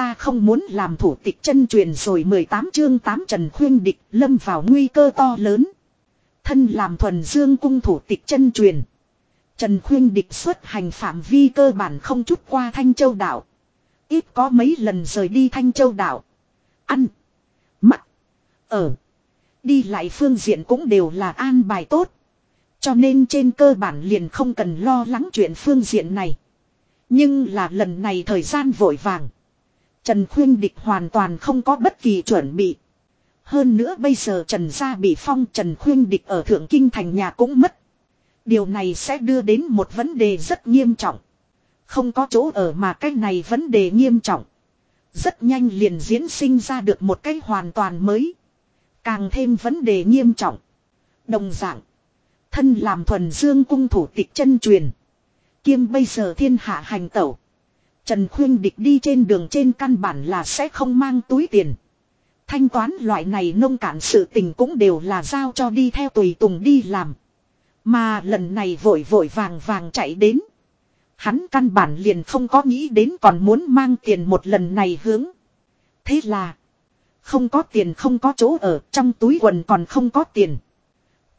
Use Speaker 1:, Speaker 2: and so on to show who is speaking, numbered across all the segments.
Speaker 1: ta không muốn làm thủ tịch chân truyền rồi 18 chương 8 Trần Khuyên Địch lâm vào nguy cơ to lớn. Thân làm thuần dương cung thủ tịch chân truyền. Trần Khuyên Địch xuất hành phạm vi cơ bản không chút qua Thanh Châu Đảo. Ít có mấy lần rời đi Thanh Châu Đảo. Ăn. Mặc. Ở. Đi lại phương diện cũng đều là an bài tốt. Cho nên trên cơ bản liền không cần lo lắng chuyện phương diện này. Nhưng là lần này thời gian vội vàng. Trần Khuyên Địch hoàn toàn không có bất kỳ chuẩn bị. Hơn nữa bây giờ Trần Gia bị phong, Trần Khuyên Địch ở Thượng Kinh Thành nhà cũng mất. Điều này sẽ đưa đến một vấn đề rất nghiêm trọng. Không có chỗ ở mà cái này vấn đề nghiêm trọng. Rất nhanh liền diễn sinh ra được một cái hoàn toàn mới. Càng thêm vấn đề nghiêm trọng. Đồng dạng. Thân làm thuần dương cung thủ tịch chân truyền. Kiêm bây giờ thiên hạ hành tẩu. Trần Khuyên Địch đi trên đường trên căn bản là sẽ không mang túi tiền. Thanh toán loại này nông cạn sự tình cũng đều là giao cho đi theo tùy tùng đi làm. Mà lần này vội vội vàng vàng chạy đến. Hắn căn bản liền không có nghĩ đến còn muốn mang tiền một lần này hướng. Thế là. Không có tiền không có chỗ ở, trong túi quần còn không có tiền.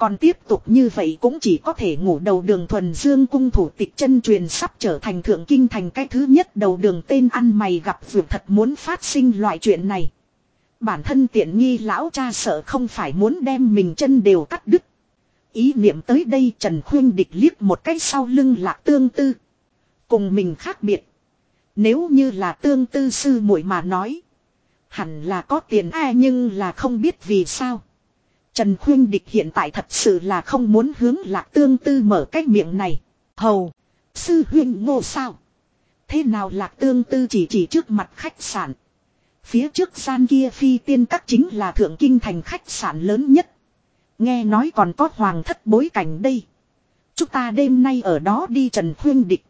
Speaker 1: Còn tiếp tục như vậy cũng chỉ có thể ngủ đầu đường thuần dương cung thủ tịch chân truyền sắp trở thành thượng kinh thành cái thứ nhất đầu đường tên ăn mày gặp vượt thật muốn phát sinh loại chuyện này. Bản thân tiện nghi lão cha sợ không phải muốn đem mình chân đều cắt đứt. Ý niệm tới đây Trần Khuyên địch liếc một cái sau lưng lạc tương tư. Cùng mình khác biệt. Nếu như là tương tư sư muội mà nói. Hẳn là có tiền ai nhưng là không biết vì sao. Trần Khuyên Địch hiện tại thật sự là không muốn hướng lạc tương tư mở cái miệng này. Hầu. Sư huyên ngô sao. Thế nào lạc tương tư chỉ chỉ trước mặt khách sạn. Phía trước gian kia phi tiên các chính là thượng kinh thành khách sạn lớn nhất. Nghe nói còn có hoàng thất bối cảnh đây. Chúng ta đêm nay ở đó đi Trần Khuyên Địch.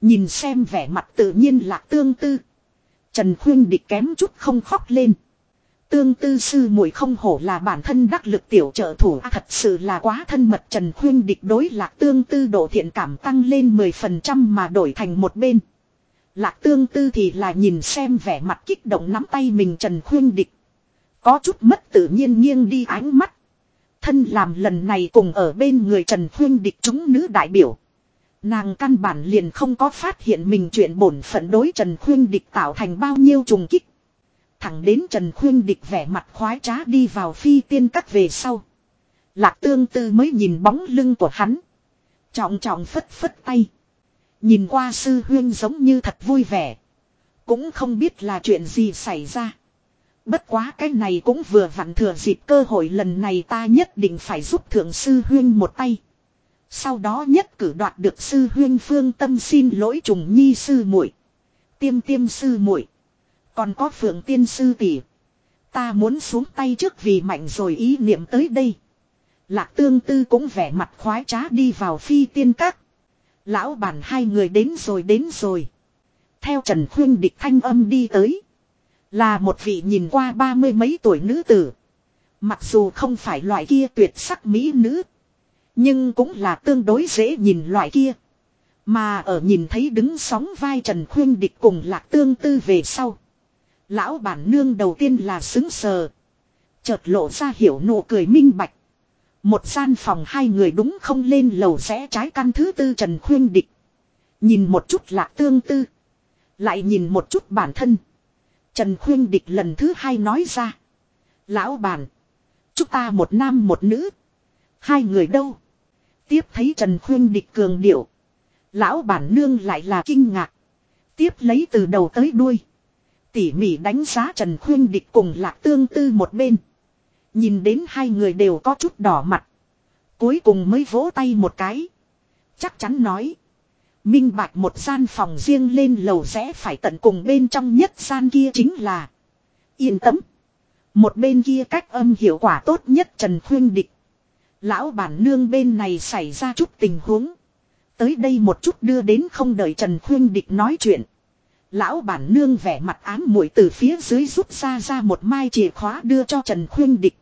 Speaker 1: Nhìn xem vẻ mặt tự nhiên lạc tương tư. Trần Khuyên Địch kém chút không khóc lên. Tương tư sư muội không hổ là bản thân đắc lực tiểu trợ thủ à, thật sự là quá thân mật Trần Khuyên địch đối lạc tương tư độ thiện cảm tăng lên 10% mà đổi thành một bên. Lạc tương tư thì là nhìn xem vẻ mặt kích động nắm tay mình Trần Khuyên địch. Có chút mất tự nhiên nghiêng đi ánh mắt. Thân làm lần này cùng ở bên người Trần Khuyên địch chúng nữ đại biểu. Nàng căn bản liền không có phát hiện mình chuyện bổn phận đối Trần Khuyên địch tạo thành bao nhiêu trùng kích. Thẳng đến Trần Khuyên địch vẻ mặt khoái trá đi vào phi tiên các về sau. Lạc tương tư mới nhìn bóng lưng của hắn. Trọng trọng phất phất tay. Nhìn qua sư huyên giống như thật vui vẻ. Cũng không biết là chuyện gì xảy ra. Bất quá cái này cũng vừa vặn thừa dịp cơ hội lần này ta nhất định phải giúp thượng sư huyên một tay. Sau đó nhất cử đoạt được sư huyên phương tâm xin lỗi trùng nhi sư muội Tiêm tiêm sư muội còn có phượng tiên sư tỷ. Ta muốn xuống tay trước vì mạnh rồi ý niệm tới đây. Lạc tương tư cũng vẻ mặt khoái trá đi vào phi tiên các. Lão bản hai người đến rồi đến rồi. Theo Trần Khuyên địch thanh âm đi tới. Là một vị nhìn qua ba mươi mấy tuổi nữ tử. Mặc dù không phải loại kia tuyệt sắc mỹ nữ. Nhưng cũng là tương đối dễ nhìn loại kia. Mà ở nhìn thấy đứng sóng vai Trần Khuyên địch cùng lạc tương tư về sau. Lão bản nương đầu tiên là xứng sờ. Chợt lộ ra hiểu nụ cười minh bạch. Một gian phòng hai người đúng không lên lầu rẽ trái căn thứ tư Trần Khuyên Địch. Nhìn một chút lạc tương tư. Lại nhìn một chút bản thân. Trần Khuyên Địch lần thứ hai nói ra. Lão bản. Chúng ta một nam một nữ. Hai người đâu. Tiếp thấy Trần Khuyên Địch cường điệu. Lão bản nương lại là kinh ngạc. Tiếp lấy từ đầu tới đuôi tỉ mỉ đánh giá Trần Khuyên Địch cùng Lạc Tương Tư một bên. Nhìn đến hai người đều có chút đỏ mặt. Cuối cùng mới vỗ tay một cái. Chắc chắn nói. Minh bạch một gian phòng riêng lên lầu rẽ phải tận cùng bên trong nhất gian kia chính là. Yên tâm. Một bên kia cách âm hiệu quả tốt nhất Trần Khuyên Địch. Lão bản nương bên này xảy ra chút tình huống. Tới đây một chút đưa đến không đợi Trần Khuyên Địch nói chuyện. Lão bản nương vẻ mặt ám muội từ phía dưới rút ra ra một mai chìa khóa đưa cho Trần Khuyên Địch.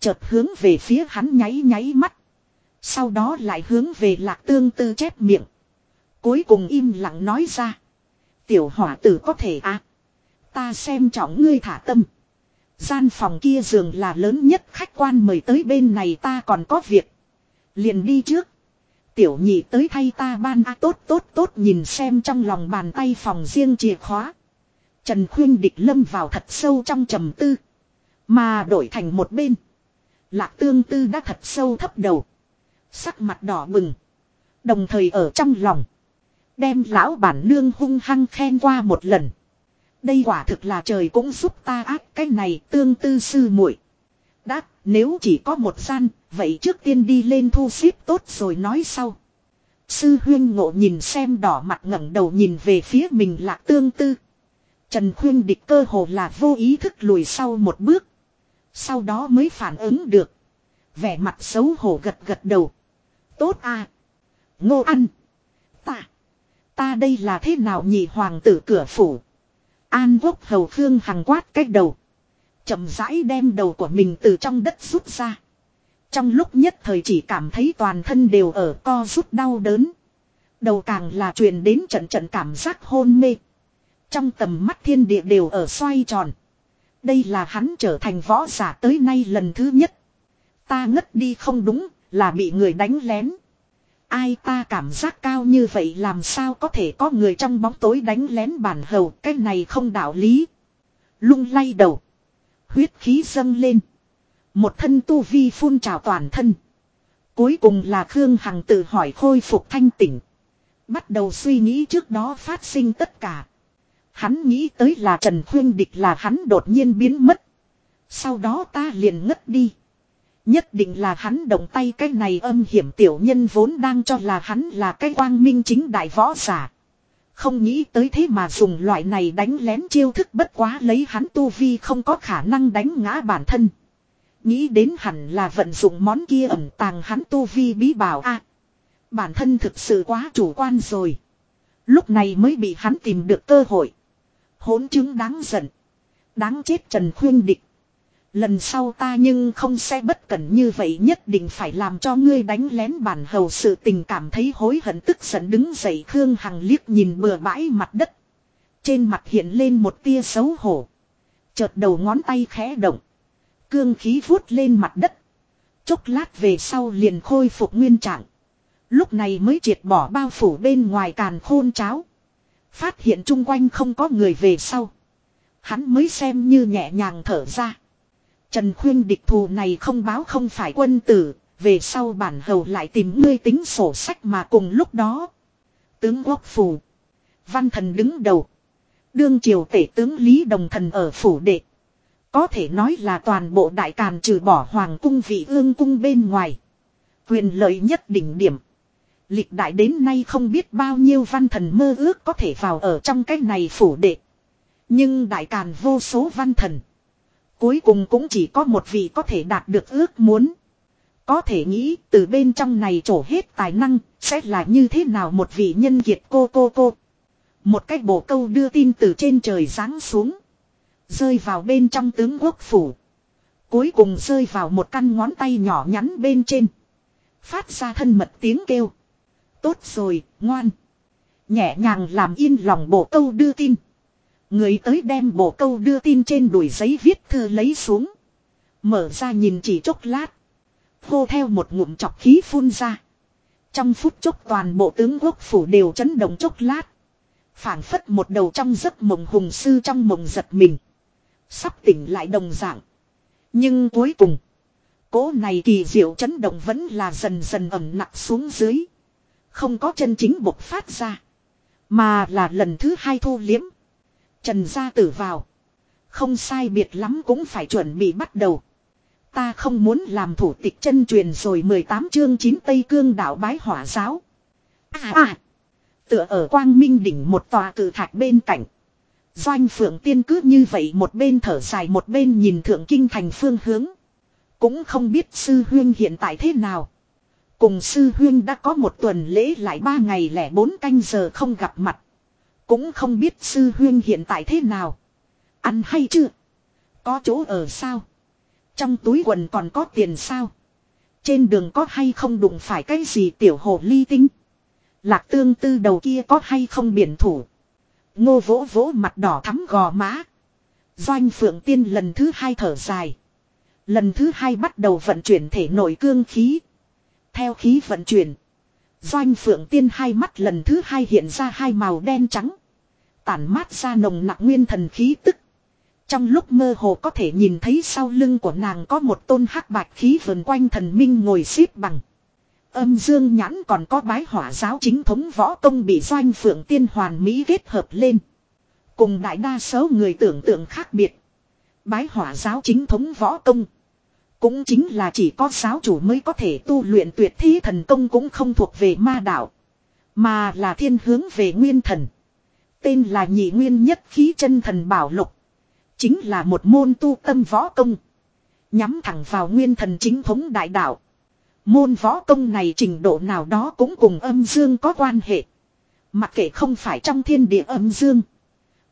Speaker 1: Chợt hướng về phía hắn nháy nháy mắt. Sau đó lại hướng về lạc tương tư chép miệng. Cuối cùng im lặng nói ra. Tiểu hỏa tử có thể à. Ta xem trọng ngươi thả tâm. Gian phòng kia giường là lớn nhất, khách quan mời tới bên này ta còn có việc. Liền đi trước. Tiểu nhị tới thay ta ban a tốt tốt tốt nhìn xem trong lòng bàn tay phòng riêng chìa khóa. Trần khuyên địch lâm vào thật sâu trong trầm tư. Mà đổi thành một bên. Lạc tương tư đã thật sâu thấp đầu. Sắc mặt đỏ bừng. Đồng thời ở trong lòng. Đem lão bản nương hung hăng khen qua một lần. Đây quả thực là trời cũng giúp ta ác cái này tương tư sư muội. Đáp nếu chỉ có một gian, vậy trước tiên đi lên thu xếp tốt rồi nói sau. Sư huyên ngộ nhìn xem đỏ mặt ngẩng đầu nhìn về phía mình lạc tương tư. Trần khuyên địch cơ hồ là vô ý thức lùi sau một bước. Sau đó mới phản ứng được. Vẻ mặt xấu hổ gật gật đầu. Tốt à. Ngô ăn. Ta. Ta đây là thế nào nhị hoàng tử cửa phủ. An quốc hầu khương hằng quát cách đầu. chậm rãi đem đầu của mình từ trong đất rút ra. Trong lúc nhất thời chỉ cảm thấy toàn thân đều ở co rút đau đớn. Đầu càng là truyền đến trận trận cảm giác hôn mê. Trong tầm mắt thiên địa đều ở xoay tròn. Đây là hắn trở thành võ giả tới nay lần thứ nhất. Ta ngất đi không đúng, là bị người đánh lén. Ai ta cảm giác cao như vậy làm sao có thể có người trong bóng tối đánh lén bản hầu, cái này không đạo lý. Lung lay đầu. Huyết khí dâng lên. Một thân tu vi phun trào toàn thân. Cuối cùng là Khương Hằng tự hỏi khôi phục thanh tỉnh. Bắt đầu suy nghĩ trước đó phát sinh tất cả. Hắn nghĩ tới là Trần Khuyên Địch là hắn đột nhiên biến mất. Sau đó ta liền ngất đi. Nhất định là hắn động tay cái này âm hiểm tiểu nhân vốn đang cho là hắn là cái quang minh chính đại võ giả. Không nghĩ tới thế mà dùng loại này đánh lén chiêu thức bất quá lấy hắn tu vi không có khả năng đánh ngã bản thân. Nghĩ đến hẳn là vận dụng món kia ẩm tàng hắn tu vi bí bảo a Bản thân thực sự quá chủ quan rồi. Lúc này mới bị hắn tìm được cơ hội. Hỗn chứng đáng giận. Đáng chết Trần Khuyên Địch. Lần sau ta nhưng không sẽ bất cẩn như vậy nhất định phải làm cho ngươi đánh lén bản hầu sự tình cảm thấy hối hận tức giận đứng dậy Khương Hằng liếc nhìn bừa bãi mặt đất. Trên mặt hiện lên một tia xấu hổ. Chợt đầu ngón tay khẽ động. Cương khí vuốt lên mặt đất. Chốc lát về sau liền khôi phục nguyên trạng. Lúc này mới triệt bỏ bao phủ bên ngoài càn khôn cháo. Phát hiện chung quanh không có người về sau. Hắn mới xem như nhẹ nhàng thở ra. Trần khuyên địch thù này không báo không phải quân tử, về sau bản hầu lại tìm ngươi tính sổ sách mà cùng lúc đó. Tướng quốc phủ. Văn thần đứng đầu. Đương triều tể tướng Lý Đồng Thần ở phủ đệ. Có thể nói là toàn bộ đại càn trừ bỏ hoàng cung vị ương cung bên ngoài. Quyền lợi nhất đỉnh điểm. Lịch đại đến nay không biết bao nhiêu văn thần mơ ước có thể vào ở trong cái này phủ đệ. Nhưng đại càn vô số văn thần. Cuối cùng cũng chỉ có một vị có thể đạt được ước muốn. Có thể nghĩ từ bên trong này trổ hết tài năng sẽ là như thế nào một vị nhân kiệt cô cô cô. Một cách bổ câu đưa tin từ trên trời giáng xuống. Rơi vào bên trong tướng quốc phủ. Cuối cùng rơi vào một căn ngón tay nhỏ nhắn bên trên. Phát ra thân mật tiếng kêu. Tốt rồi, ngoan. Nhẹ nhàng làm yên lòng bộ câu đưa tin. Người tới đem bộ câu đưa tin trên đùi giấy viết thư lấy xuống. Mở ra nhìn chỉ chốc lát. Hô theo một ngụm chọc khí phun ra. Trong phút chốc toàn bộ tướng quốc phủ đều chấn động chốc lát. phảng phất một đầu trong giấc mộng hùng sư trong mộng giật mình. Sắp tỉnh lại đồng dạng. Nhưng cuối cùng. Cố này kỳ diệu chấn động vẫn là dần dần ẩm nặng xuống dưới. Không có chân chính bộc phát ra. Mà là lần thứ hai thu liếm. Trần gia tử vào. Không sai biệt lắm cũng phải chuẩn bị bắt đầu. Ta không muốn làm thủ tịch chân truyền rồi 18 chương 9 Tây Cương đảo bái hỏa giáo. À à. Tựa ở quang minh đỉnh một tòa cử thạch bên cạnh. Doanh phượng tiên cứ như vậy một bên thở dài một bên nhìn thượng kinh thành phương hướng. Cũng không biết sư huyên hiện tại thế nào. Cùng sư huyên đã có một tuần lễ lại ba ngày lẻ bốn canh giờ không gặp mặt. Cũng không biết sư huyên hiện tại thế nào. Ăn hay chưa? Có chỗ ở sao? Trong túi quần còn có tiền sao? Trên đường có hay không đụng phải cái gì tiểu hồ ly tinh? Lạc tương tư đầu kia có hay không biển thủ? Ngô vỗ vỗ mặt đỏ thắm gò má. Doanh Phượng Tiên lần thứ hai thở dài. Lần thứ hai bắt đầu vận chuyển thể nội cương khí. Theo khí vận chuyển. Doanh Phượng Tiên hai mắt lần thứ hai hiện ra hai màu đen trắng. Tản mát ra nồng nặng nguyên thần khí tức. Trong lúc mơ hồ có thể nhìn thấy sau lưng của nàng có một tôn hắc bạch khí vần quanh thần minh ngồi xếp bằng. Âm dương nhãn còn có bái hỏa giáo chính thống võ công bị doanh phượng tiên hoàn mỹ kết hợp lên. Cùng đại đa số người tưởng tượng khác biệt. Bái hỏa giáo chính thống võ công. Cũng chính là chỉ có giáo chủ mới có thể tu luyện tuyệt thi thần công cũng không thuộc về ma đạo. Mà là thiên hướng về nguyên thần. Tên là nhị nguyên nhất khí chân thần bảo lục. Chính là một môn tu tâm võ công. Nhắm thẳng vào nguyên thần chính thống đại đạo. Môn võ công này trình độ nào đó cũng cùng âm dương có quan hệ. Mặc kệ không phải trong thiên địa âm dương.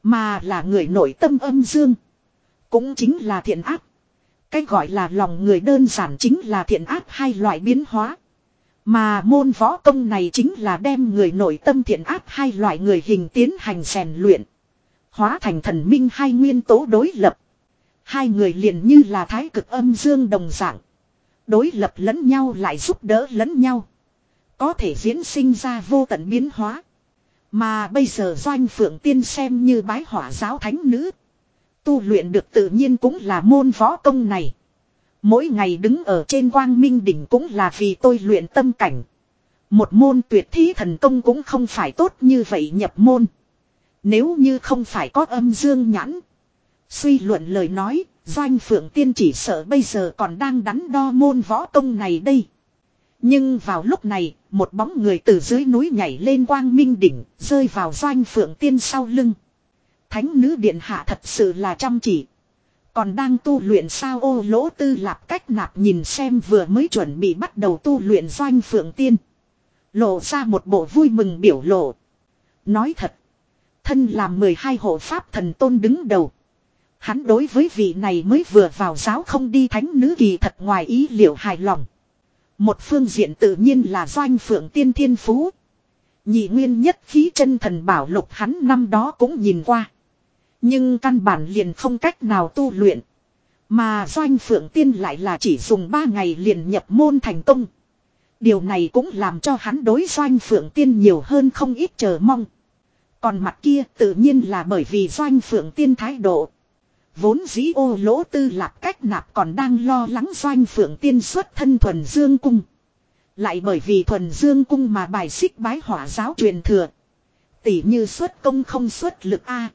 Speaker 1: Mà là người nội tâm âm dương. Cũng chính là thiện ác. Cái gọi là lòng người đơn giản chính là thiện ác hai loại biến hóa. Mà môn võ công này chính là đem người nội tâm thiện ác hai loại người hình tiến hành rèn luyện. Hóa thành thần minh hai nguyên tố đối lập. Hai người liền như là thái cực âm dương đồng dạng. Đối lập lẫn nhau lại giúp đỡ lẫn nhau. Có thể diễn sinh ra vô tận biến hóa. Mà bây giờ doanh phượng tiên xem như bái hỏa giáo thánh nữ. Tu luyện được tự nhiên cũng là môn võ công này. Mỗi ngày đứng ở trên quang minh đỉnh cũng là vì tôi luyện tâm cảnh. Một môn tuyệt thí thần công cũng không phải tốt như vậy nhập môn. Nếu như không phải có âm dương nhãn. Suy luận lời nói, Doanh Phượng Tiên chỉ sợ bây giờ còn đang đắn đo môn võ công này đây. Nhưng vào lúc này, một bóng người từ dưới núi nhảy lên quang minh đỉnh, rơi vào Doanh Phượng Tiên sau lưng. Thánh nữ điện hạ thật sự là chăm chỉ. Còn đang tu luyện sao ô lỗ tư lạp cách nạp nhìn xem vừa mới chuẩn bị bắt đầu tu luyện Doanh Phượng Tiên. Lộ ra một bộ vui mừng biểu lộ. Nói thật. Thân làm 12 hộ pháp thần tôn đứng đầu. Hắn đối với vị này mới vừa vào giáo không đi thánh nữ kỳ thật ngoài ý liệu hài lòng. Một phương diện tự nhiên là doanh phượng tiên thiên phú. Nhị nguyên nhất khí chân thần bảo lục hắn năm đó cũng nhìn qua. Nhưng căn bản liền không cách nào tu luyện. Mà doanh phượng tiên lại là chỉ dùng 3 ngày liền nhập môn thành công. Điều này cũng làm cho hắn đối doanh phượng tiên nhiều hơn không ít chờ mong. Còn mặt kia tự nhiên là bởi vì doanh phượng tiên thái độ. Vốn dĩ ô lỗ tư lạc cách nạp còn đang lo lắng doanh phượng tiên xuất thân thuần dương cung. Lại bởi vì thuần dương cung mà bài xích bái hỏa giáo truyền thừa. Tỷ như xuất công không xuất lực A.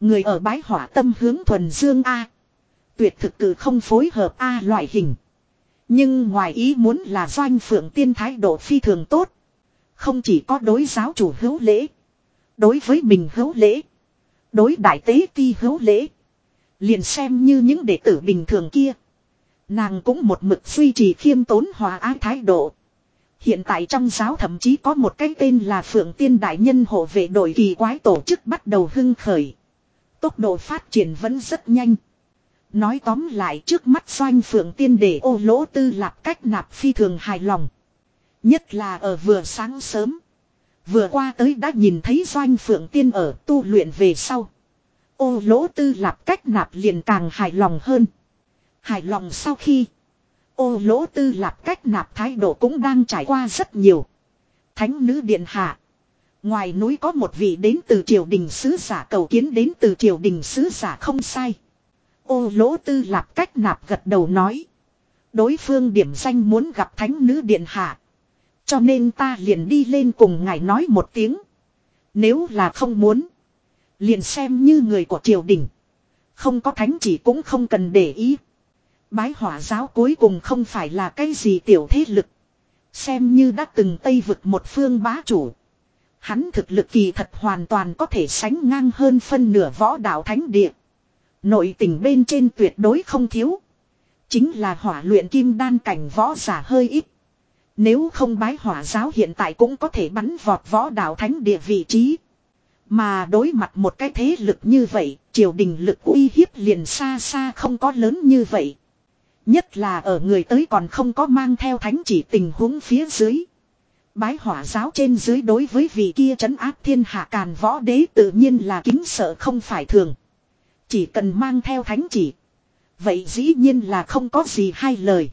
Speaker 1: Người ở bái hỏa tâm hướng thuần dương A. Tuyệt thực cử không phối hợp A loại hình. Nhưng ngoài ý muốn là doanh phượng tiên thái độ phi thường tốt. Không chỉ có đối giáo chủ hữu lễ. Đối với mình hữu lễ. Đối đại tế ti hữu lễ. Liền xem như những đệ tử bình thường kia. Nàng cũng một mực duy trì khiêm tốn hòa ái thái độ. Hiện tại trong giáo thậm chí có một cái tên là Phượng Tiên Đại Nhân hộ vệ đội kỳ quái tổ chức bắt đầu hưng khởi. Tốc độ phát triển vẫn rất nhanh. Nói tóm lại trước mắt doanh Phượng Tiên để ô lỗ tư lạp cách nạp phi thường hài lòng. Nhất là ở vừa sáng sớm. Vừa qua tới đã nhìn thấy doanh Phượng Tiên ở tu luyện về sau. Ô lỗ tư lạp cách nạp liền càng hài lòng hơn. Hài lòng sau khi. Ô lỗ tư lạp cách nạp thái độ cũng đang trải qua rất nhiều. Thánh nữ điện hạ. Ngoài núi có một vị đến từ triều đình sứ giả cầu kiến đến từ triều đình sứ giả không sai. Ô lỗ tư lạp cách nạp gật đầu nói. Đối phương điểm danh muốn gặp thánh nữ điện hạ. Cho nên ta liền đi lên cùng ngài nói một tiếng. Nếu là không muốn. Liền xem như người của triều đình. Không có thánh chỉ cũng không cần để ý. Bái hỏa giáo cuối cùng không phải là cái gì tiểu thế lực. Xem như đã từng tây vực một phương bá chủ. Hắn thực lực kỳ thật hoàn toàn có thể sánh ngang hơn phân nửa võ đạo thánh địa. Nội tình bên trên tuyệt đối không thiếu. Chính là hỏa luyện kim đan cảnh võ giả hơi ít. Nếu không bái hỏa giáo hiện tại cũng có thể bắn vọt võ đạo thánh địa vị trí. Mà đối mặt một cái thế lực như vậy, triều đình lực uy hiếp liền xa xa không có lớn như vậy. Nhất là ở người tới còn không có mang theo thánh chỉ tình huống phía dưới. Bái hỏa giáo trên dưới đối với vị kia trấn áp thiên hạ càn võ đế tự nhiên là kính sợ không phải thường. Chỉ cần mang theo thánh chỉ. Vậy dĩ nhiên là không có gì hai lời.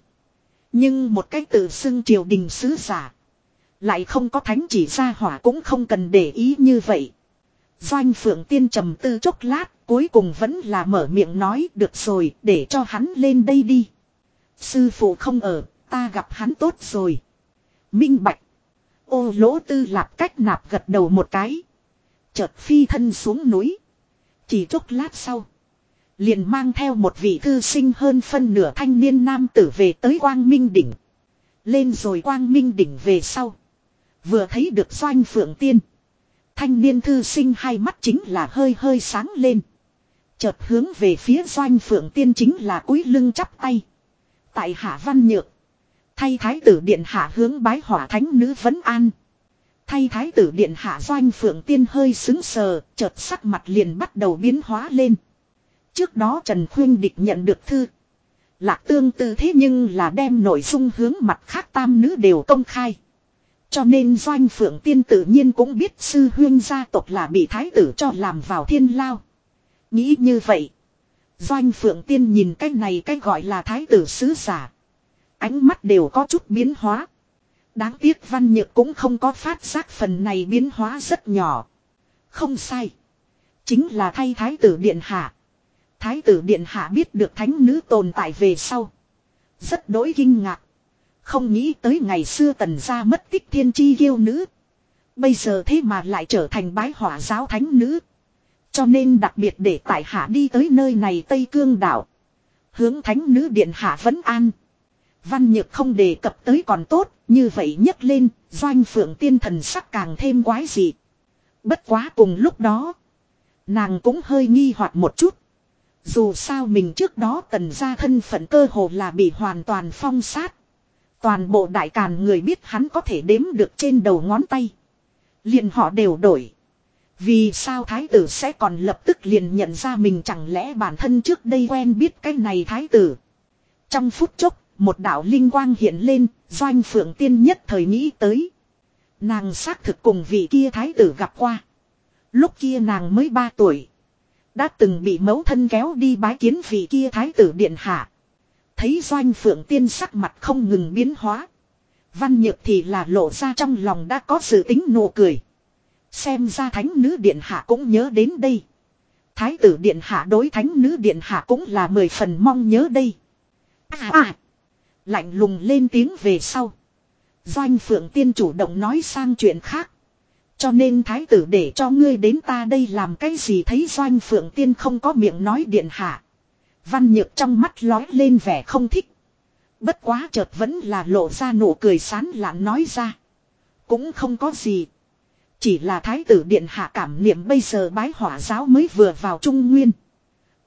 Speaker 1: Nhưng một cách tự xưng triều đình sứ giả. Lại không có thánh chỉ ra hỏa cũng không cần để ý như vậy. Doanh phượng tiên trầm tư chốc lát, cuối cùng vẫn là mở miệng nói được rồi, để cho hắn lên đây đi. Sư phụ không ở, ta gặp hắn tốt rồi. Minh bạch. Ô lỗ tư lạp cách nạp gật đầu một cái. Chợt phi thân xuống núi. Chỉ chốc lát sau. Liền mang theo một vị thư sinh hơn phân nửa thanh niên nam tử về tới quang minh đỉnh. Lên rồi quang minh đỉnh về sau. Vừa thấy được doanh phượng tiên. Thanh niên thư sinh hai mắt chính là hơi hơi sáng lên. Chợt hướng về phía doanh phượng tiên chính là cúi lưng chắp tay. Tại hạ văn nhược. Thay thái tử điện hạ hướng bái hỏa thánh nữ vấn an. Thay thái tử điện hạ doanh phượng tiên hơi xứng sờ, chợt sắc mặt liền bắt đầu biến hóa lên. Trước đó Trần Khuyên Địch nhận được thư. Lạc tương tư thế nhưng là đem nội dung hướng mặt khác tam nữ đều công khai. Cho nên doanh phượng tiên tự nhiên cũng biết sư huyên gia tộc là bị thái tử cho làm vào thiên lao. Nghĩ như vậy. Doanh phượng tiên nhìn cái này cái gọi là thái tử sứ giả. Ánh mắt đều có chút biến hóa. Đáng tiếc văn nhược cũng không có phát giác phần này biến hóa rất nhỏ. Không sai. Chính là thay thái tử điện hạ. Thái tử điện hạ biết được thánh nữ tồn tại về sau. Rất đỗi kinh ngạc. Không nghĩ tới ngày xưa tần gia mất tích thiên chi yêu nữ. Bây giờ thế mà lại trở thành bái hỏa giáo thánh nữ. Cho nên đặc biệt để tại hạ đi tới nơi này Tây Cương đảo. Hướng thánh nữ điện hạ vẫn an. Văn nhược không đề cập tới còn tốt, như vậy nhấc lên, doanh phượng tiên thần sắc càng thêm quái dị. Bất quá cùng lúc đó, nàng cũng hơi nghi hoặc một chút. Dù sao mình trước đó tần ra thân phận cơ hồ là bị hoàn toàn phong sát. Toàn bộ đại càn người biết hắn có thể đếm được trên đầu ngón tay. liền họ đều đổi. Vì sao thái tử sẽ còn lập tức liền nhận ra mình chẳng lẽ bản thân trước đây quen biết cái này thái tử. Trong phút chốc, một đạo linh quang hiện lên, doanh phượng tiên nhất thời nghĩ tới. Nàng xác thực cùng vị kia thái tử gặp qua. Lúc kia nàng mới 3 tuổi. Đã từng bị mẫu thân kéo đi bái kiến vị kia thái tử điện hạ. Thấy doanh phượng tiên sắc mặt không ngừng biến hóa. Văn nhược thì là lộ ra trong lòng đã có sự tính nụ cười. Xem ra thánh nữ điện hạ cũng nhớ đến đây. Thái tử điện hạ đối thánh nữ điện hạ cũng là mười phần mong nhớ đây. À à. Lạnh lùng lên tiếng về sau. Doanh phượng tiên chủ động nói sang chuyện khác. Cho nên thái tử để cho ngươi đến ta đây làm cái gì thấy doanh phượng tiên không có miệng nói điện hạ. Văn nhược trong mắt lói lên vẻ không thích. Bất quá chợt vẫn là lộ ra nụ cười sán lạn nói ra. Cũng không có gì. Chỉ là thái tử điện hạ cảm niệm bây giờ bái hỏa giáo mới vừa vào trung nguyên.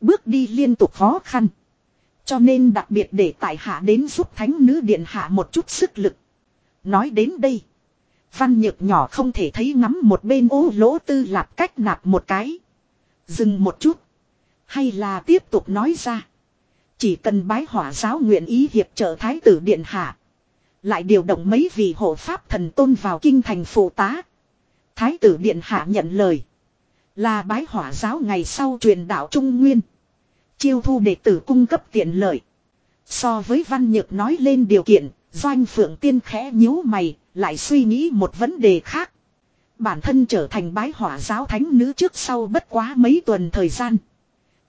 Speaker 1: Bước đi liên tục khó khăn. Cho nên đặc biệt để tại hạ đến giúp thánh nữ điện hạ một chút sức lực. Nói đến đây. Văn nhược nhỏ không thể thấy ngắm một bên ô lỗ tư lạp cách nạp một cái. Dừng một chút. Hay là tiếp tục nói ra. Chỉ cần bái hỏa giáo nguyện ý hiệp trợ thái tử điện hạ. Lại điều động mấy vị hộ pháp thần tôn vào kinh thành phụ tá. Thái tử điện hạ nhận lời. Là bái hỏa giáo ngày sau truyền đạo Trung Nguyên. Chiêu thu đệ tử cung cấp tiện lợi. So với văn nhược nói lên điều kiện, doanh phượng tiên khẽ nhíu mày, lại suy nghĩ một vấn đề khác. Bản thân trở thành bái hỏa giáo thánh nữ trước sau bất quá mấy tuần thời gian.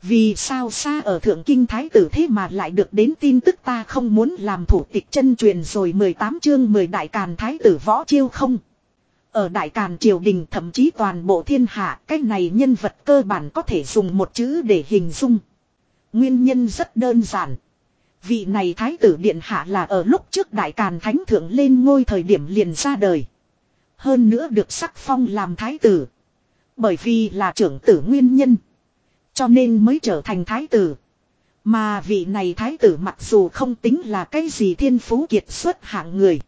Speaker 1: Vì sao xa ở thượng kinh thái tử thế mà lại được đến tin tức ta không muốn làm thủ tịch chân truyền rồi 18 chương 10 đại càn thái tử võ chiêu không. Ở đại càn triều đình thậm chí toàn bộ thiên hạ, cái này nhân vật cơ bản có thể dùng một chữ để hình dung. Nguyên nhân rất đơn giản. Vị này thái tử điện hạ là ở lúc trước đại càn thánh thượng lên ngôi thời điểm liền ra đời. Hơn nữa được sắc phong làm thái tử. Bởi vì là trưởng tử nguyên nhân. Cho nên mới trở thành thái tử. Mà vị này thái tử mặc dù không tính là cái gì thiên phú kiệt xuất hạng người.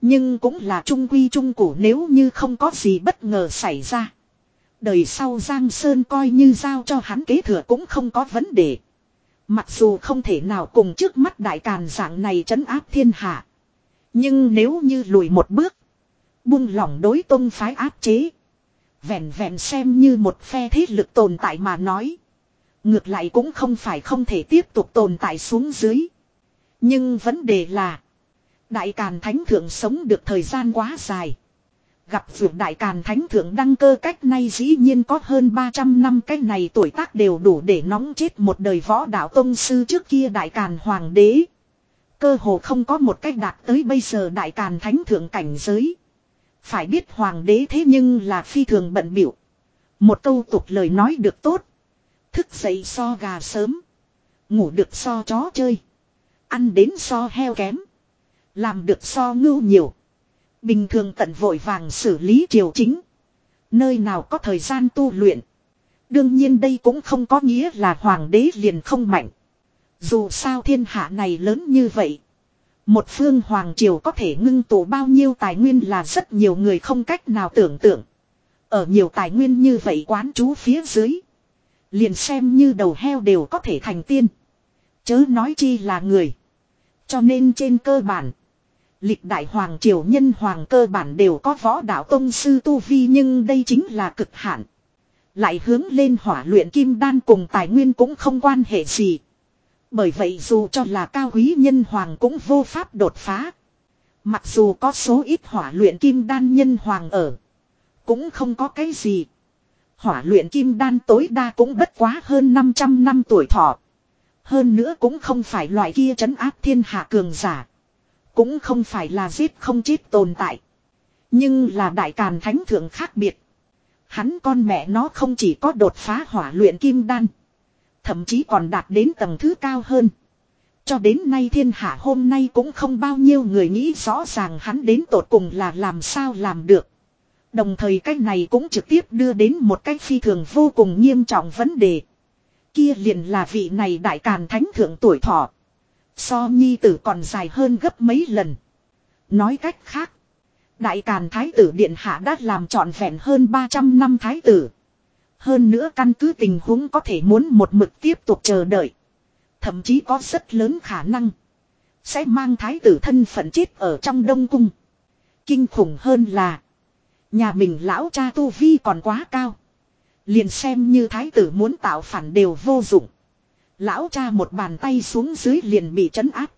Speaker 1: Nhưng cũng là trung quy trung củ nếu như không có gì bất ngờ xảy ra. Đời sau Giang Sơn coi như giao cho hắn kế thừa cũng không có vấn đề. Mặc dù không thể nào cùng trước mắt đại càn dạng này trấn áp thiên hạ. Nhưng nếu như lùi một bước. Buông lỏng đối tôn phái áp chế. Vẹn vẹn xem như một phe thế lực tồn tại mà nói. Ngược lại cũng không phải không thể tiếp tục tồn tại xuống dưới. Nhưng vấn đề là. Đại Càn Thánh Thượng sống được thời gian quá dài. Gặp vượt Đại Càn Thánh Thượng đăng cơ cách nay dĩ nhiên có hơn 300 năm, cái này tuổi tác đều đủ để nóng chết một đời võ đạo tông sư trước kia Đại Càn Hoàng đế. Cơ hồ không có một cách đạt tới bây giờ Đại Càn Thánh Thượng cảnh giới. Phải biết Hoàng đế thế nhưng là phi thường bận biểu. Một câu tục lời nói được tốt. Thức dậy so gà sớm. Ngủ được so chó chơi. Ăn đến so heo kém. Làm được so ngưu nhiều. Bình thường tận vội vàng xử lý triều chính. Nơi nào có thời gian tu luyện. Đương nhiên đây cũng không có nghĩa là hoàng đế liền không mạnh. Dù sao thiên hạ này lớn như vậy. Một phương hoàng triều có thể ngưng tụ bao nhiêu tài nguyên là rất nhiều người không cách nào tưởng tượng. Ở nhiều tài nguyên như vậy quán chú phía dưới. Liền xem như đầu heo đều có thể thành tiên. Chớ nói chi là người. Cho nên trên cơ bản. Lịch đại hoàng triều nhân hoàng cơ bản đều có võ đạo tông sư tu vi nhưng đây chính là cực hạn. Lại hướng lên hỏa luyện kim đan cùng tài nguyên cũng không quan hệ gì. Bởi vậy dù cho là cao quý nhân hoàng cũng vô pháp đột phá. Mặc dù có số ít hỏa luyện kim đan nhân hoàng ở. Cũng không có cái gì. Hỏa luyện kim đan tối đa cũng bất quá hơn 500 năm tuổi thọ. Hơn nữa cũng không phải loại kia trấn áp thiên hạ cường giả. Cũng không phải là giết không chết tồn tại. Nhưng là đại càn thánh thượng khác biệt. Hắn con mẹ nó không chỉ có đột phá hỏa luyện kim đan. Thậm chí còn đạt đến tầng thứ cao hơn. Cho đến nay thiên hạ hôm nay cũng không bao nhiêu người nghĩ rõ ràng hắn đến tột cùng là làm sao làm được. Đồng thời cái này cũng trực tiếp đưa đến một cái phi thường vô cùng nghiêm trọng vấn đề. Kia liền là vị này đại càn thánh thượng tuổi thọ. So nhi tử còn dài hơn gấp mấy lần. Nói cách khác. Đại Càn Thái tử Điện Hạ đã làm trọn vẹn hơn 300 năm Thái tử. Hơn nữa căn cứ tình huống có thể muốn một mực tiếp tục chờ đợi. Thậm chí có rất lớn khả năng. Sẽ mang Thái tử thân phận chết ở trong Đông Cung. Kinh khủng hơn là. Nhà mình lão cha Tu Vi còn quá cao. Liền xem như Thái tử muốn tạo phản đều vô dụng. Lão cha một bàn tay xuống dưới liền bị trấn áp.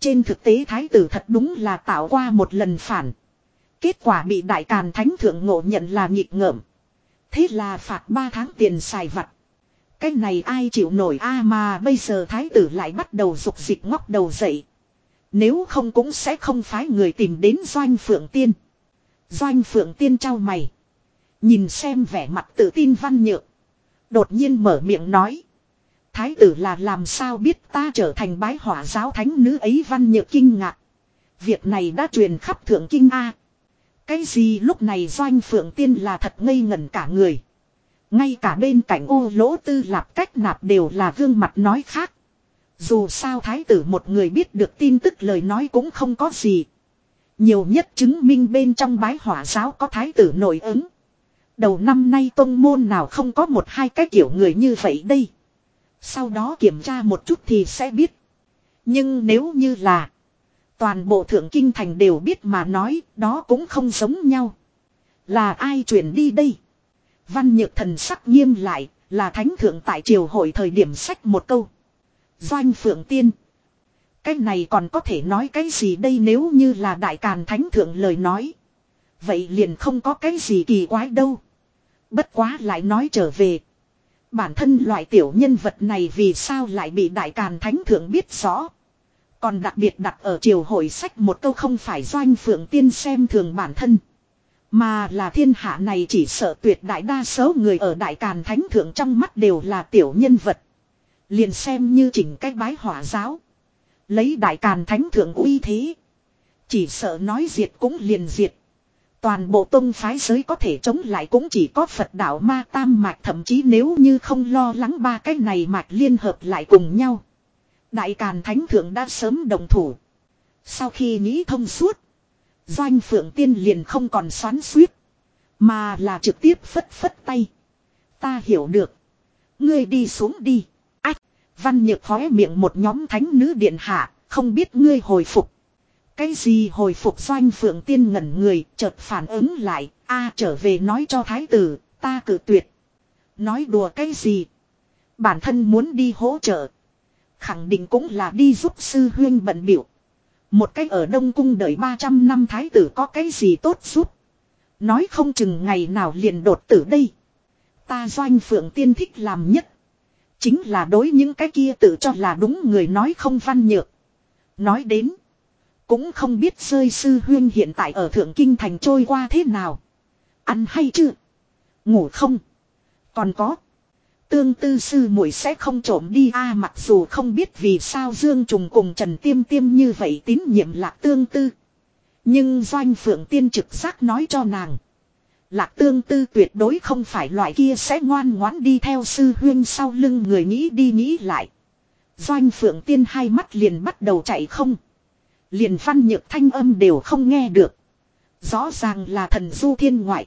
Speaker 1: Trên thực tế thái tử thật đúng là tạo qua một lần phản. Kết quả bị đại càn thánh thượng ngộ nhận là nghịch ngợm. Thế là phạt 3 tháng tiền xài vặt. Cái này ai chịu nổi a mà bây giờ thái tử lại bắt đầu dục dịch ngóc đầu dậy. Nếu không cũng sẽ không phái người tìm đến doanh phượng tiên. Doanh phượng tiên trao mày. Nhìn xem vẻ mặt tự tin văn nhược. Đột nhiên mở miệng nói. Thái tử là làm sao biết ta trở thành bái hỏa giáo thánh nữ ấy văn nhược kinh ngạc. Việc này đã truyền khắp thượng kinh A. Cái gì lúc này doanh phượng tiên là thật ngây ngẩn cả người. Ngay cả bên cạnh ô lỗ tư lạp cách nạp đều là gương mặt nói khác. Dù sao thái tử một người biết được tin tức lời nói cũng không có gì. Nhiều nhất chứng minh bên trong bái hỏa giáo có thái tử nổi ứng. Đầu năm nay tôn môn nào không có một hai cái kiểu người như vậy đây. Sau đó kiểm tra một chút thì sẽ biết. Nhưng nếu như là toàn bộ thượng kinh thành đều biết mà nói, đó cũng không giống nhau. Là ai chuyển đi đây? Văn nhược thần sắc nghiêm lại, là thánh thượng tại triều hội thời điểm sách một câu. Doanh phượng tiên. Cái này còn có thể nói cái gì đây nếu như là đại càn thánh thượng lời nói. Vậy liền không có cái gì kỳ quái đâu. Bất quá lại nói trở về. Bản thân loại tiểu nhân vật này vì sao lại bị đại càn thánh thượng biết rõ. Còn đặc biệt đặt ở triều hội sách một câu không phải doanh phượng tiên xem thường bản thân. Mà là thiên hạ này chỉ sợ tuyệt đại đa số người ở đại càn thánh thượng trong mắt đều là tiểu nhân vật. Liền xem như chỉnh cách bái hỏa giáo. Lấy đại càn thánh thượng uy thế. Chỉ sợ nói diệt cũng liền diệt. Toàn bộ tông phái giới có thể chống lại cũng chỉ có Phật đạo ma tam mạch thậm chí nếu như không lo lắng ba cái này mạch liên hợp lại cùng nhau. Đại Càn Thánh Thượng đã sớm đồng thủ. Sau khi nghĩ thông suốt. Doanh Phượng Tiên liền không còn xoắn suýt. Mà là trực tiếp phất phất tay. Ta hiểu được. Ngươi đi xuống đi. Ách. Văn Nhược khóe miệng một nhóm thánh nữ điện hạ. Không biết ngươi hồi phục. Cái gì hồi phục doanh phượng tiên ngẩn người chợt phản ứng lại, a trở về nói cho thái tử, ta cử tuyệt. Nói đùa cái gì? Bản thân muốn đi hỗ trợ. Khẳng định cũng là đi giúp sư huyên bận biểu. Một cách ở Đông Cung đợi 300 năm thái tử có cái gì tốt giúp. Nói không chừng ngày nào liền đột tử đây. Ta doanh phượng tiên thích làm nhất. Chính là đối những cái kia tự cho là đúng người nói không văn nhược. Nói đến. Cũng không biết rơi sư huyên hiện tại ở Thượng Kinh Thành trôi qua thế nào. Ăn hay chưa? Ngủ không? Còn có. Tương tư sư muội sẽ không trộm đi a, mặc dù không biết vì sao Dương Trùng cùng Trần Tiêm Tiêm như vậy tín nhiệm lạc tương tư. Nhưng Doanh Phượng Tiên trực giác nói cho nàng. Lạc tương tư tuyệt đối không phải loại kia sẽ ngoan ngoãn đi theo sư huyên sau lưng người nghĩ đi nghĩ lại. Doanh Phượng Tiên hai mắt liền bắt đầu chạy không. Liền văn nhược thanh âm đều không nghe được. Rõ ràng là thần du thiên ngoại.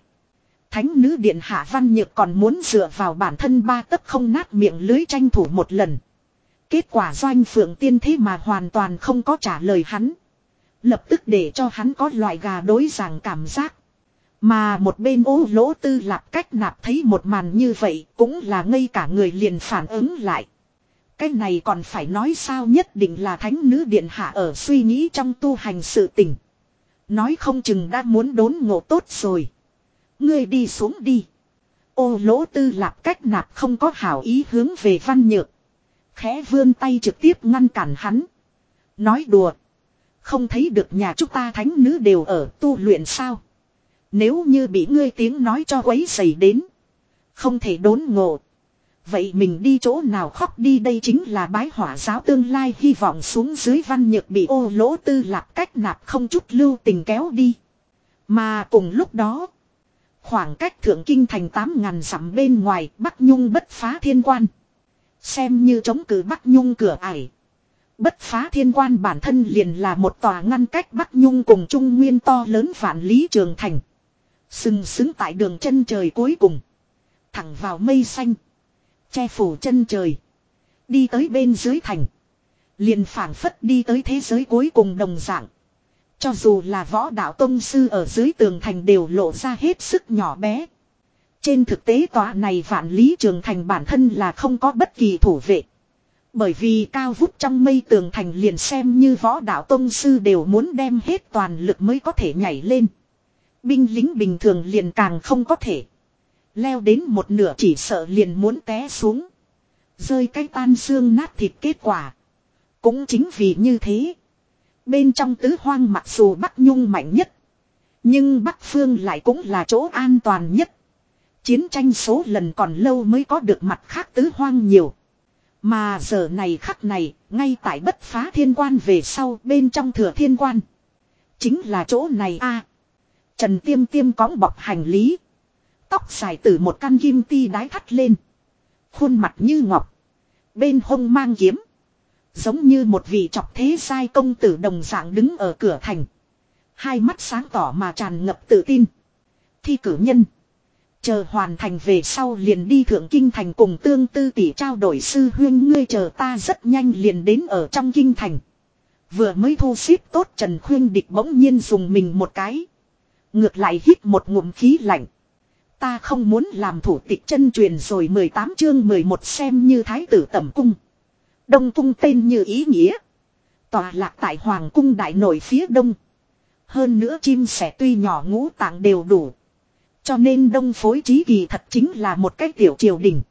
Speaker 1: Thánh nữ điện hạ văn nhược còn muốn dựa vào bản thân ba tấc không nát miệng lưới tranh thủ một lần. Kết quả doanh phượng tiên thế mà hoàn toàn không có trả lời hắn. Lập tức để cho hắn có loại gà đối giảng cảm giác. Mà một bên ô lỗ tư lạp cách nạp thấy một màn như vậy cũng là ngây cả người liền phản ứng lại. Cái này còn phải nói sao nhất định là thánh nữ điện hạ ở suy nghĩ trong tu hành sự tình. Nói không chừng đã muốn đốn ngộ tốt rồi. Ngươi đi xuống đi. Ô lỗ tư lạp cách nạp không có hảo ý hướng về văn nhược. Khẽ vươn tay trực tiếp ngăn cản hắn. Nói đùa. Không thấy được nhà chúng ta thánh nữ đều ở tu luyện sao. Nếu như bị ngươi tiếng nói cho quấy dày đến. Không thể đốn ngộ. Vậy mình đi chỗ nào khóc đi đây chính là bái hỏa giáo tương lai hy vọng xuống dưới văn nhược bị ô lỗ tư lạp cách nạp không chút lưu tình kéo đi. Mà cùng lúc đó. Khoảng cách thượng kinh thành 8.000 dặm bên ngoài, Bắc Nhung bất phá thiên quan. Xem như chống cử Bắc Nhung cửa ải. Bất phá thiên quan bản thân liền là một tòa ngăn cách Bắc Nhung cùng Trung Nguyên to lớn vạn lý trường thành. Sừng sững tại đường chân trời cuối cùng. Thẳng vào mây xanh. Che phủ chân trời. Đi tới bên dưới thành. Liền phảng phất đi tới thế giới cuối cùng đồng dạng. Cho dù là võ đạo tông sư ở dưới tường thành đều lộ ra hết sức nhỏ bé. Trên thực tế tòa này vạn lý trường thành bản thân là không có bất kỳ thủ vệ. Bởi vì cao vút trong mây tường thành liền xem như võ đạo tông sư đều muốn đem hết toàn lực mới có thể nhảy lên. Binh lính bình thường liền càng không có thể. Leo đến một nửa chỉ sợ liền muốn té xuống. Rơi cái tan xương nát thịt kết quả. Cũng chính vì như thế. Bên trong tứ hoang mặc dù Bắc Nhung mạnh nhất. Nhưng Bắc Phương lại cũng là chỗ an toàn nhất. Chiến tranh số lần còn lâu mới có được mặt khác tứ hoang nhiều. Mà giờ này khắc này, ngay tại bất phá thiên quan về sau bên trong thừa thiên quan. Chính là chỗ này a Trần Tiêm Tiêm cõng bọc hành lý. Tóc dài từ một căn kim ti đái thắt lên. Khuôn mặt như ngọc. Bên hông mang kiếm. Giống như một vị chọc thế sai công tử đồng dạng đứng ở cửa thành. Hai mắt sáng tỏ mà tràn ngập tự tin. Thi cử nhân. Chờ hoàn thành về sau liền đi thượng kinh thành cùng tương tư tỷ trao đổi sư huyên ngươi chờ ta rất nhanh liền đến ở trong kinh thành. Vừa mới thu xếp tốt Trần Khuyên địch bỗng nhiên dùng mình một cái. Ngược lại hít một ngụm khí lạnh. Ta không muốn làm thủ tịch chân truyền rồi 18 chương 11 xem như thái tử tẩm cung. Đông cung tên như ý nghĩa. Tòa lạc tại Hoàng cung đại nội phía đông. Hơn nữa chim sẻ tuy nhỏ ngũ tạng đều đủ. Cho nên đông phối trí kỳ thật chính là một cái tiểu triều đình.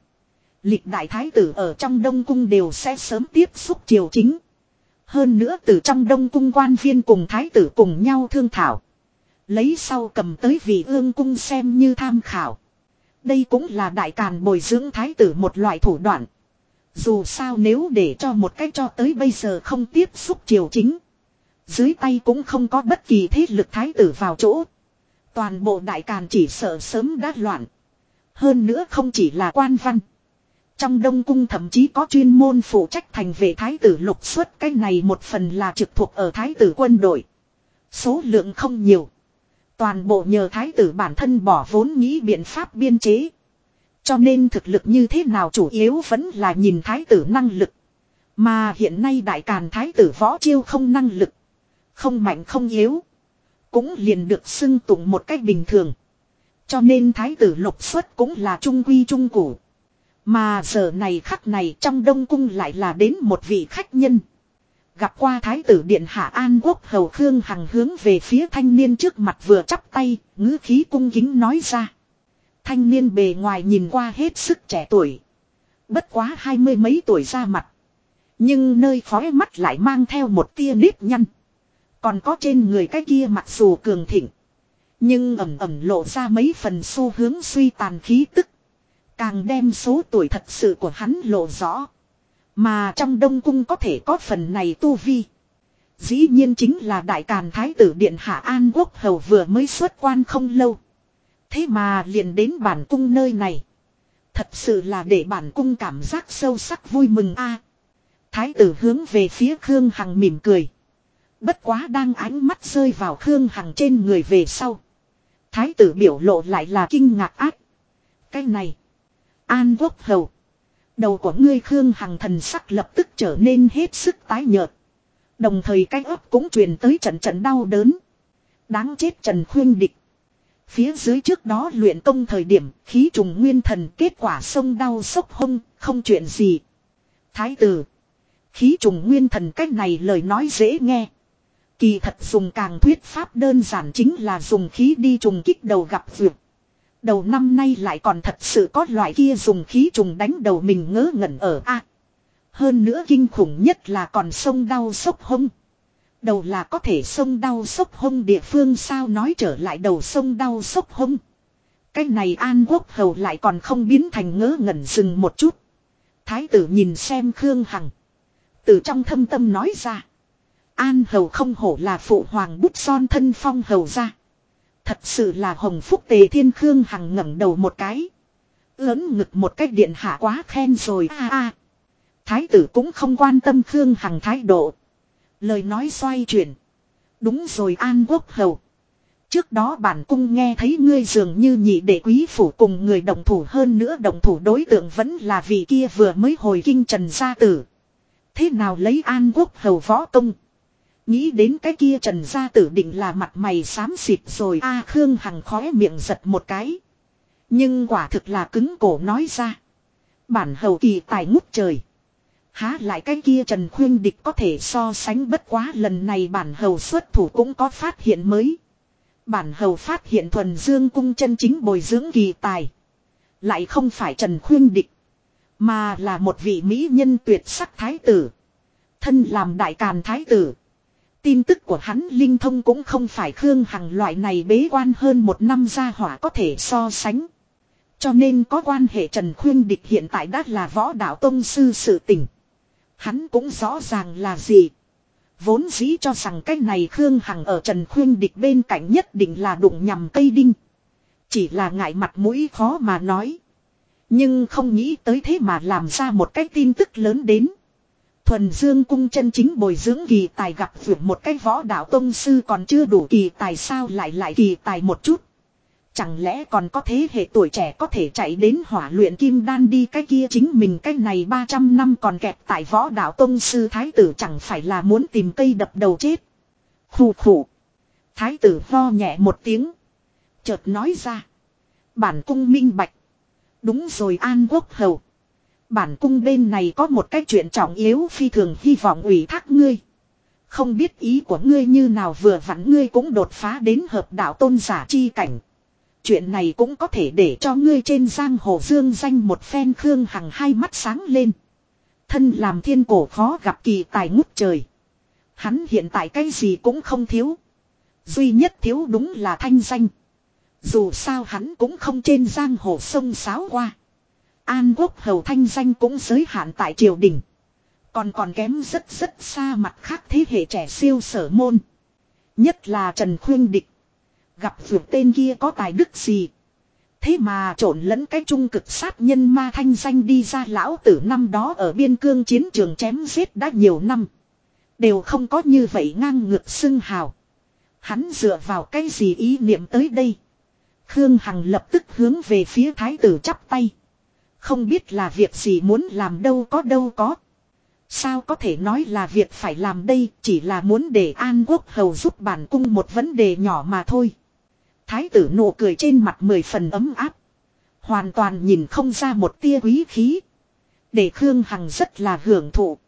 Speaker 1: Lịch đại thái tử ở trong đông cung đều sẽ sớm tiếp xúc triều chính. Hơn nữa từ trong đông cung quan viên cùng thái tử cùng nhau thương thảo. Lấy sau cầm tới vị ương cung xem như tham khảo. Đây cũng là đại càn bồi dưỡng thái tử một loại thủ đoạn. Dù sao nếu để cho một cách cho tới bây giờ không tiếp xúc triều chính. Dưới tay cũng không có bất kỳ thế lực thái tử vào chỗ. Toàn bộ đại càn chỉ sợ sớm đã loạn. Hơn nữa không chỉ là quan văn. Trong đông cung thậm chí có chuyên môn phụ trách thành về thái tử lục xuất, cái này một phần là trực thuộc ở thái tử quân đội. Số lượng không nhiều. Toàn bộ nhờ thái tử bản thân bỏ vốn nghĩ biện pháp biên chế. Cho nên thực lực như thế nào chủ yếu vẫn là nhìn thái tử năng lực. Mà hiện nay đại càn thái tử võ chiêu không năng lực. Không mạnh không yếu. Cũng liền được xưng tụng một cách bình thường. Cho nên thái tử lục xuất cũng là trung quy trung củ. Mà giờ này khắc này trong đông cung lại là đến một vị khách nhân. Gặp qua thái tử điện hạ an quốc hầu khương hằng hướng về phía thanh niên trước mặt vừa chắp tay, ngữ khí cung kính nói ra. Thanh niên bề ngoài nhìn qua hết sức trẻ tuổi. Bất quá hai mươi mấy tuổi ra mặt. Nhưng nơi khói mắt lại mang theo một tia nếp nhăn. Còn có trên người cái kia mặc dù cường thịnh. Nhưng ẩm ẩm lộ ra mấy phần xu hướng suy tàn khí tức. Càng đem số tuổi thật sự của hắn lộ rõ. Mà trong đông cung có thể có phần này tu vi. Dĩ nhiên chính là đại càn thái tử điện hạ an quốc hầu vừa mới xuất quan không lâu. Thế mà liền đến bản cung nơi này. Thật sự là để bản cung cảm giác sâu sắc vui mừng a. thái tử hướng về phía Khương Hằng mỉm cười. Bất quá đang ánh mắt rơi vào Khương Hằng trên người về sau. Thái tử biểu lộ lại là kinh ngạc ác. Cái này. An quốc hầu. Đầu của ngươi Khương Hằng thần sắc lập tức trở nên hết sức tái nhợt. Đồng thời cái ấp cũng truyền tới trận trận đau đớn. Đáng chết Trần Khuyên Địch. Phía dưới trước đó luyện công thời điểm khí trùng nguyên thần kết quả sông đau sốc hông, không chuyện gì. Thái tử. Khí trùng nguyên thần cách này lời nói dễ nghe. Kỳ thật dùng càng thuyết pháp đơn giản chính là dùng khí đi trùng kích đầu gặp vượt. Đầu năm nay lại còn thật sự có loại kia dùng khí trùng đánh đầu mình ngớ ngẩn ở a. hơn nữa kinh khủng nhất là còn sông đau sốc hông. Đầu là có thể sông đau sốc hông địa phương sao nói trở lại đầu sông đau sốc hông. Cái này An Quốc Hầu lại còn không biến thành ngớ ngẩn dừng một chút. Thái tử nhìn xem Khương Hằng. Từ trong thâm tâm nói ra. An Hầu không hổ là phụ hoàng bút son thân phong hầu ra. Thật sự là hồng phúc tề thiên khương hằng ngẩng đầu một cái. Lớn ngực một cách điện hạ quá khen rồi, a a. Thái tử cũng không quan tâm khương hằng thái độ. Lời nói xoay chuyển. Đúng rồi an quốc hầu. Trước đó bản cung nghe thấy ngươi dường như nhị đệ quý phủ cùng người đồng thủ hơn nữa đồng thủ đối tượng vẫn là vị kia vừa mới hồi kinh trần gia tử. Thế nào lấy an quốc hầu võ công? Nghĩ đến cái kia trần gia tử định là mặt mày xám xịt rồi a Khương Hằng khóe miệng giật một cái. Nhưng quả thực là cứng cổ nói ra. Bản hầu kỳ tài ngút trời. Há lại cái kia Trần Khuyên Địch có thể so sánh bất quá lần này bản hầu xuất thủ cũng có phát hiện mới. Bản hầu phát hiện thuần dương cung chân chính bồi dưỡng kỳ tài. Lại không phải Trần Khuyên Địch. Mà là một vị mỹ nhân tuyệt sắc thái tử. Thân làm đại càn thái tử. Tin tức của hắn linh thông cũng không phải Khương Hằng loại này bế quan hơn một năm gia hỏa có thể so sánh. Cho nên có quan hệ Trần Khuyên Địch hiện tại đã là võ đạo tông sư sự tình. Hắn cũng rõ ràng là gì. Vốn dĩ cho rằng cái này Khương Hằng ở Trần Khuyên Địch bên cạnh nhất định là đụng nhầm cây đinh. Chỉ là ngại mặt mũi khó mà nói. Nhưng không nghĩ tới thế mà làm ra một cái tin tức lớn đến. Thuần Dương cung chân chính bồi dưỡng kỳ tài gặp vượt một cái võ đạo tông sư còn chưa đủ kỳ tài sao lại lại kỳ tài một chút. Chẳng lẽ còn có thế hệ tuổi trẻ có thể chạy đến hỏa luyện kim đan đi cái kia chính mình cái này 300 năm còn kẹp tại võ đạo tông sư thái tử chẳng phải là muốn tìm cây đập đầu chết. Khủ khủ. Thái tử ho nhẹ một tiếng. Chợt nói ra. Bản cung minh bạch. Đúng rồi an quốc hầu. Bản cung bên này có một cái chuyện trọng yếu phi thường hy vọng ủy thác ngươi. Không biết ý của ngươi như nào vừa vặn ngươi cũng đột phá đến hợp đạo tôn giả chi cảnh. Chuyện này cũng có thể để cho ngươi trên giang hồ dương danh một phen khương hằng hai mắt sáng lên. Thân làm thiên cổ khó gặp kỳ tài ngút trời. Hắn hiện tại cái gì cũng không thiếu. Duy nhất thiếu đúng là thanh danh. Dù sao hắn cũng không trên giang hồ sông sáo qua. An quốc hầu thanh danh cũng giới hạn tại triều đình. Còn còn kém rất rất xa mặt khác thế hệ trẻ siêu sở môn. Nhất là Trần Khuyên Địch. Gặp vượt tên kia có tài đức gì. Thế mà trộn lẫn cái trung cực sát nhân ma thanh danh đi ra lão tử năm đó ở biên cương chiến trường chém giết đã nhiều năm. Đều không có như vậy ngang ngược xưng hào. Hắn dựa vào cái gì ý niệm tới đây. Khương Hằng lập tức hướng về phía thái tử chắp tay. Không biết là việc gì muốn làm đâu có đâu có. Sao có thể nói là việc phải làm đây chỉ là muốn để An Quốc Hầu giúp bản cung một vấn đề nhỏ mà thôi. Thái tử nụ cười trên mặt mười phần ấm áp. Hoàn toàn nhìn không ra một tia quý khí. Để Khương Hằng rất là hưởng thụ.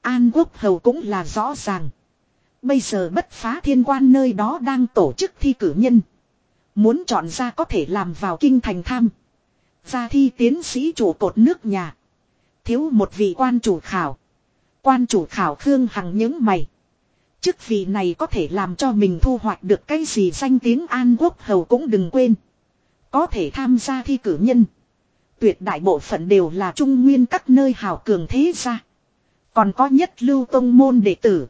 Speaker 1: An Quốc Hầu cũng là rõ ràng. Bây giờ bất phá thiên quan nơi đó đang tổ chức thi cử nhân. Muốn chọn ra có thể làm vào kinh thành tham. Ra thi tiến sĩ chủ cột nước nhà. Thiếu một vị quan chủ khảo. Quan chủ khảo Khương Hằng những mày. Chức vị này có thể làm cho mình thu hoạch được cái gì danh tiếng An Quốc Hầu cũng đừng quên. Có thể tham gia thi cử nhân. Tuyệt đại bộ phận đều là trung nguyên các nơi hào cường thế gia. Còn có nhất lưu tông môn đệ tử.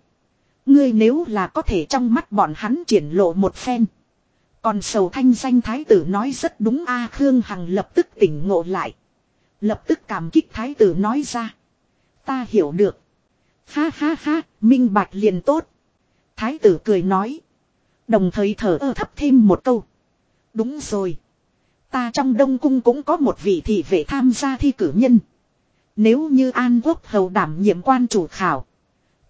Speaker 1: Ngươi nếu là có thể trong mắt bọn hắn triển lộ một phen. Còn sầu thanh danh thái tử nói rất đúng a Khương Hằng lập tức tỉnh ngộ lại. Lập tức cảm kích thái tử nói ra. Ta hiểu được. Ha ha ha, minh bạch liền tốt. Thái tử cười nói. Đồng thời thở ơ thấp thêm một câu. Đúng rồi. Ta trong Đông Cung cũng có một vị thị vệ tham gia thi cử nhân. Nếu như An Quốc Hầu đảm nhiệm quan chủ khảo.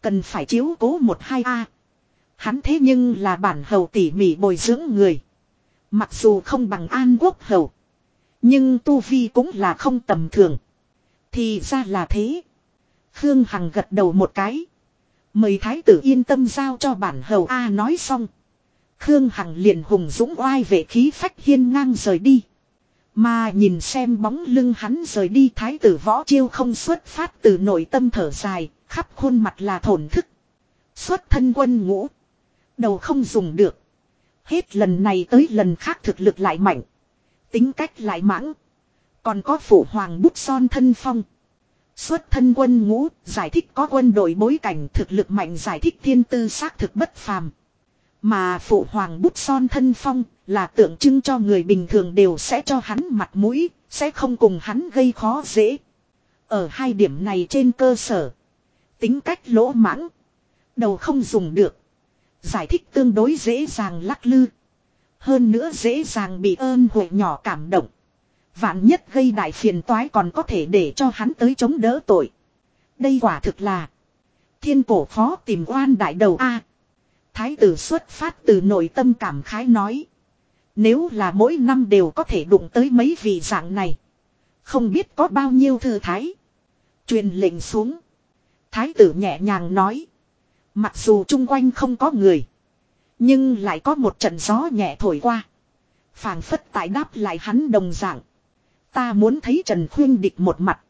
Speaker 1: Cần phải chiếu cố một hai A. Hắn thế nhưng là bản hầu tỉ mỉ bồi dưỡng người. Mặc dù không bằng An Quốc Hầu. Nhưng Tu Vi cũng là không tầm thường. Thì ra là thế. Khương Hằng gật đầu một cái. Mời thái tử yên tâm giao cho bản hầu A nói xong. Khương Hằng liền hùng dũng oai vệ khí phách hiên ngang rời đi. Mà nhìn xem bóng lưng hắn rời đi thái tử võ chiêu không xuất phát từ nội tâm thở dài, khắp khuôn mặt là thổn thức. Xuất thân quân ngũ. Đầu không dùng được. Hết lần này tới lần khác thực lực lại mạnh. Tính cách lại mãng. Còn có phụ hoàng bút son thân phong. Xuất thân quân ngũ, giải thích có quân đội bối cảnh thực lực mạnh giải thích thiên tư xác thực bất phàm. Mà phụ hoàng bút son thân phong là tượng trưng cho người bình thường đều sẽ cho hắn mặt mũi, sẽ không cùng hắn gây khó dễ. Ở hai điểm này trên cơ sở. Tính cách lỗ mãng. Đầu không dùng được. Giải thích tương đối dễ dàng lắc lư. Hơn nữa dễ dàng bị ơn hội nhỏ cảm động. Vạn nhất gây đại phiền toái còn có thể để cho hắn tới chống đỡ tội. Đây quả thực là. Thiên cổ khó tìm oan đại đầu A. Thái tử xuất phát từ nội tâm cảm khái nói. Nếu là mỗi năm đều có thể đụng tới mấy vị dạng này. Không biết có bao nhiêu thư thái. Truyền lệnh xuống. Thái tử nhẹ nhàng nói. Mặc dù chung quanh không có người. Nhưng lại có một trận gió nhẹ thổi qua. phảng phất tại đáp lại hắn đồng dạng. Ta muốn thấy Trần Khuyên địch một mặt.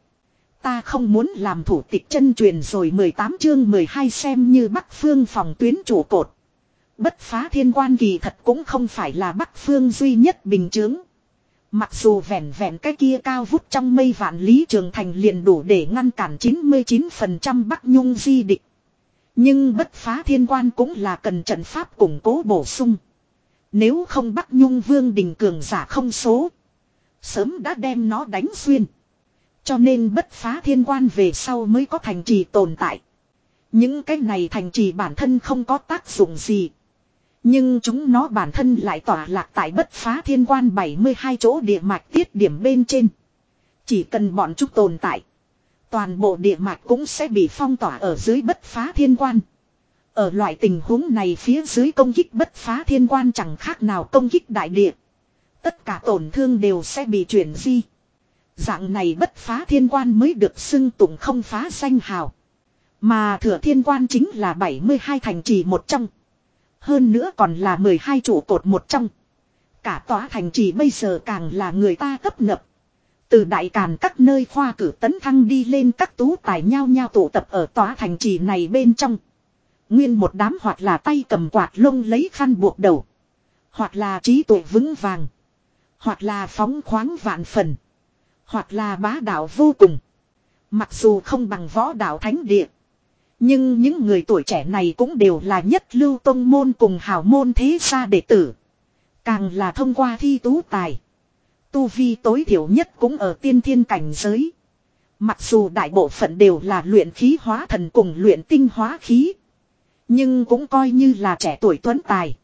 Speaker 1: Ta không muốn làm thủ tịch chân truyền rồi 18 chương 12 xem như Bắc Phương phòng tuyến trụ cột. Bất phá thiên quan kỳ thật cũng không phải là Bắc Phương duy nhất bình chướng. Mặc dù vẹn vẹn cái kia cao vút trong mây vạn lý trường thành liền đủ để ngăn cản 99% Bắc Nhung di địch. Nhưng bất phá thiên quan cũng là cần trận pháp củng cố bổ sung. Nếu không Bắc Nhung vương đình cường giả không số. Sớm đã đem nó đánh xuyên. Cho nên bất phá thiên quan về sau mới có thành trì tồn tại. Những cái này thành trì bản thân không có tác dụng gì. Nhưng chúng nó bản thân lại tỏa lạc tại bất phá thiên quan 72 chỗ địa mạch tiết điểm bên trên. Chỉ cần bọn chúng tồn tại. Toàn bộ địa mạch cũng sẽ bị phong tỏa ở dưới bất phá thiên quan. Ở loại tình huống này phía dưới công kích bất phá thiên quan chẳng khác nào công kích đại địa. Tất cả tổn thương đều sẽ bị chuyển di. Dạng này bất phá thiên quan mới được xưng tụng không phá danh hào. Mà thừa thiên quan chính là 72 thành trì một trong. Hơn nữa còn là 12 trụ cột một trong. Cả tòa thành trì bây giờ càng là người ta cấp nập. Từ đại càn các nơi khoa cử tấn thăng đi lên các tú tài nhau nhau tụ tập ở tòa thành trì này bên trong. Nguyên một đám hoặc là tay cầm quạt lông lấy khăn buộc đầu. Hoặc là trí tuệ vững vàng. Hoặc là phóng khoáng vạn phần. Hoặc là bá đạo vô cùng. Mặc dù không bằng võ đạo thánh địa. Nhưng những người tuổi trẻ này cũng đều là nhất lưu tông môn cùng hào môn thế gia đệ tử. Càng là thông qua thi tú tài. Tu vi tối thiểu nhất cũng ở tiên thiên cảnh giới. Mặc dù đại bộ phận đều là luyện khí hóa thần cùng luyện tinh hóa khí. Nhưng cũng coi như là trẻ tuổi tuấn tài.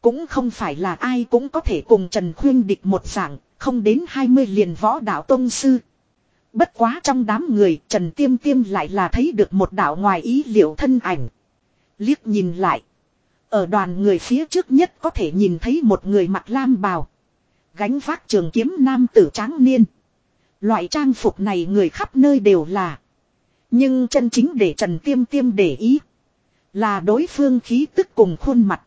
Speaker 1: Cũng không phải là ai cũng có thể cùng Trần Khuyên địch một dạng, không đến 20 liền võ đạo tông sư. Bất quá trong đám người Trần Tiêm Tiêm lại là thấy được một đạo ngoài ý liệu thân ảnh. Liếc nhìn lại. Ở đoàn người phía trước nhất có thể nhìn thấy một người mặc lam bào. gánh vác trường kiếm nam tử tráng niên. Loại trang phục này người khắp nơi đều là. Nhưng chân chính để Trần Tiêm Tiêm để ý. Là đối phương khí tức cùng khuôn mặt.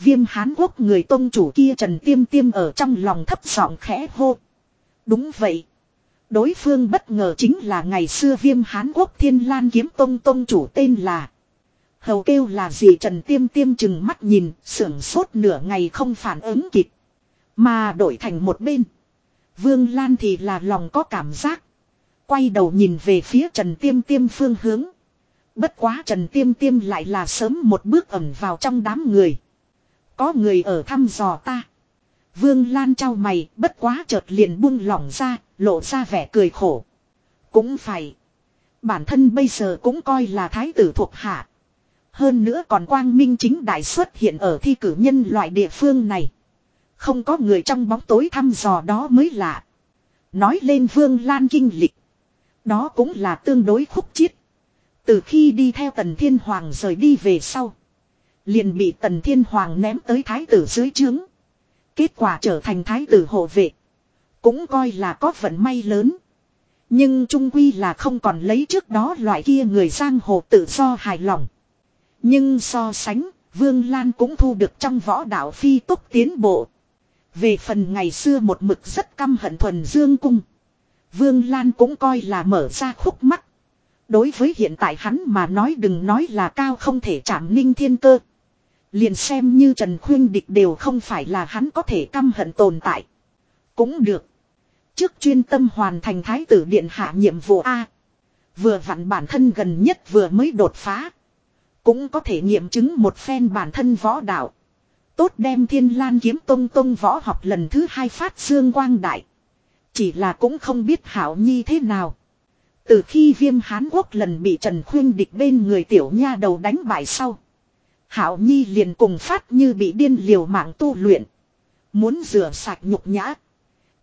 Speaker 1: Viêm Hán Quốc người tôn chủ kia Trần Tiêm Tiêm ở trong lòng thấp giọng khẽ hô. Đúng vậy. Đối phương bất ngờ chính là ngày xưa viêm Hán Quốc Thiên Lan Kiếm Tông Tông chủ tên là. Hầu kêu là gì Trần Tiêm Tiêm chừng mắt nhìn, sưởng sốt nửa ngày không phản ứng kịp. Mà đổi thành một bên. Vương Lan thì là lòng có cảm giác. Quay đầu nhìn về phía Trần Tiêm Tiêm phương hướng. Bất quá Trần Tiêm Tiêm lại là sớm một bước ẩn vào trong đám người. Có người ở thăm dò ta. Vương Lan trao mày, bất quá chợt liền buông lỏng ra, lộ ra vẻ cười khổ. Cũng phải. Bản thân bây giờ cũng coi là thái tử thuộc hạ. Hơn nữa còn quang minh chính đại xuất hiện ở thi cử nhân loại địa phương này. Không có người trong bóng tối thăm dò đó mới lạ. Nói lên Vương Lan kinh lịch. Đó cũng là tương đối khúc chiết. Từ khi đi theo Tần Thiên Hoàng rời đi về sau. Liền bị Tần Thiên Hoàng ném tới thái tử dưới trướng. Kết quả trở thành thái tử hộ vệ. Cũng coi là có vận may lớn. Nhưng trung quy là không còn lấy trước đó loại kia người giang hồ tự do hài lòng. Nhưng so sánh, Vương Lan cũng thu được trong võ đạo phi tốc tiến bộ. Về phần ngày xưa một mực rất căm hận thuần dương cung. Vương Lan cũng coi là mở ra khúc mắt. Đối với hiện tại hắn mà nói đừng nói là cao không thể chạm ninh thiên cơ. Liền xem như Trần Khuyên Địch đều không phải là hắn có thể căm hận tồn tại. Cũng được. Trước chuyên tâm hoàn thành thái tử điện hạ nhiệm vụ A. Vừa vặn bản thân gần nhất vừa mới đột phá. Cũng có thể nghiệm chứng một phen bản thân võ đạo. Tốt đem thiên lan kiếm tông tông võ học lần thứ hai phát dương quang đại. Chỉ là cũng không biết hảo nhi thế nào. Từ khi viêm Hán Quốc lần bị Trần Khuyên địch bên người tiểu nha đầu đánh bại sau. Hảo Nhi liền cùng phát như bị điên liều mạng tu luyện. Muốn rửa sạch nhục nhã.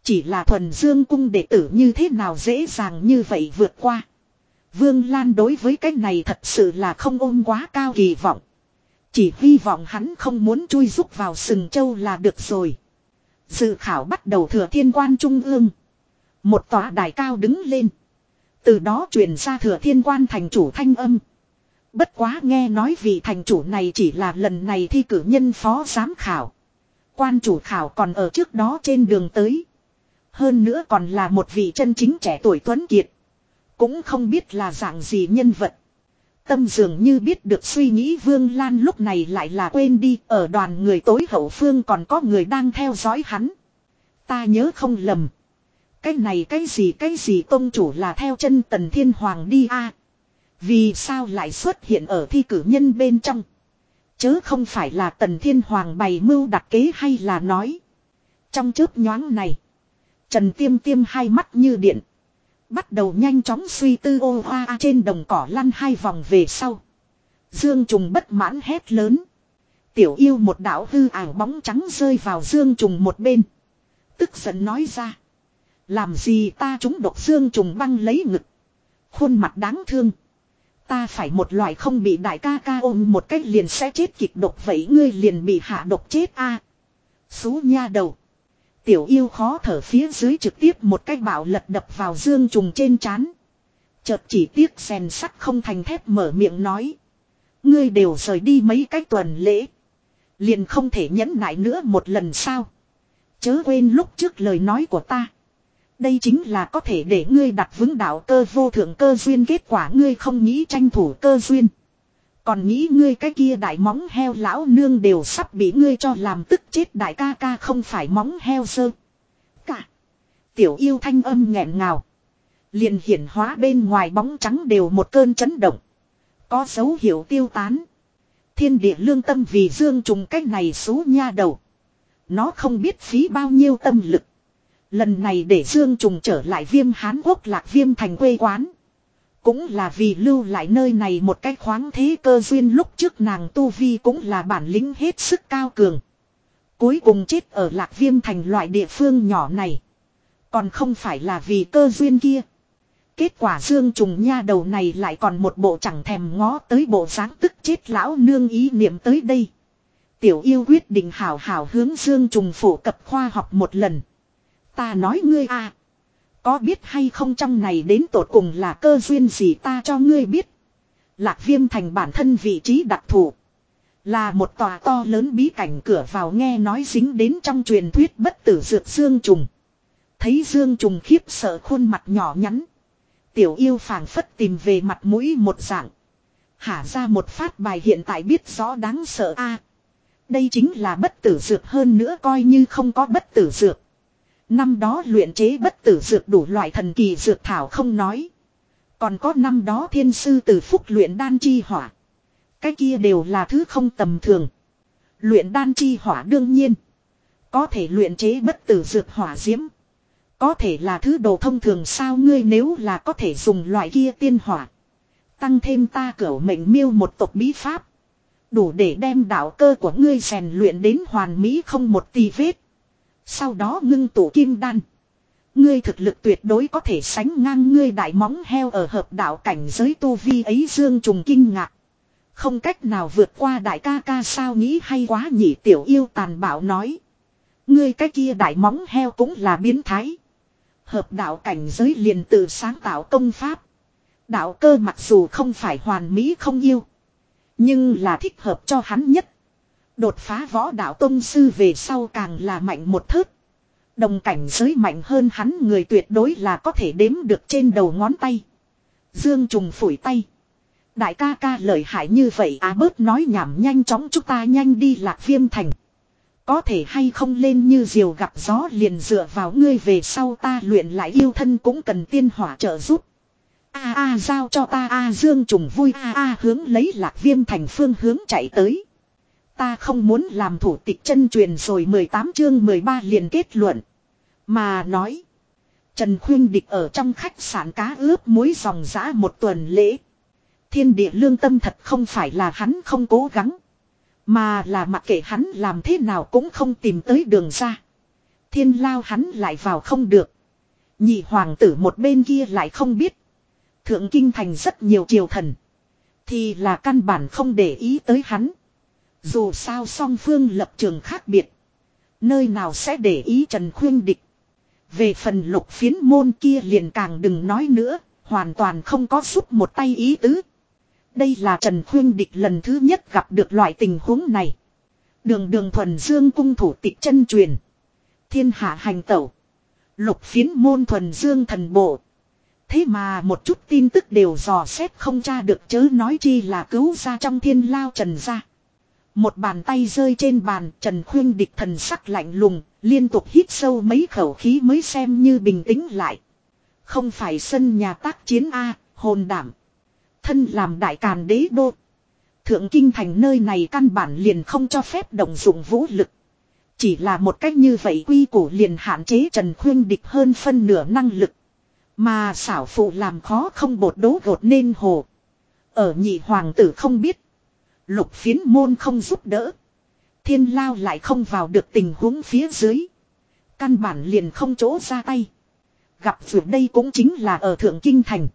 Speaker 1: Chỉ là thuần dương cung đệ tử như thế nào dễ dàng như vậy vượt qua. Vương Lan đối với cái này thật sự là không ôm quá cao kỳ vọng. Chỉ hy vọng hắn không muốn chui rúc vào sừng châu là được rồi. Dự khảo bắt đầu thừa thiên quan trung ương. Một tòa đài cao đứng lên. Từ đó truyền ra thừa thiên quan thành chủ thanh âm. Bất quá nghe nói vị thành chủ này chỉ là lần này thi cử nhân phó giám khảo. Quan chủ khảo còn ở trước đó trên đường tới. Hơn nữa còn là một vị chân chính trẻ tuổi tuấn kiệt. Cũng không biết là dạng gì nhân vật. Tâm dường như biết được suy nghĩ Vương Lan lúc này lại là quên đi, ở đoàn người tối hậu phương còn có người đang theo dõi hắn. Ta nhớ không lầm. Cái này cái gì cái gì tôn chủ là theo chân tần thiên hoàng đi a vì sao lại xuất hiện ở thi cử nhân bên trong. Chớ không phải là tần thiên hoàng bày mưu đặt kế hay là nói. Trong chớp nhoáng này. Trần tiêm tiêm hai mắt như điện. Bắt đầu nhanh chóng suy tư ô hoa trên đồng cỏ lăn hai vòng về sau. Dương trùng bất mãn hét lớn. Tiểu yêu một đạo hư ảo bóng trắng rơi vào dương trùng một bên. Tức giận nói ra. Làm gì ta chúng độc dương trùng băng lấy ngực. Khuôn mặt đáng thương. Ta phải một loại không bị đại ca ca ôm một cách liền sẽ chết kịch độc, vậy ngươi liền bị hạ độc chết a à. Xú nha đầu. Tiểu yêu khó thở phía dưới trực tiếp một cái bạo lật đập vào dương trùng trên chán. Chợt chỉ tiếc rèn sắt không thành thép mở miệng nói. Ngươi đều rời đi mấy cái tuần lễ. Liền không thể nhẫn nại nữa một lần sao. Chớ quên lúc trước lời nói của ta. Đây chính là có thể để ngươi đặt vững đạo cơ vô thượng cơ duyên, kết quả ngươi không nghĩ tranh thủ cơ duyên. Còn nghĩ ngươi cái kia đại móng heo lão nương đều sắp bị ngươi cho làm tức chết đại ca ca không phải móng heo sơ. Cả. Tiểu yêu thanh âm nghẹn ngào. liền hiển hóa bên ngoài bóng trắng đều một cơn chấn động. Có dấu hiệu tiêu tán. Thiên địa lương tâm vì dương trùng cách này xú nha đầu. Nó không biết phí bao nhiêu tâm lực. Lần này để Dương Trùng trở lại viêm Hán Quốc lạc viêm thành quê quán. Cũng là vì lưu lại nơi này một cách khoáng thế cơ duyên lúc trước nàng Tu Vi cũng là bản lĩnh hết sức cao cường. Cuối cùng chết ở lạc viêm thành loại địa phương nhỏ này. Còn không phải là vì cơ duyên kia. Kết quả Dương Trùng nha đầu này lại còn một bộ chẳng thèm ngó tới bộ dáng tức chết lão nương ý niệm tới đây. Tiểu yêu quyết định hảo hảo hướng Dương Trùng phổ cập khoa học một lần. Ta nói ngươi à. Có biết hay không trong này đến tột cùng là cơ duyên gì ta cho ngươi biết. Lạc viêm thành bản thân vị trí đặc thù. Là một tòa to lớn bí cảnh cửa vào nghe nói dính đến trong truyền thuyết bất tử dược dương trùng. Thấy dương trùng khiếp sợ khuôn mặt nhỏ nhắn. Tiểu yêu phảng phất tìm về mặt mũi một dạng. Hả ra một phát bài hiện tại biết rõ đáng sợ a Đây chính là bất tử dược hơn nữa coi như không có bất tử dược. Năm đó luyện chế bất tử dược đủ loại thần kỳ dược thảo không nói. Còn có năm đó thiên sư từ phúc luyện đan chi hỏa. Cái kia đều là thứ không tầm thường. Luyện đan chi hỏa đương nhiên. Có thể luyện chế bất tử dược hỏa diễm. Có thể là thứ đồ thông thường sao ngươi nếu là có thể dùng loại kia tiên hỏa. Tăng thêm ta cỡ mệnh miêu một tộc bí pháp. Đủ để đem đạo cơ của ngươi rèn luyện đến hoàn mỹ không một tì vết. Sau đó ngưng tụ kim đan. Ngươi thực lực tuyệt đối có thể sánh ngang ngươi đại móng heo ở hợp đạo cảnh giới tu vi ấy dương trùng kinh ngạc. Không cách nào vượt qua đại ca ca sao nghĩ hay quá nhỉ, tiểu yêu tàn bạo nói. Ngươi cái kia đại móng heo cũng là biến thái. Hợp đạo cảnh giới liền tự sáng tạo công pháp. Đạo cơ mặc dù không phải hoàn mỹ không yêu. Nhưng là thích hợp cho hắn nhất. Đột phá võ đạo tông sư về sau càng là mạnh một thớt. Đồng cảnh giới mạnh hơn hắn người tuyệt đối là có thể đếm được trên đầu ngón tay. Dương trùng phủi tay. Đại ca ca lợi hại như vậy à bớt nói nhảm nhanh chóng chúng ta nhanh đi lạc viêm thành. Có thể hay không lên như diều gặp gió liền dựa vào ngươi về sau ta luyện lại yêu thân cũng cần tiên hỏa trợ giúp. A a giao cho ta a dương trùng vui a a hướng lấy lạc viêm thành phương hướng chạy tới. Ta không muốn làm thủ tịch chân truyền rồi 18 chương 13 liền kết luận. Mà nói. Trần Khuyên Địch ở trong khách sạn cá ướp muối dòng giã một tuần lễ. Thiên địa lương tâm thật không phải là hắn không cố gắng. Mà là mặc kệ hắn làm thế nào cũng không tìm tới đường ra. Thiên lao hắn lại vào không được. Nhị hoàng tử một bên kia lại không biết. Thượng kinh thành rất nhiều triều thần. Thì là căn bản không để ý tới hắn. Dù sao song phương lập trường khác biệt. Nơi nào sẽ để ý Trần Khuyên Địch. Về phần lục phiến môn kia liền càng đừng nói nữa. Hoàn toàn không có giúp một tay ý tứ. Đây là Trần Khuyên Địch lần thứ nhất gặp được loại tình huống này. Đường đường thuần dương cung thủ tịch chân truyền. Thiên hạ hành tẩu. Lục phiến môn thuần dương thần bộ. Thế mà một chút tin tức đều dò xét không tra được chớ nói chi là cứu ra trong thiên lao trần ra. Một bàn tay rơi trên bàn Trần Khuyên địch thần sắc lạnh lùng, liên tục hít sâu mấy khẩu khí mới xem như bình tĩnh lại. Không phải sân nhà tác chiến A, hồn đảm. Thân làm đại càn đế đô. Thượng kinh thành nơi này căn bản liền không cho phép động dụng vũ lực. Chỉ là một cách như vậy quy củ liền hạn chế Trần Khuyên địch hơn phân nửa năng lực. Mà xảo phụ làm khó không bột đố gột nên hồ. Ở nhị hoàng tử không biết. Lục phiến môn không giúp đỡ. Thiên lao lại không vào được tình huống phía dưới. Căn bản liền không chỗ ra tay. Gặp vượt đây cũng chính là ở Thượng Kinh Thành.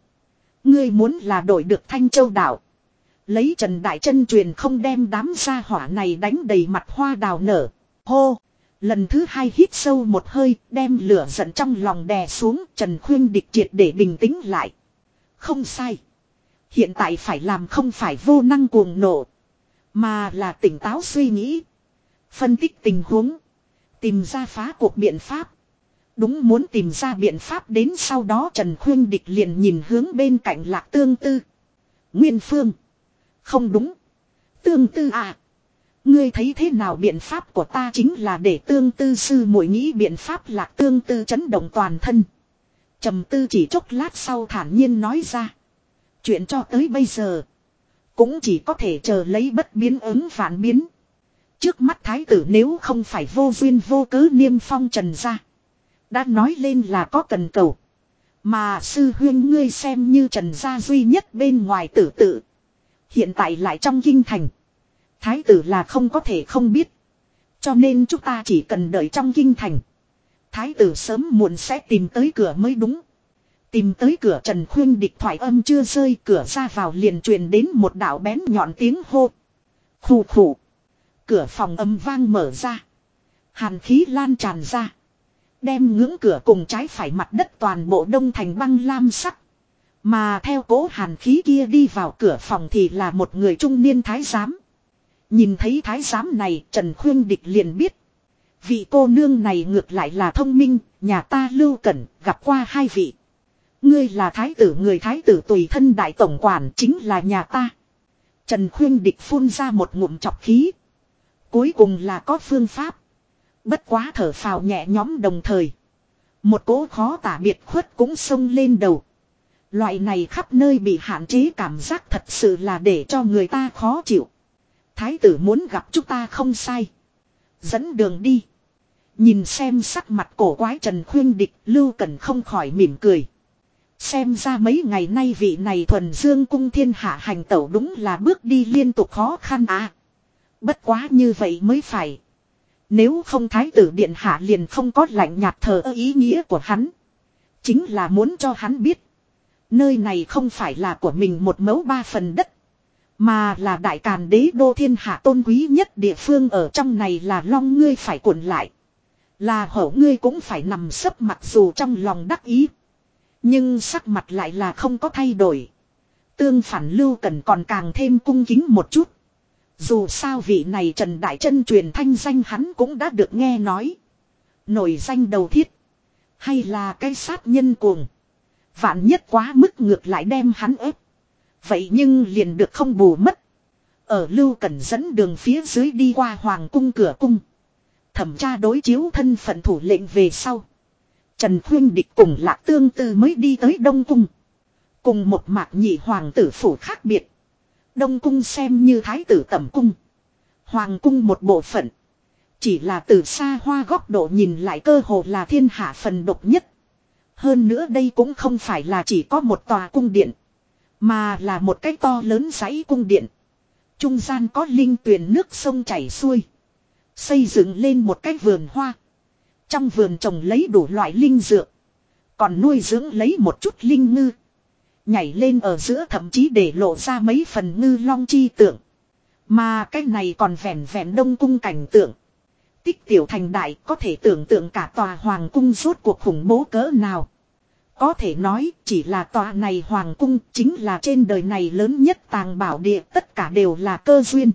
Speaker 1: Ngươi muốn là đổi được Thanh Châu Đảo. Lấy Trần Đại chân truyền không đem đám gia hỏa này đánh đầy mặt hoa đào nở. Hô! Lần thứ hai hít sâu một hơi, đem lửa giận trong lòng đè xuống, Trần Khuyên địch triệt để bình tĩnh lại. Không sai. Hiện tại phải làm không phải vô năng cuồng nộ. Mà là tỉnh táo suy nghĩ. Phân tích tình huống. Tìm ra phá cuộc biện pháp. Đúng muốn tìm ra biện pháp đến sau đó Trần Khuyên Địch liền nhìn hướng bên cạnh lạc tương tư. Nguyên Phương. Không đúng. Tương tư à. Ngươi thấy thế nào biện pháp của ta chính là để tương tư sư muội nghĩ biện pháp lạc tương tư chấn động toàn thân. trầm tư chỉ chốc lát sau thản nhiên nói ra. Chuyện cho tới bây giờ. Cũng chỉ có thể chờ lấy bất biến ứng phản biến. Trước mắt thái tử nếu không phải vô duyên vô cớ niêm phong trần ra. Đã nói lên là có cần cầu. Mà sư huyên ngươi xem như trần gia duy nhất bên ngoài tử tự. Hiện tại lại trong kinh thành. Thái tử là không có thể không biết. Cho nên chúng ta chỉ cần đợi trong kinh thành. Thái tử sớm muộn sẽ tìm tới cửa mới đúng. Tìm tới cửa Trần Khuyên địch thoại âm chưa rơi cửa ra vào liền truyền đến một đạo bén nhọn tiếng hô. Khủ khủ. Cửa phòng âm vang mở ra. Hàn khí lan tràn ra. Đem ngưỡng cửa cùng trái phải mặt đất toàn bộ đông thành băng lam sắc. Mà theo cố hàn khí kia đi vào cửa phòng thì là một người trung niên thái giám. Nhìn thấy thái giám này Trần Khuyên Địch liền biết. Vị cô nương này ngược lại là thông minh, nhà ta lưu cẩn, gặp qua hai vị. Ngươi là thái tử, người thái tử tùy thân đại tổng quản chính là nhà ta. Trần Khuyên Địch phun ra một ngụm chọc khí. Cuối cùng là có phương pháp. Bất quá thở phào nhẹ nhóm đồng thời. Một cố khó tả biệt khuất cũng xông lên đầu. Loại này khắp nơi bị hạn chế cảm giác thật sự là để cho người ta khó chịu. Thái tử muốn gặp chúng ta không sai. Dẫn đường đi. Nhìn xem sắc mặt cổ quái Trần Khuyên Địch, Lưu Cần không khỏi mỉm cười. Xem ra mấy ngày nay vị này thuần dương cung thiên hạ hành tẩu đúng là bước đi liên tục khó khăn à. Bất quá như vậy mới phải. Nếu không thái tử điện hạ liền không có lạnh nhạt thờ ý nghĩa của hắn. Chính là muốn cho hắn biết. Nơi này không phải là của mình một mẫu ba phần đất. Mà là đại càn đế đô thiên hạ tôn quý nhất địa phương ở trong này là long ngươi phải cuộn lại. Là hổ ngươi cũng phải nằm sấp mặc dù trong lòng đắc ý. Nhưng sắc mặt lại là không có thay đổi. Tương phản lưu cần còn càng thêm cung kính một chút. Dù sao vị này Trần Đại chân truyền thanh danh hắn cũng đã được nghe nói. Nổi danh đầu thiết. Hay là cái sát nhân cuồng. Vạn nhất quá mức ngược lại đem hắn ép. Vậy nhưng liền được không bù mất. Ở Lưu Cẩn dẫn đường phía dưới đi qua Hoàng cung cửa cung. Thẩm tra đối chiếu thân phận thủ lệnh về sau. Trần Khuyên Địch cùng Lạc Tương Tư mới đi tới Đông Cung. Cùng một mạc nhị hoàng tử phủ khác biệt. Đông Cung xem như thái tử tẩm cung. Hoàng cung một bộ phận. Chỉ là từ xa hoa góc độ nhìn lại cơ hồ là thiên hạ phần độc nhất. Hơn nữa đây cũng không phải là chỉ có một tòa cung điện. Mà là một cái to lớn dãy cung điện. Trung gian có linh tuyển nước sông chảy xuôi. Xây dựng lên một cái vườn hoa. Trong vườn trồng lấy đủ loại linh dược. Còn nuôi dưỡng lấy một chút linh ngư. Nhảy lên ở giữa thậm chí để lộ ra mấy phần ngư long chi tượng. Mà cái này còn vẹn vẹn đông cung cảnh tượng. Tích tiểu thành đại có thể tưởng tượng cả tòa hoàng cung rốt cuộc khủng bố cỡ nào. Có thể nói chỉ là tòa này hoàng cung chính là trên đời này lớn nhất tàng bảo địa tất cả đều là cơ duyên.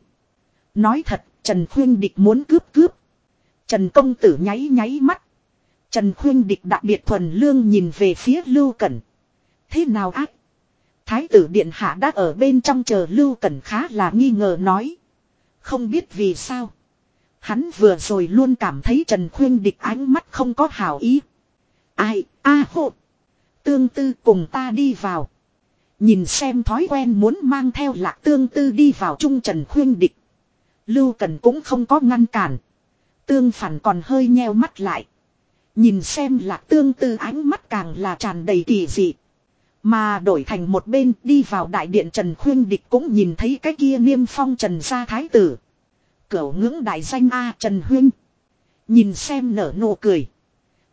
Speaker 1: Nói thật, Trần Khuyên Địch muốn cướp cướp. Trần Công Tử nháy nháy mắt. Trần Khuyên Địch đặc biệt thuần lương nhìn về phía Lưu Cẩn. Thế nào ác? Thái tử Điện Hạ đã ở bên trong chờ Lưu Cẩn khá là nghi ngờ nói. Không biết vì sao. Hắn vừa rồi luôn cảm thấy Trần Khuyên Địch ánh mắt không có hảo ý. Ai, a hộ. Tương tư cùng ta đi vào. Nhìn xem thói quen muốn mang theo lạc tương tư đi vào trung Trần Khuyên Địch. Lưu Cần cũng không có ngăn cản. Tương phản còn hơi nheo mắt lại. Nhìn xem lạc tương tư ánh mắt càng là tràn đầy kỳ dị. Mà đổi thành một bên đi vào đại điện Trần Khuyên Địch cũng nhìn thấy cái kia niêm phong Trần gia thái tử. Cửu ngưỡng đại danh A Trần Huyên. Nhìn xem nở nụ cười.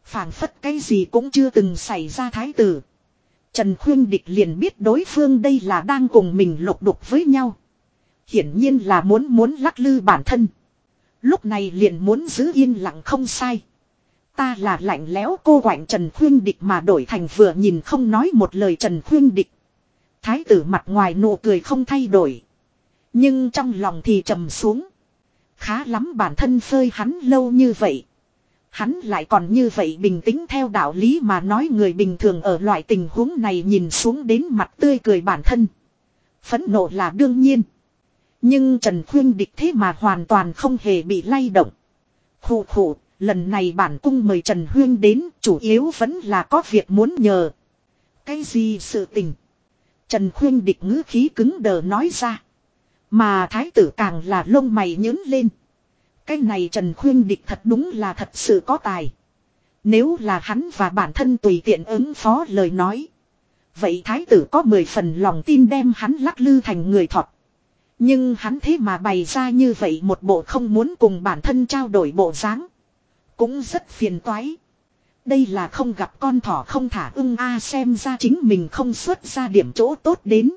Speaker 1: phảng phất cái gì cũng chưa từng xảy ra thái tử. Trần Khuyên Địch liền biết đối phương đây là đang cùng mình lục đục với nhau. Hiển nhiên là muốn muốn lắc lư bản thân. Lúc này liền muốn giữ yên lặng không sai. Ta là lạnh lẽo cô quạnh Trần Khuyên Địch mà đổi thành vừa nhìn không nói một lời Trần Khuyên Địch. Thái tử mặt ngoài nụ cười không thay đổi. Nhưng trong lòng thì trầm xuống. Khá lắm bản thân phơi hắn lâu như vậy. Hắn lại còn như vậy bình tĩnh theo đạo lý mà nói người bình thường ở loại tình huống này nhìn xuống đến mặt tươi cười bản thân. Phẫn nộ là đương nhiên. Nhưng Trần Khuyên địch thế mà hoàn toàn không hề bị lay động. Khủ khủ, lần này bản cung mời Trần Huyên đến, chủ yếu vẫn là có việc muốn nhờ. Cái gì sự tình? Trần Khuyên địch ngữ khí cứng đờ nói ra. Mà thái tử càng là lông mày nhớn lên. Cái này Trần Khuyên địch thật đúng là thật sự có tài. Nếu là hắn và bản thân tùy tiện ứng phó lời nói. Vậy thái tử có mười phần lòng tin đem hắn lắc lư thành người thọt. Nhưng hắn thế mà bày ra như vậy một bộ không muốn cùng bản thân trao đổi bộ dáng Cũng rất phiền toái. Đây là không gặp con thỏ không thả ưng a xem ra chính mình không xuất ra điểm chỗ tốt đến.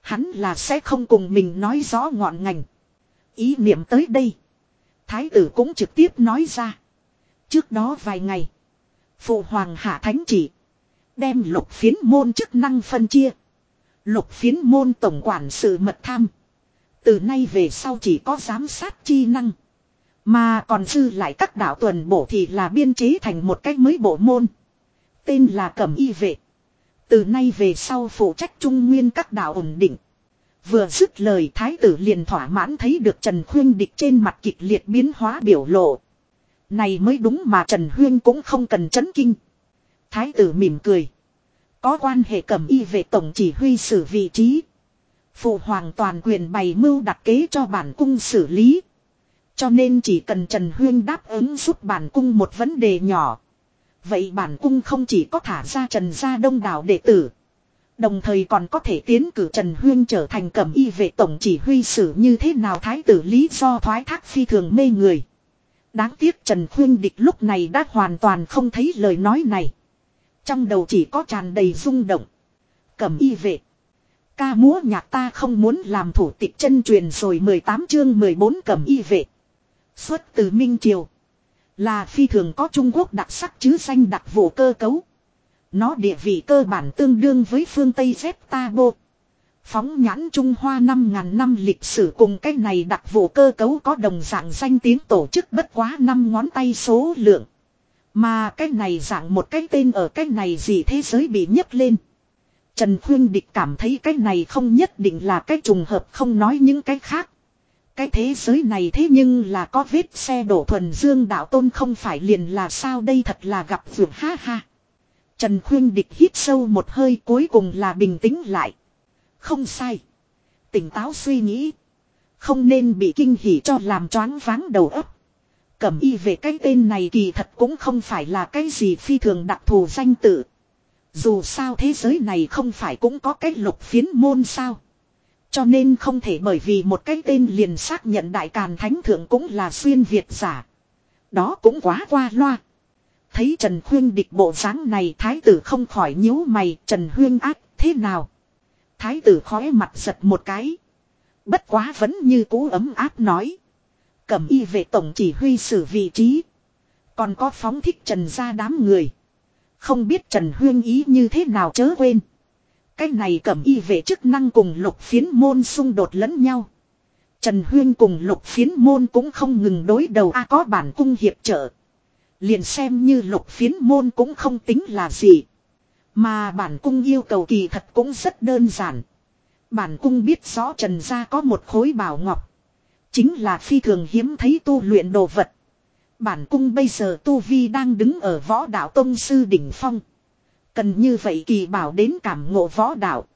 Speaker 1: Hắn là sẽ không cùng mình nói rõ ngọn ngành. Ý niệm tới đây. Thái tử cũng trực tiếp nói ra. Trước đó vài ngày. Phụ hoàng hạ thánh chỉ. Đem lục phiến môn chức năng phân chia. Lục phiến môn tổng quản sự mật tham. Từ nay về sau chỉ có giám sát chi năng. Mà còn dư lại các đạo tuần bổ thì là biên chế thành một cách mới bộ môn. Tên là Cẩm Y Vệ. Từ nay về sau phụ trách trung nguyên các đạo ổn định. Vừa dứt lời thái tử liền thỏa mãn thấy được Trần Khuyên địch trên mặt kịch liệt biến hóa biểu lộ. Này mới đúng mà Trần Huyên cũng không cần chấn kinh. Thái tử mỉm cười. Có quan hệ cầm y về tổng chỉ huy xử vị trí. Phụ hoàng toàn quyền bày mưu đặt kế cho bản cung xử lý. Cho nên chỉ cần Trần Huyên đáp ứng giúp bản cung một vấn đề nhỏ. Vậy bản cung không chỉ có thả ra Trần gia đông đảo đệ tử. Đồng thời còn có thể tiến cử Trần Huyên trở thành cẩm y vệ tổng chỉ huy sử như thế nào thái tử lý do thoái thác phi thường mê người. Đáng tiếc Trần Huyên địch lúc này đã hoàn toàn không thấy lời nói này. Trong đầu chỉ có tràn đầy rung động. Cẩm y vệ. Ca múa nhạc ta không muốn làm thủ tịch chân truyền rồi 18 chương 14 cầm y vệ. Xuất từ Minh Triều. Là phi thường có Trung Quốc đặc sắc chứ danh đặc vụ cơ cấu. Nó địa vị cơ bản tương đương với phương Tây ta Bộ. Phóng nhãn Trung Hoa 5.000 năm lịch sử cùng cái này đặc vụ cơ cấu có đồng dạng danh tiếng tổ chức bất quá 5 ngón tay số lượng. Mà cái này dạng một cái tên ở cái này gì thế giới bị nhấc lên. Trần Khuyên Địch cảm thấy cái này không nhất định là cái trùng hợp, không nói những cái khác. Cái thế giới này thế nhưng là có vết xe đổ thuần dương đạo tôn không phải liền là sao đây thật là gặp vượt, ha ha. Trần Khuyên Địch hít sâu một hơi cuối cùng là bình tĩnh lại. Không sai. Tỉnh táo suy nghĩ. Không nên bị kinh hỉ cho làm choáng váng đầu óc. Cẩm y về cái tên này kỳ thật cũng không phải là cái gì phi thường đặc thù danh tự. Dù sao thế giới này không phải cũng có cái lục phiến môn sao. Cho nên không thể bởi vì một cái tên liền xác nhận đại càn thánh thượng cũng là xuyên Việt giả. Đó cũng quá qua loa. Thấy Trần Huyên địch bộ dáng này, thái tử không khỏi nhíu mày, Trần Huyên ác thế nào. Thái tử khói mặt giật một cái. Bất quá vẫn như cú ấm áp nói. Cẩm y về tổng chỉ huy xử vị trí. Còn có phóng thích trần ra đám người. Không biết Trần Huyên ý như thế nào chớ quên. Cái này cẩm y về chức năng cùng lục phiến môn xung đột lẫn nhau. Trần Huyên cùng lục phiến môn cũng không ngừng đối đầu a có bản cung hiệp trợ. Liền xem như lục phiến môn cũng không tính là gì. Mà bản cung yêu cầu kỳ thật cũng rất đơn giản. Bản cung biết rõ Trần gia có một khối bảo ngọc. Chính là phi thường hiếm thấy tu luyện đồ vật. Bản cung bây giờ tu vi đang đứng ở võ đạo tông sư đỉnh phong. Cần như vậy kỳ bảo đến cảm ngộ võ đạo.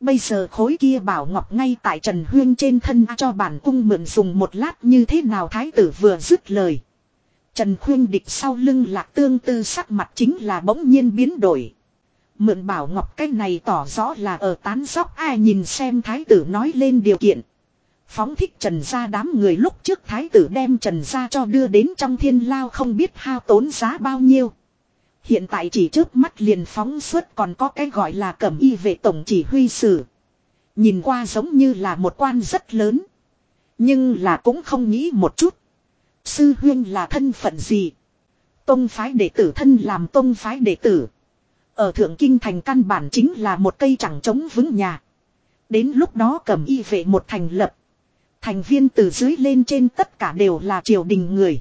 Speaker 1: Bây giờ khối kia bảo ngọc ngay tại Trần Huyên trên thân cho bản cung mượn dùng một lát như thế nào thái tử vừa dứt lời. Trần Huyên địch sau lưng lạc tương tư sắc mặt chính là bỗng nhiên biến đổi. Mượn bảo ngọc cái này tỏ rõ là ở tán sóc ai nhìn xem thái tử nói lên điều kiện. Phóng thích trần gia đám người lúc trước thái tử đem trần gia cho đưa đến trong thiên lao không biết hao tốn giá bao nhiêu. Hiện tại chỉ trước mắt liền phóng xuất còn có cái gọi là cẩm y vệ tổng chỉ huy sử. Nhìn qua giống như là một quan rất lớn. Nhưng là cũng không nghĩ một chút. Sư huyên là thân phận gì? Tông phái đệ tử thân làm tông phái đệ tử. Ở Thượng Kinh thành căn bản chính là một cây chẳng chống vững nhà. Đến lúc đó cầm y vệ một thành lập. Thành viên từ dưới lên trên tất cả đều là triều đình người.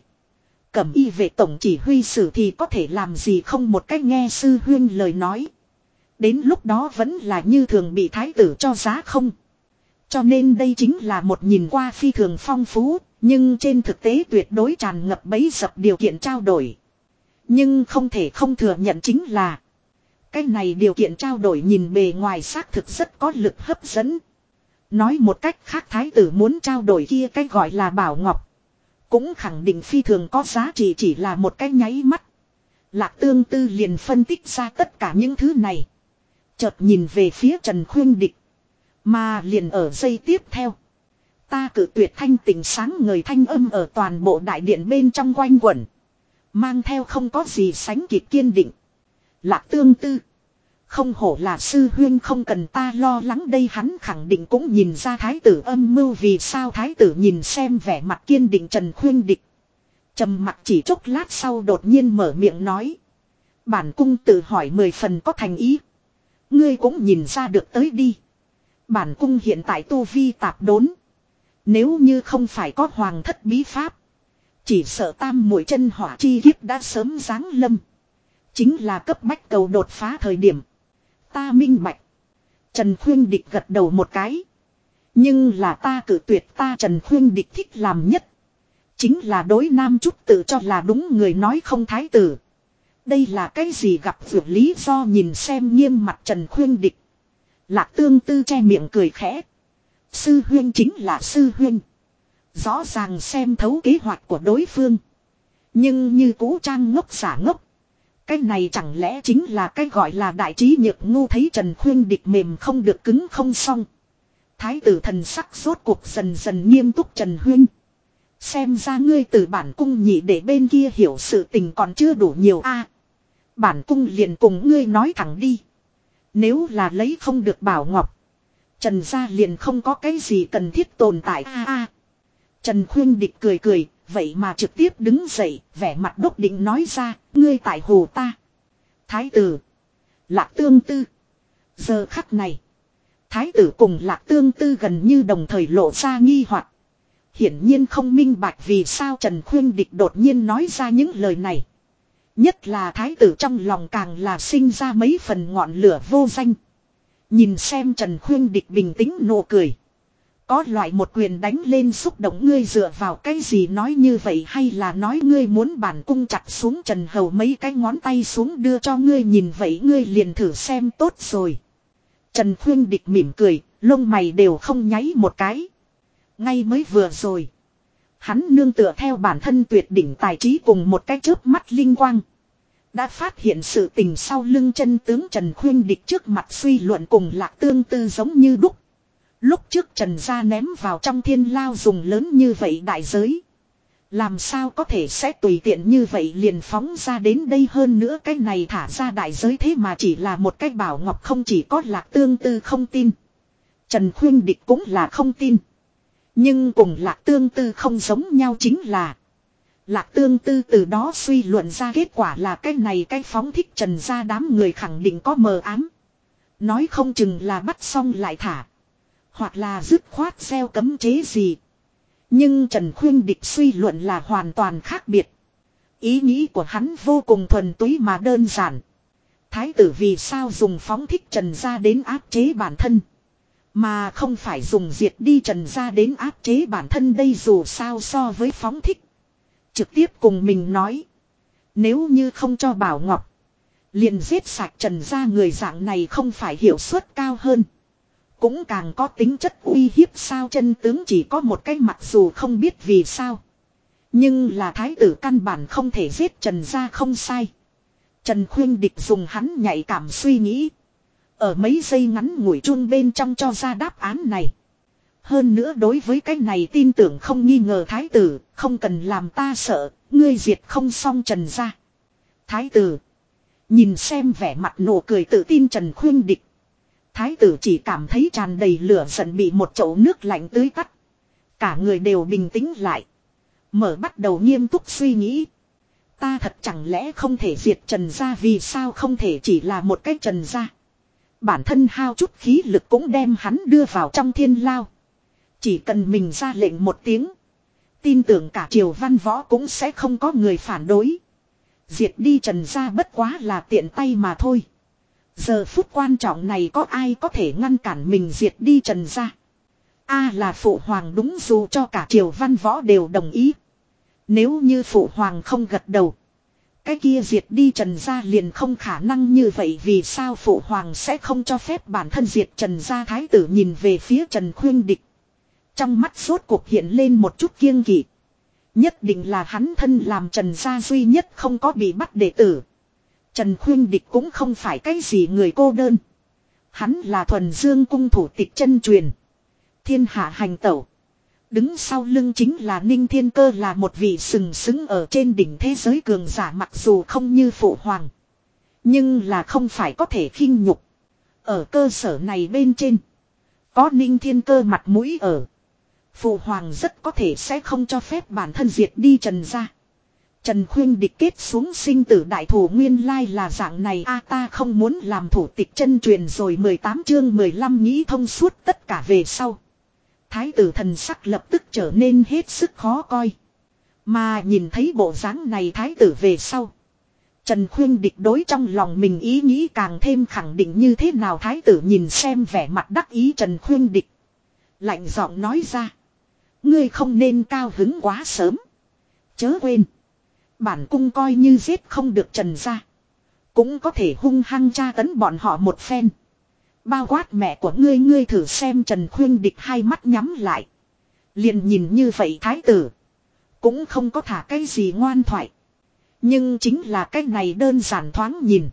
Speaker 1: Cẩm y vệ tổng chỉ huy sử thì có thể làm gì không một cách nghe sư huyên lời nói. Đến lúc đó vẫn là như thường bị thái tử cho giá không. Cho nên đây chính là một nhìn qua phi thường phong phú, nhưng trên thực tế tuyệt đối tràn ngập bấy dập điều kiện trao đổi. Nhưng không thể không thừa nhận chính là cái này điều kiện trao đổi nhìn bề ngoài xác thực rất có lực hấp dẫn. Nói một cách khác thái tử muốn trao đổi kia cái gọi là bảo ngọc. Cũng khẳng định phi thường có giá trị chỉ là một cái nháy mắt. Lạc tương tư liền phân tích ra tất cả những thứ này. Chợt nhìn về phía Trần Khuyên Địch. Mà liền ở dây tiếp theo. Ta cử tuyệt thanh tình sáng người thanh âm ở toàn bộ đại điện bên trong quanh quẩn. Mang theo không có gì sánh kịp kiên định. Lạc tương tư. Không hổ là sư huyên không cần ta lo lắng đây, hắn khẳng định cũng nhìn ra thái tử âm mưu vì sao thái tử nhìn xem vẻ mặt kiên định Trần Khuyên Địch. trầm mặt chỉ chốc lát sau đột nhiên mở miệng nói. Bản cung tự hỏi mười phần có thành ý. Ngươi cũng nhìn ra được tới đi. Bản cung hiện tại tu vi tạp đốn. Nếu như không phải có hoàng thất bí pháp. Chỉ sợ tam mũi chân hỏa chi kiếp đã sớm giáng lâm. Chính là cấp bách cầu đột phá thời điểm. Ta minh bạch. Trần Khuyên Địch gật đầu một cái. Nhưng là ta cử tuyệt ta Trần Khuyên Địch thích làm nhất. Chính là đối nam chút tự cho là đúng người nói không thái tử. Đây là cái gì gặp vượt lý do nhìn xem nghiêm mặt Trần Khuyên Địch. Lạc tương tư che miệng cười khẽ. Sư huyên chính là sư huyên. Rõ ràng xem thấu kế hoạch của đối phương. Nhưng như cũ trang ngốc giả ngốc. Cái này chẳng lẽ chính là cái gọi là đại trí nhược ngu thấy Trần Khuyên địch mềm không được cứng không xong. Thái tử thần sắc rốt cuộc dần dần nghiêm túc Trần Huyên. Xem ra ngươi từ bản cung nhị để bên kia hiểu sự tình còn chưa đủ nhiều a. bản cung liền cùng ngươi nói thẳng đi. Nếu là lấy không được bảo ngọc. Trần gia liền không có cái gì cần thiết tồn tại a a. Trần Khuyên Địch cười cười, vậy mà trực tiếp đứng dậy, vẻ mặt đốc định nói ra, ngươi tại hồ ta. Thái tử. Lạc tương tư. Giờ khắc này. Thái tử cùng lạc tương tư gần như đồng thời lộ ra nghi hoặc Hiển nhiên không minh bạch vì sao Trần Khuyên Địch đột nhiên nói ra những lời này. Nhất là thái tử trong lòng càng là sinh ra mấy phần ngọn lửa vô danh. Nhìn xem Trần Khuyên Địch bình tĩnh nụ cười. Có loại một quyền đánh lên xúc động ngươi dựa vào cái gì nói như vậy hay là nói ngươi muốn bản cung chặt xuống Trần Hầu mấy cái ngón tay xuống đưa cho ngươi nhìn vậy ngươi liền thử xem tốt rồi. Trần Khuyên Địch mỉm cười, lông mày đều không nháy một cái. Ngay mới vừa rồi. Hắn nương tựa theo bản thân tuyệt đỉnh tài trí cùng một cái chớp mắt linh quang. Đã phát hiện sự tình sau lưng chân tướng Trần Khuyên Địch trước mặt suy luận cùng lạc tương tư giống như đúc. Lúc trước Trần gia ném vào trong thiên lao dùng lớn như vậy đại giới. Làm sao có thể sẽ tùy tiện như vậy liền phóng ra đến đây hơn nữa cái này thả ra đại giới thế mà chỉ là một cái bảo ngọc không chỉ có lạc tương tư không tin. Trần Khuyên Địch cũng là không tin. Nhưng cùng lạc tương tư không giống nhau chính là. Lạc tương tư từ đó suy luận ra kết quả là cái này cái phóng thích trần ra đám người khẳng định có mờ ám. Nói không chừng là bắt xong lại thả. Hoặc là dứt khoát gieo cấm chế gì. Nhưng Trần Khuyên Địch suy luận là hoàn toàn khác biệt. Ý nghĩ của hắn vô cùng thuần túy mà đơn giản. Thái tử vì sao dùng phóng thích trần ra đến áp chế bản thân. Mà không phải dùng diệt đi trần ra đến áp chế bản thân đây dù sao so với phóng thích. Trực tiếp cùng mình nói. Nếu như không cho Bảo Ngọc. Liền giết sạch trần ra người dạng này không phải hiệu suất cao hơn. Cũng càng có tính chất uy hiếp sao chân tướng chỉ có một cái mặc dù không biết vì sao. Nhưng là thái tử căn bản không thể giết Trần ra không sai. Trần Khuyên Địch dùng hắn nhạy cảm suy nghĩ. Ở mấy giây ngắn ngủi chun bên trong cho ra đáp án này. Hơn nữa đối với cái này tin tưởng không nghi ngờ thái tử, không cần làm ta sợ, ngươi diệt không xong trần ra. Thái tử. Nhìn xem vẻ mặt nụ cười tự tin Trần Khuyên Địch. Thái tử chỉ cảm thấy tràn đầy lửa giận bị một chậu nước lạnh tưới tắt. Cả người đều bình tĩnh lại. Mở bắt đầu nghiêm túc suy nghĩ. Ta thật chẳng lẽ không thể diệt trần ra vì sao không thể chỉ là một cái trần ra. Bản thân hao chút khí lực cũng đem hắn đưa vào trong thiên lao. Chỉ cần mình ra lệnh một tiếng. Tin tưởng cả triều văn võ cũng sẽ không có người phản đối. Diệt đi trần ra bất quá là tiện tay mà thôi. Giờ phút quan trọng này có ai có thể ngăn cản mình diệt đi trần ra. A là phụ hoàng đúng dù cho cả triều văn võ đều đồng ý. Nếu như phụ hoàng không gật đầu. Cái kia diệt đi trần gia liền không khả năng như vậy vì sao phụ hoàng sẽ không cho phép bản thân diệt trần gia thái tử nhìn về phía trần khuyên địch. Trong mắt suốt cuộc hiện lên một chút kiêng kỵ. Nhất định là hắn thân làm trần gia duy nhất không có bị bắt đệ tử. Trần khuyên địch cũng không phải cái gì người cô đơn. Hắn là thuần dương cung thủ tịch chân truyền. Thiên hạ hành tẩu. Đứng sau lưng chính là Ninh Thiên Cơ là một vị sừng sững ở trên đỉnh thế giới cường giả mặc dù không như phụ hoàng. Nhưng là không phải có thể khinh nhục. Ở cơ sở này bên trên. Có Ninh Thiên Cơ mặt mũi ở. Phụ hoàng rất có thể sẽ không cho phép bản thân diệt đi trần ra. Trần Khuyên địch kết xuống sinh tử đại thủ nguyên lai là dạng này a, ta không muốn làm thủ tịch chân truyền rồi 18 chương 15 nghĩ thông suốt tất cả về sau. Thái tử thần sắc lập tức trở nên hết sức khó coi. Mà nhìn thấy bộ dáng này thái tử về sau. Trần Khuyên địch đối trong lòng mình ý nghĩ càng thêm khẳng định như thế nào thái tử nhìn xem vẻ mặt đắc ý Trần Khuyên địch. Lạnh giọng nói ra. Ngươi không nên cao hứng quá sớm. Chớ quên. Bản cung coi như giết không được trần ra. Cũng có thể hung hăng tra tấn bọn họ một phen. Bao quát mẹ của ngươi ngươi thử xem Trần Khuyên địch hai mắt nhắm lại. Liền nhìn như vậy thái tử. Cũng không có thả cái gì ngoan thoại. Nhưng chính là cái này đơn giản thoáng nhìn.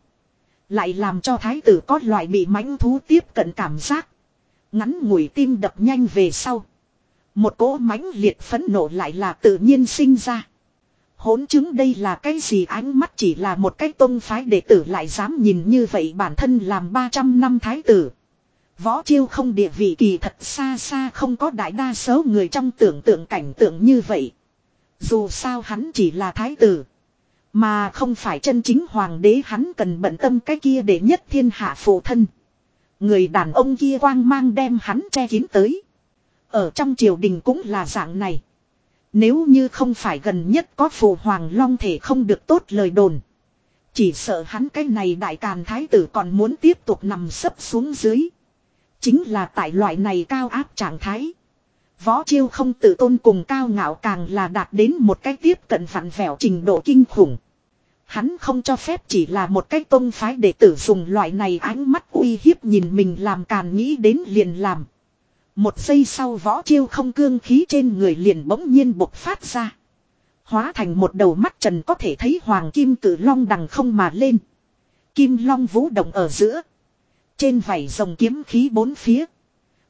Speaker 1: Lại làm cho thái tử có loại bị mãnh thú tiếp cận cảm giác. Ngắn ngủi tim đập nhanh về sau. Một cỗ mãnh liệt phấn nộ lại là tự nhiên sinh ra. Hỗn chứng đây là cái gì ánh mắt chỉ là một cái tôn phái đệ tử lại dám nhìn như vậy bản thân làm 300 năm thái tử. Võ chiêu không địa vị kỳ thật xa xa không có đại đa số người trong tưởng tượng cảnh tượng như vậy. Dù sao hắn chỉ là thái tử. Mà không phải chân chính hoàng đế, hắn cần bận tâm cái kia để nhất thiên hạ phụ thân. Người đàn ông kia quang mang đem hắn che kín tới. Ở trong triều đình cũng là dạng này. Nếu như không phải gần nhất có phụ hoàng long thể không được tốt lời đồn. Chỉ sợ hắn cái này đại càn thái tử còn muốn tiếp tục nằm sấp xuống dưới. Chính là tại loại này cao áp trạng thái. Võ chiêu không tự tôn cùng cao ngạo càng là đạt đến một cái tiếp cận vặn vẹo trình độ kinh khủng. Hắn không cho phép chỉ là một cái tôn phái để tử dùng loại này ánh mắt uy hiếp nhìn mình làm càn nghĩ đến liền làm. Một giây sau võ chiêu không cương khí trên người liền bỗng nhiên bộc phát ra. Hóa thành một đầu mắt trần có thể thấy hoàng kim cử long đằng không mà lên. Kim long vũ động ở giữa. Trên vảy rồng kiếm khí bốn phía.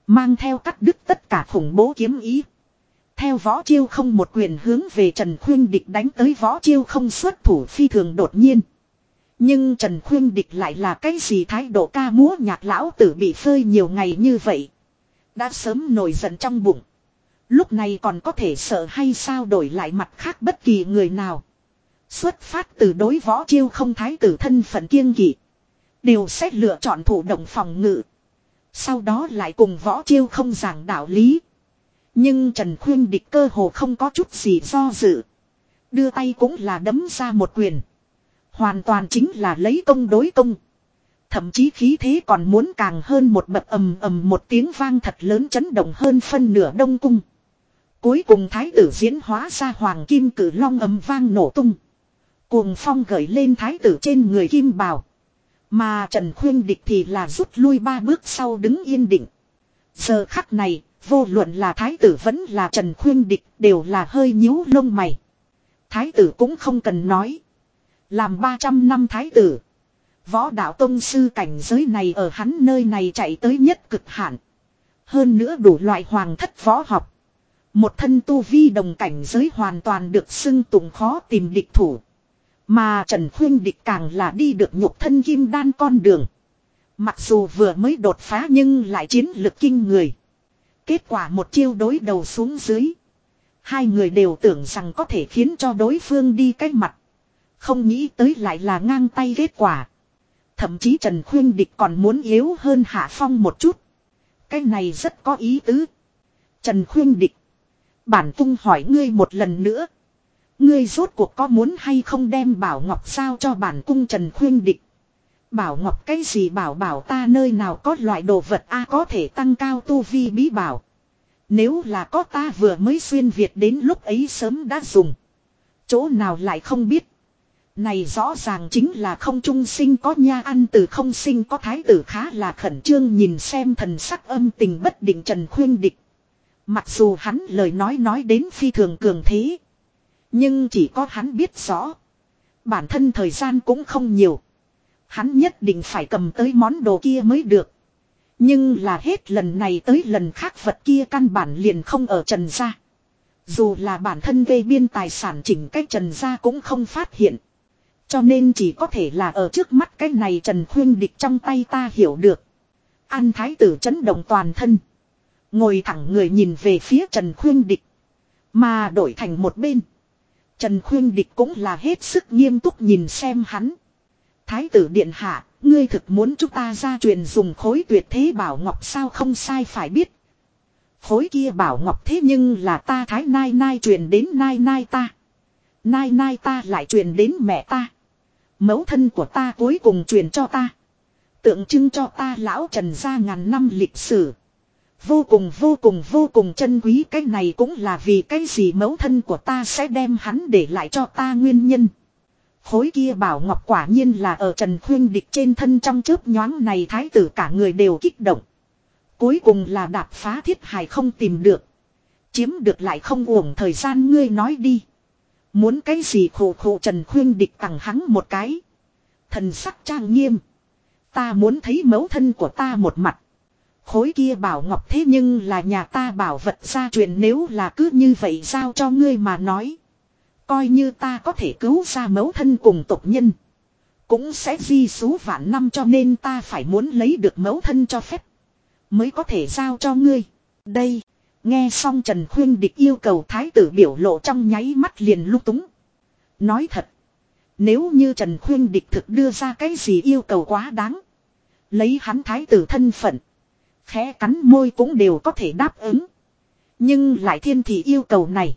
Speaker 1: Mang theo cắt đứt tất cả khủng bố kiếm ý. Theo võ chiêu không một quyền hướng về Trần Khuyên Địch đánh tới võ chiêu không xuất thủ phi thường đột nhiên. Nhưng Trần Khuyên Địch lại là cái gì thái độ ca múa nhạc lão tử bị phơi nhiều ngày như vậy. Đã sớm nổi giận trong bụng. Lúc này còn có thể sợ hay sao đổi lại mặt khác bất kỳ người nào. Xuất phát từ đối võ chiêu không thái tử thân phận kiêng kỵ. Đều sẽ lựa chọn thủ động phòng ngự. Sau đó lại cùng võ chiêu không giảng đạo lý. Nhưng Trần Khuyên địch cơ hồ không có chút gì do dự. Đưa tay cũng là đấm ra một quyền. Hoàn toàn chính là lấy công đối công. Thậm chí khí thế còn muốn càng hơn một bậc ầm ầm một tiếng vang thật lớn chấn động hơn phân nửa đông cung. Cuối cùng thái tử diễn hóa ra hoàng kim cử long ầm vang nổ tung. Cuồng phong gởi lên thái tử trên người kim bào. Mà Trần Khuyên Địch thì là rút lui ba bước sau đứng yên định. Giờ khắc này, vô luận là thái tử vẫn là Trần Khuyên Địch đều là hơi nhíu lông mày. Thái tử cũng không cần nói. Làm 300 năm thái tử. Võ đạo tông sư cảnh giới này ở hắn nơi này chạy tới nhất cực hạn. Hơn nữa đủ loại hoàng thất võ học. Một thân tu vi đồng cảnh giới hoàn toàn được xưng tụng khó tìm địch thủ. Mà Trần Khuyên địch càng là đi được nhục thân kim đan con đường. Mặc dù vừa mới đột phá nhưng lại chiến lực kinh người. Kết quả một chiêu đối đầu xuống dưới. Hai người đều tưởng rằng có thể khiến cho đối phương đi cái mặt. Không nghĩ tới lại là ngang tay kết quả. Thậm chí Trần Khuyên Địch còn muốn yếu hơn Hạ Phong một chút. Cái này rất có ý tứ. Trần Khuyên Địch. Bản cung hỏi ngươi một lần nữa. Ngươi rốt cuộc có muốn hay không đem Bảo Ngọc sao cho bản cung Trần Khuyên Địch. Bảo Ngọc cái gì bảo bảo ta nơi nào có loại đồ vật A có thể tăng cao tu vi bí bảo. Nếu là có ta vừa mới xuyên Việt đến lúc ấy sớm đã dùng. Chỗ nào lại không biết. Này rõ ràng chính là không trung sinh có nha ăn từ không sinh có thái tử khá là khẩn trương nhìn xem thần sắc âm tình bất định Trần Khuyên Địch. Mặc dù hắn lời nói nói đến phi thường cường thế. Nhưng chỉ có hắn biết rõ. Bản thân thời gian cũng không nhiều. Hắn nhất định phải cầm tới món đồ kia mới được. Nhưng là hết lần này tới lần khác vật kia căn bản liền không ở trần gia. Dù là bản thân gây biên tài sản chỉnh cách trần gia cũng không phát hiện. Cho nên chỉ có thể là ở trước mắt cái này Trần Khuyên Địch trong tay ta hiểu được. An thái tử chấn động toàn thân. Ngồi thẳng người nhìn về phía Trần Khuyên Địch. Mà đổi thành một bên. Trần Khuyên Địch cũng là hết sức nghiêm túc nhìn xem hắn. Thái tử Điện Hạ, ngươi thực muốn chúng ta ra truyền dùng khối tuyệt thế bảo ngọc sao không sai phải biết. Khối kia bảo ngọc thế nhưng là ta thái nai nai truyền đến nai nai ta. Nai nai ta lại truyền đến mẹ ta. Mẫu thân của ta cuối cùng truyền cho ta. Tượng trưng cho ta lão trần gia ngàn năm lịch sử. Vô cùng vô cùng vô cùng chân quý cái này cũng là vì cái gì mẫu thân của ta sẽ đem hắn để lại cho ta nguyên nhân. Khối kia bảo ngọc quả nhiên là ở Trần Khuyên Địch trên thân trong chớp nhoáng này thái tử cả người đều kích động. Cuối cùng là đạp phá thiết hài không tìm được. Chiếm được lại không uổng thời gian ngươi nói đi. Muốn cái gì khổ khổ Trần Khuyên Địch tặng hắn một cái. Thần sắc trang nghiêm. Ta muốn thấy mẫu thân của ta một mặt. Khối kia bảo ngọc thế nhưng là nhà ta bảo vật gia truyền nếu là cứ như vậy giao cho ngươi mà nói. Coi như ta có thể cứu ra mẫu thân cùng tộc nhân. Cũng sẽ di số vạn năm cho nên ta phải muốn lấy được mẫu thân cho phép. Mới có thể giao cho ngươi. Đây. Nghe xong Trần Khuyên Địch yêu cầu thái tử biểu lộ trong nháy mắt liền lúc túng. Nói thật. Nếu như Trần Khuyên Địch thực đưa ra cái gì yêu cầu quá đáng. Lấy hắn thái tử thân phận. Khẽ cắn môi cũng đều có thể đáp ứng. Nhưng lại thiên thị yêu cầu này.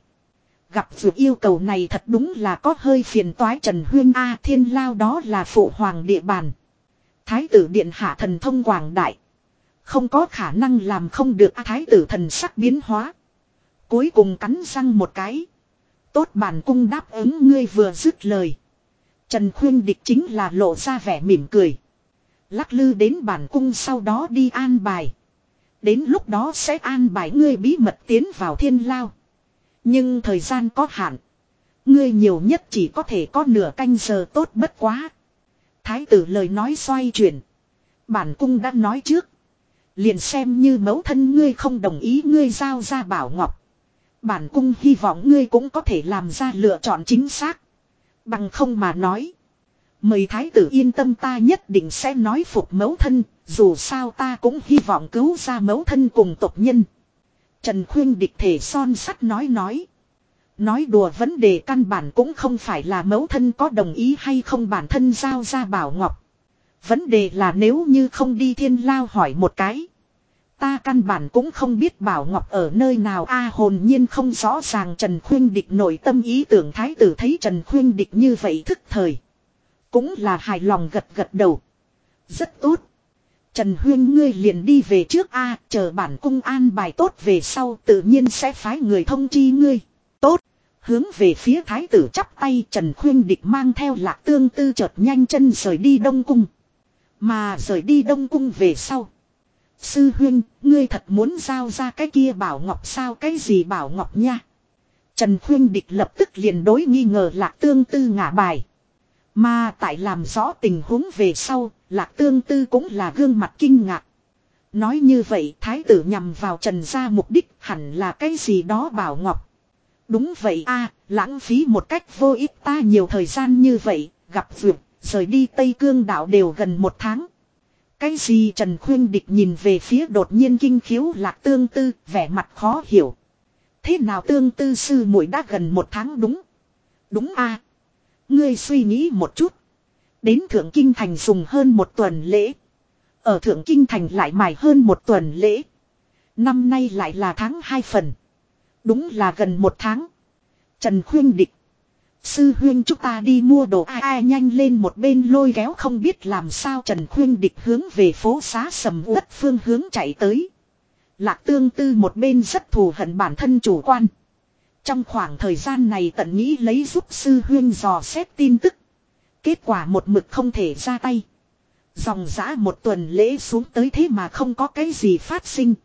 Speaker 1: Gặp việc yêu cầu này thật đúng là có hơi phiền toái Trần Huyên A thiên lao đó là phụ hoàng địa bàn. Thái tử điện hạ thần thông quảng đại. Không có khả năng làm không được, thái tử thần sắc biến hóa. Cuối cùng cắn răng một cái. Tốt bản cung đáp ứng ngươi vừa dứt lời. Trần Khuyên địch chính là lộ ra vẻ mỉm cười. Lắc lư đến bản cung sau đó đi an bài. Đến lúc đó sẽ an bài ngươi bí mật tiến vào thiên lao. Nhưng thời gian có hạn. Ngươi nhiều nhất chỉ có thể có nửa canh giờ tốt bất quá. Thái tử lời nói xoay chuyển. Bản cung đã nói trước. Liền xem như mẫu thân ngươi không đồng ý ngươi giao ra bảo ngọc. Bản cung hy vọng ngươi cũng có thể làm ra lựa chọn chính xác. Bằng không mà nói. Mời thái tử yên tâm ta nhất định sẽ nói phục mẫu thân, dù sao ta cũng hy vọng cứu ra mẫu thân cùng tộc nhân. Trần Khuyên địch thể son sắt nói nói. Nói đùa vấn đề căn bản cũng không phải là mẫu thân có đồng ý hay không bản thân giao ra bảo ngọc. Vấn đề là nếu như không đi thiên lao hỏi một cái. Ta căn bản cũng không biết bảo ngọc ở nơi nào a, hồn nhiên không rõ ràng Trần Khuyên Địch nội tâm ý tưởng thái tử thấy Trần Khuyên Địch như vậy thức thời. Cũng là hài lòng gật gật đầu. Rất tốt. Trần Huyên ngươi liền đi về trước a, chờ bản cung an bài tốt về sau tự nhiên sẽ phái người thông chi ngươi. Tốt. Hướng về phía thái tử chắp tay, Trần Khuyên địch mang theo lạc tương tư chợt nhanh chân rời đi Đông Cung. Mà rời đi Đông Cung về sau. Sư Huyên, ngươi thật muốn giao ra cái kia bảo ngọc sao cái gì bảo ngọc nha. Trần Khuyên địch lập tức liền đối nghi ngờ lạc tương tư ngả bài. Mà tại làm rõ tình huống về sau, lạc tương tư cũng là gương mặt kinh ngạc. Nói như vậy thái tử nhằm vào trần gia mục đích hẳn là cái gì đó bảo ngọc. Đúng vậy a lãng phí một cách vô ích ta nhiều thời gian như vậy, gặp vượt, rời đi Tây Cương đảo đều gần một tháng. Cái gì Trần Khuyên Địch nhìn về phía đột nhiên kinh khiếu lạc tương tư, vẻ mặt khó hiểu. Thế nào tương tư sư muội đã gần một tháng đúng? Đúng a Ngươi suy nghĩ một chút. Đến Thượng Kinh Thành dùng hơn một tuần lễ. Ở Thượng Kinh Thành lại mài hơn một tuần lễ. Năm nay lại là tháng hai phần. Đúng là gần một tháng. Trần Khuyên Địch. Sư huyên chúng ta đi mua đồ ai ai nhanh lên một bên lôi kéo không biết làm sao Trần Khuyên Địch hướng về phố xá sầm uất phương hướng chạy tới. Lạc tương tư một bên rất thù hận bản thân chủ quan. Trong khoảng thời gian này tận nghĩ lấy giúp sư huyên dò xét tin tức. Kết quả một mực không thể ra tay. Dòng giã một tuần lễ xuống tới thế mà không có cái gì phát sinh.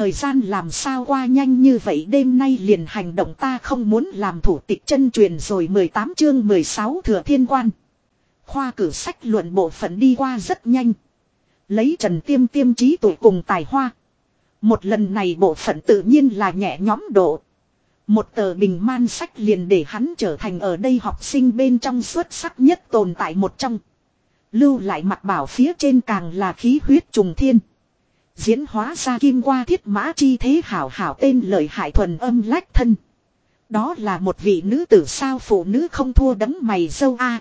Speaker 1: Thời gian làm sao qua nhanh như vậy đêm nay liền hành động ta không muốn làm thủ tịch chân truyền rồi 18 chương 16 thừa thiên quan. Khoa cử sách luận bộ phận đi qua rất nhanh. Lấy trần tiêm tiêm trí tuổi cùng tài hoa. Một lần này bộ phận tự nhiên là nhẹ nhóm độ. Một tờ bình man sách liền để hắn trở thành ở đây học sinh bên trong xuất sắc nhất tồn tại một trong. Lưu lại mặt bảo phía trên càng là khí huyết trùng thiên. Diễn hóa ra kim qua thiết mã chi thế hảo hảo tên lợi hại thuần âm lách thân. Đó là một vị nữ tử sao phụ nữ không thua đấng mày dâu a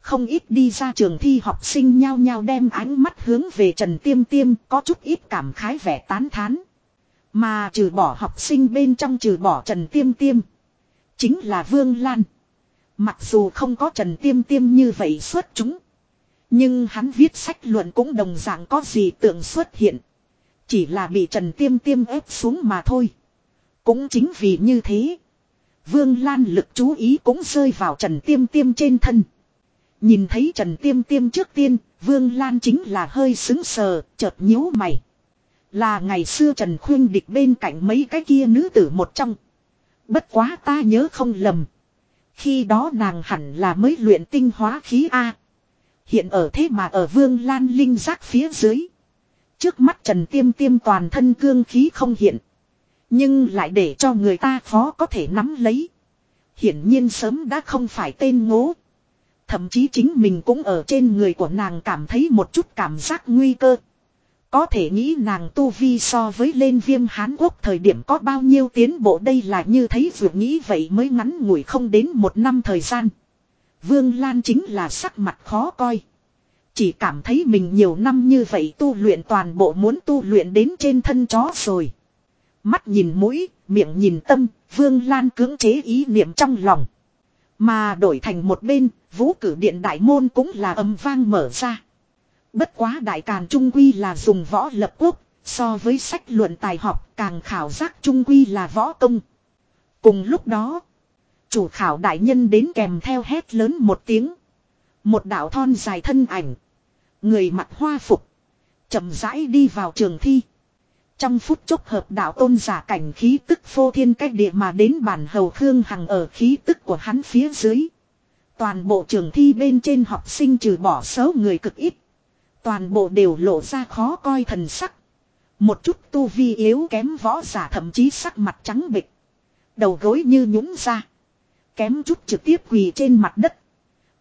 Speaker 1: Không ít đi ra trường thi học sinh nhao nhao đem ánh mắt hướng về Trần Tiêm Tiêm, có chút ít cảm khái vẻ tán thán. Mà trừ bỏ học sinh bên trong trừ bỏ Trần Tiêm Tiêm. Chính là Vương Lan. Mặc dù không có Trần Tiêm Tiêm như vậy xuất chúng. Nhưng hắn viết sách luận cũng đồng dạng có gì tượng xuất hiện. Chỉ là bị Trần Tiêm Tiêm ép xuống mà thôi. Cũng chính vì như thế. Vương Lan lực chú ý cũng rơi vào Trần Tiêm Tiêm trên thân. Nhìn thấy Trần Tiêm Tiêm trước tiên, Vương Lan chính là hơi xứng sờ, chợt nhíu mày. Là ngày xưa Trần Khuyên địch bên cạnh mấy cái kia nữ tử một trong. Bất quá ta nhớ không lầm. Khi đó nàng hẳn là mới luyện tinh hóa khí A. Hiện ở thế mà ở Vương Lan Linh giác phía dưới. Trước mắt Trần Tiêm Tiêm toàn thân cương khí không hiện. Nhưng lại để cho người ta khó có thể nắm lấy. Hiển nhiên sớm đã không phải tên ngố. Thậm chí chính mình cũng ở trên người của nàng cảm thấy một chút cảm giác nguy cơ. Có thể nghĩ nàng tu vi so với lên viêm Hán Quốc thời điểm có bao nhiêu tiến bộ đây là như thấy vừa nghĩ vậy mới ngắn ngủi không đến một năm thời gian. Vương Lan chính là sắc mặt khó coi. Chỉ cảm thấy mình nhiều năm như vậy tu luyện toàn bộ muốn tu luyện đến trên thân chó rồi. Mắt nhìn mũi, miệng nhìn tâm, Vương Lan cưỡng chế ý niệm trong lòng. Mà đổi thành một bên, vũ cử điện đại môn cũng là âm vang mở ra. Bất quá đại càn trung quy là dùng võ lập quốc, so với sách luận tài học càng khảo giác trung quy là võ công. Cùng lúc đó, chủ khảo đại nhân đến kèm theo hét lớn một tiếng. Một đạo thon dài thân ảnh. Người mặc hoa phục. chậm rãi đi vào trường thi. Trong phút chốc hợp đạo tôn giả cảnh khí tức phô thiên cách địa mà đến bản hầu Khương Hằng ở khí tức của hắn phía dưới. Toàn bộ trường thi bên trên học sinh trừ bỏ số người cực ít. Toàn bộ đều lộ ra khó coi thần sắc. Một chút tu vi yếu kém võ giả thậm chí sắc mặt trắng bịch. Đầu gối như nhũng ra. Kém chút trực tiếp quỳ trên mặt đất.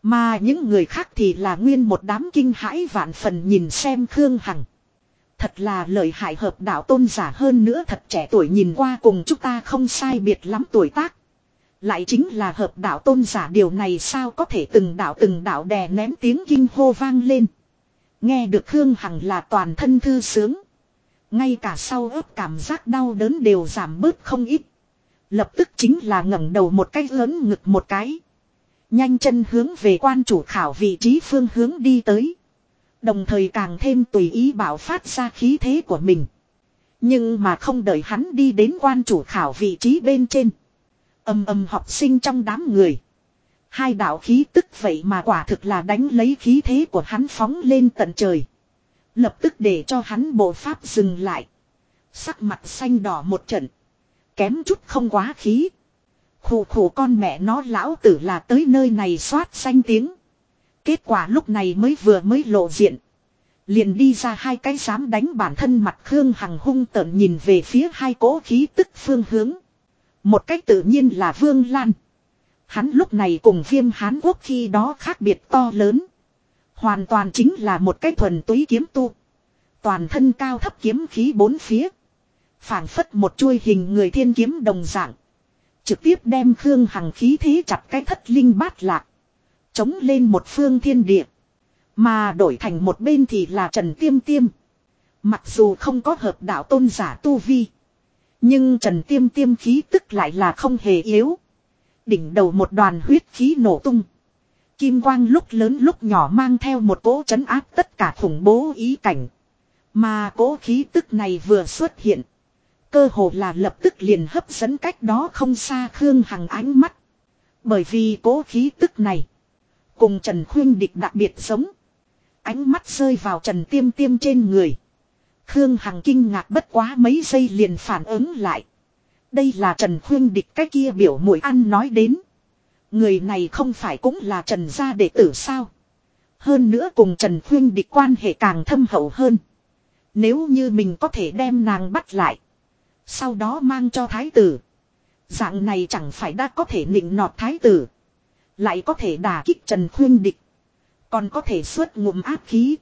Speaker 1: Mà những người khác thì là nguyên một đám kinh hãi vạn phần nhìn xem Khương Hằng. Thật là lợi hại hợp đạo tôn giả hơn nữa thật trẻ tuổi nhìn qua cùng chúng ta không sai biệt lắm tuổi tác. Lại chính là hợp đạo tôn giả điều này sao có thể từng đạo từng đạo đè ném tiếng kinh hô vang lên. Nghe được Khương Hằng là toàn thân thư sướng. Ngay cả sau ớt cảm giác đau đớn đều giảm bớt không ít. Lập tức chính là ngẩng đầu một cái lớn ngực một cái. Nhanh chân hướng về quan chủ khảo vị trí phương hướng đi tới. Đồng thời càng thêm tùy ý bảo phát ra khí thế của mình. Nhưng mà không đợi hắn đi đến quan chủ khảo vị trí bên trên. Âm âm học sinh trong đám người. Hai đạo khí tức vậy mà quả thực là đánh lấy khí thế của hắn phóng lên tận trời. Lập tức để cho hắn bộ pháp dừng lại. Sắc mặt xanh đỏ một trận. Kém chút không quá khí. Khủ khủ con mẹ nó lão tử là tới nơi này soát xanh tiếng. Kết quả lúc này mới vừa mới lộ diện. Liền đi ra hai cái dám đánh bản thân mặt Khương Hằng hung tợn nhìn về phía hai cỗ khí tức phương hướng. Một cách tự nhiên là Vương Lan. Hắn lúc này cùng viêm Hán Quốc khi đó khác biệt to lớn. Hoàn toàn chính là một cái thuần túy kiếm tu. Toàn thân cao thấp kiếm khí bốn phía. phảng phất một chuôi hình người thiên kiếm đồng dạng. Trực tiếp đem Khương Hằng khí thế chặt cái thất linh bát lạc. Chống lên một phương thiên địa. Mà đổi thành một bên thì là Trần Tiêm Tiêm. Mặc dù không có hợp đạo tôn giả tu vi. Nhưng Trần Tiêm Tiêm khí tức lại là không hề yếu. Đỉnh đầu một đoàn huyết khí nổ tung. Kim quang lúc lớn lúc nhỏ mang theo một cỗ chấn áp tất cả khủng bố ý cảnh. Mà cỗ khí tức này vừa xuất hiện. Cơ hồ là lập tức liền hấp dẫn cách đó không xa Khương Hằng ánh mắt. Bởi vì cố khí tức này. Cùng Trần Khuyên Địch đặc biệt giống. Ánh mắt rơi vào Trần Tiêm Tiêm trên người. Khương Hằng kinh ngạc bất quá mấy giây liền phản ứng lại. Đây là Trần Khuyên Địch cái kia biểu mũi ăn nói đến. Người này không phải cũng là Trần gia đệ tử sao. Hơn nữa cùng Trần Khuyên Địch quan hệ càng thâm hậu hơn. Nếu như mình có thể đem nàng bắt lại. Sau đó mang cho thái tử. Dạng này chẳng phải đã có thể nịnh nọt thái tử. Lại có thể đả kích Trần Khuyên Địch. Còn có thể xuất ngụm áp khí.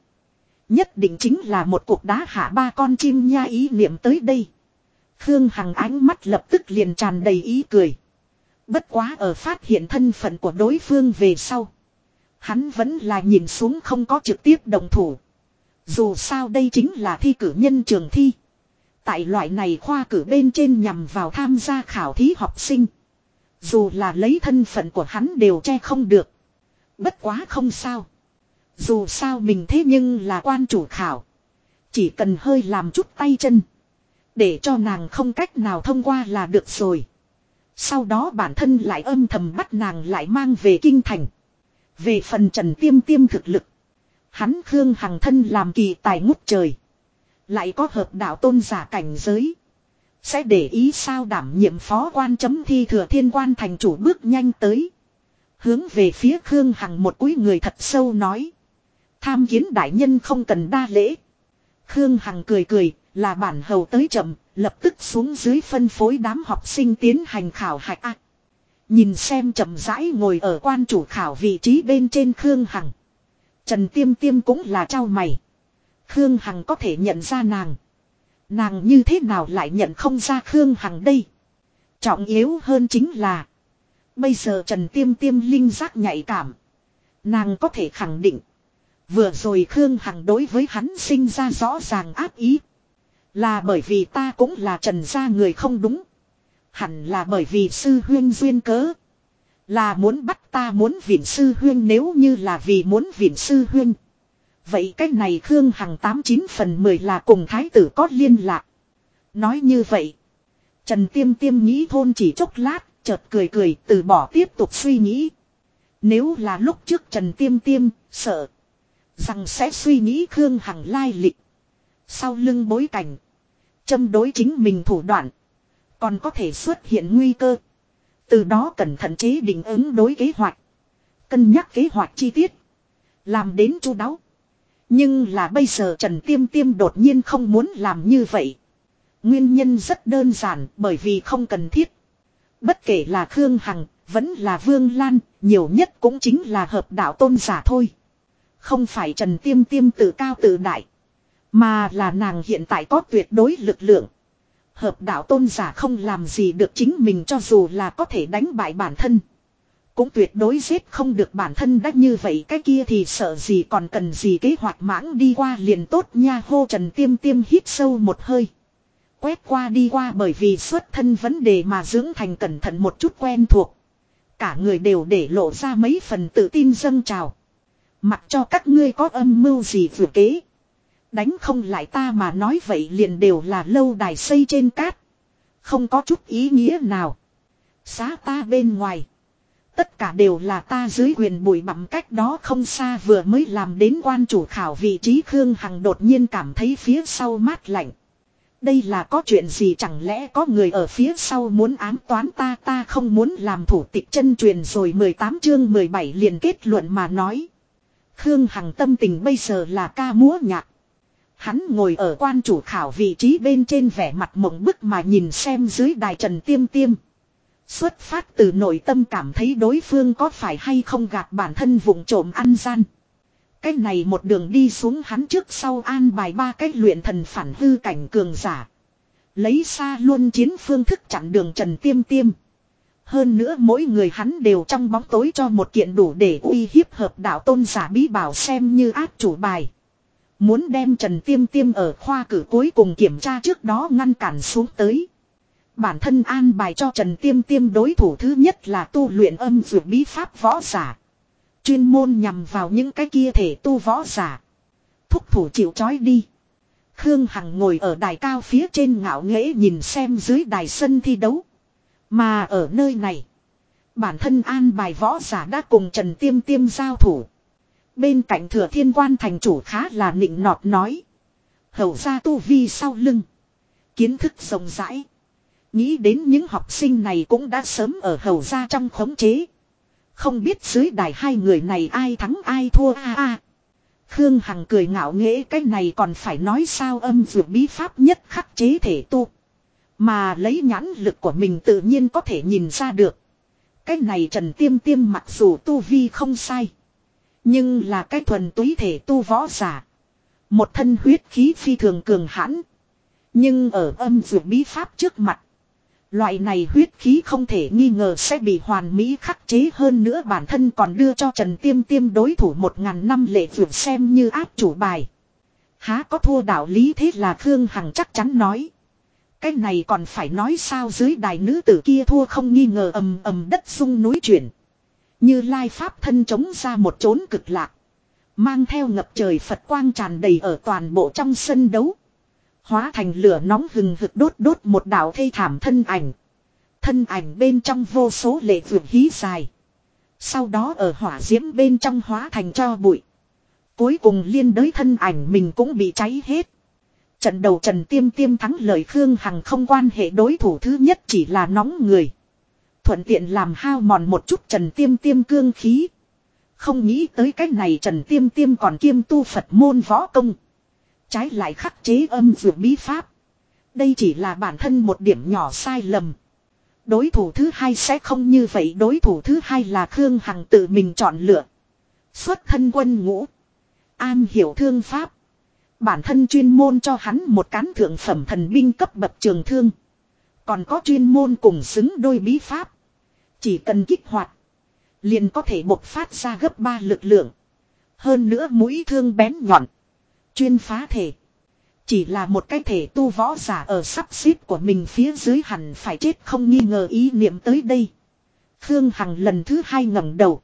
Speaker 1: Nhất định chính là một cuộc đá hạ ba con chim nha ý niệm tới đây. Khương Hằng ánh mắt lập tức liền tràn đầy ý cười. Bất quá ở phát hiện thân phận của đối phương về sau. Hắn vẫn là nhìn xuống không có trực tiếp đồng thủ. Dù sao đây chính là thi cử nhân trường thi. Tại loại này khoa cử bên trên nhằm vào tham gia khảo thí học sinh. Dù là lấy thân phận của hắn đều che không được. Bất quá không sao. Dù sao mình thế nhưng là quan chủ khảo. Chỉ cần hơi làm chút tay chân. Để cho nàng không cách nào thông qua là được rồi. Sau đó bản thân lại âm thầm bắt nàng lại mang về kinh thành. Về phần Trần Tiêm Tiêm thực lực. Hắn Khương Hằng thân làm kỳ tài ngút trời. Lại có hợp đạo tôn giả cảnh giới. Sẽ để ý sao đảm nhiệm phó quan chấm thi thừa thiên quan thành chủ bước nhanh tới. Hướng về phía Khương Hằng một cúi người thật sâu nói. Tham kiến đại nhân không cần đa lễ. Khương Hằng cười cười, là bản hầu tới chậm, lập tức xuống dưới phân phối đám học sinh tiến hành khảo hạch ác. Nhìn xem chậm rãi ngồi ở quan chủ khảo vị trí bên trên Khương Hằng. Trần Tiêm Tiêm cũng là trao mày. Khương Hằng có thể nhận ra nàng. Nàng như thế nào lại nhận không ra Khương Hằng đây. Trọng yếu hơn chính là. Bây giờ Trần Tiêm Tiêm linh giác nhạy cảm. Nàng có thể khẳng định. Vừa rồi Khương Hằng đối với hắn sinh ra rõ ràng áp ý. Là bởi vì ta cũng là trần gia người không đúng. Hẳn là bởi vì sư huyên duyên cớ. Là muốn bắt ta muốn viện sư huyên nếu như là vì muốn viện sư huyên. Vậy cách này Khương Hằng 89 phần 10 là cùng thái tử có liên lạc. Nói như vậy. Trần Tiêm Tiêm nghĩ thôn chỉ chốc lát, chợt cười cười từ bỏ tiếp tục suy nghĩ. Nếu là lúc trước Trần Tiêm Tiêm, sợ. Rằng sẽ suy nghĩ Khương Hằng lai lịch. Sau lưng bối cảnh. Châm đối chính mình thủ đoạn. Còn có thể xuất hiện nguy cơ. Từ đó cẩn thận chế định ứng đối kế hoạch. Cân nhắc kế hoạch chi tiết. Làm đến chu đáo. Nhưng là bây giờ Trần Tiêm Tiêm đột nhiên không muốn làm như vậy. Nguyên nhân rất đơn giản bởi vì không cần thiết. Bất kể là Khương Hằng, vẫn là Vương Lan, nhiều nhất cũng chính là hợp đạo tôn giả thôi. Không phải Trần Tiêm Tiêm tự cao tự đại. Mà là nàng hiện tại có tuyệt đối lực lượng. Hợp đạo tôn giả không làm gì được chính mình cho dù là có thể đánh bại bản thân. Cũng tuyệt đối giết không được bản thân đắt như vậy, cái kia thì sợ gì còn cần gì kế hoạch mãng đi qua liền tốt nha, hô trần tiêm tiêm hít sâu một hơi. Quét qua đi qua bởi vì xuất thân vấn đề mà dưỡng thành cẩn thận một chút quen thuộc. Cả người đều để lộ ra mấy phần tự tin dâng trào. Mặc cho các ngươi có âm mưu gì vừa kế. Đánh không lại ta mà nói vậy liền đều là lâu đài xây trên cát. Không có chút ý nghĩa nào. Xá ta bên ngoài. Tất cả đều là ta dưới quyền bụi bặm cách đó không xa vừa mới làm đến quan chủ khảo vị trí Khương Hằng đột nhiên cảm thấy phía sau mát lạnh. Đây là có chuyện gì chẳng lẽ có người ở phía sau muốn ám toán ta ta không muốn làm thủ tịch chân truyền rồi 18 chương 17 liền kết luận mà nói. Khương Hằng tâm tình bây giờ là ca múa nhạc. Hắn ngồi ở quan chủ khảo vị trí bên trên vẻ mặt mộng bức mà nhìn xem dưới đài trần tiêm tiêm. Xuất phát từ nội tâm cảm thấy đối phương có phải hay không gạt bản thân vụng trộm ăn gian. Cái này một đường đi xuống hắn trước sau an bài ba cách luyện thần phản hư cảnh cường giả. Lấy xa luôn chiến phương thức chặn đường trần tiêm tiêm. Hơn nữa mỗi người hắn đều trong bóng tối cho một kiện đủ để uy hiếp hợp đạo tôn giả bí bảo xem như áp chủ bài. Muốn đem Trần Tiêm Tiêm ở khoa cử cuối cùng kiểm tra trước đó ngăn cản xuống tới. Bản thân an bài cho Trần Tiêm Tiêm đối thủ thứ nhất là tu luyện âm dược bí pháp võ giả. Chuyên môn nhằm vào những cái kia thể tu võ giả. Thúc thủ chịu chói đi. Khương Hằng ngồi ở đài cao phía trên ngạo nghễ nhìn xem dưới đài sân thi đấu. Mà ở nơi này, bản thân an bài võ giả đã cùng Trần Tiêm Tiêm giao thủ. Bên cạnh thừa thiên quan thành chủ khá là nịnh nọt nói. Hầu ra tu vi sau lưng. Kiến thức rộng rãi. Nghĩ đến những học sinh này cũng đã sớm ở hầu ra trong khống chế. Không biết dưới đài hai người này ai thắng ai thua a a. Khương Hằng cười ngạo nghễ, cái này còn phải nói sao âm dược bí pháp nhất khắc chế thể tu. Mà lấy nhãn lực của mình tự nhiên có thể nhìn ra được. Cái này Trần Tiêm Tiêm mặc dù tu vi không sai. Nhưng là cái thuần túy thể tu võ giả. Một thân huyết khí phi thường cường hãn. Nhưng ở âm dược bí pháp trước mặt. Loại này huyết khí không thể nghi ngờ sẽ bị hoàn mỹ khắc chế hơn nữa bản thân còn đưa cho Trần Tiêm Tiêm đối thủ một ngàn năm lệ vượt xem như áp chủ bài. Há có thua đạo lý thế là Khương Hằng chắc chắn nói. Cái này còn phải nói sao dưới đài nữ tử kia thua không nghi ngờ ầm ầm đất sung núi chuyển. Như lai pháp thân chống ra một chốn cực lạc. Mang theo ngập trời Phật quang tràn đầy ở toàn bộ trong sân đấu. Hóa thành lửa nóng hừng hực đốt đốt một đảo thê thảm thân ảnh. Thân ảnh bên trong vô số lệ vượt hí dài. Sau đó ở hỏa diễm bên trong hóa thành cho bụi. Cuối cùng liên đới thân ảnh mình cũng bị cháy hết. Trận đầu Trần Tiêm Tiêm thắng lời Khương Hằng không quan hệ đối thủ thứ nhất chỉ là nóng người. Thuận tiện làm hao mòn một chút Trần Tiêm Tiêm cương khí. Không nghĩ tới cách này Trần Tiêm Tiêm còn kiêm tu Phật môn võ công. Trái lại khắc chế âm dược bí pháp. Đây chỉ là bản thân một điểm nhỏ sai lầm. Đối thủ thứ hai sẽ không như vậy. Đối thủ thứ hai là Khương Hằng tự mình chọn lựa. Xuất thân quân ngũ. An hiểu thương pháp. Bản thân chuyên môn cho hắn một cán thượng phẩm thần binh cấp bậc trường thương. Còn có chuyên môn cùng xứng đôi bí pháp. Chỉ cần kích hoạt. Liền có thể bộc phát ra gấp ba lực lượng. Hơn nữa mũi thương bén nhọn. Chuyên phá thể. Chỉ là một cái thể tu võ giả ở sắp xếp của mình phía dưới hẳn phải chết không nghi ngờ ý niệm tới đây. Khương Hằng lần thứ hai ngẩng đầu.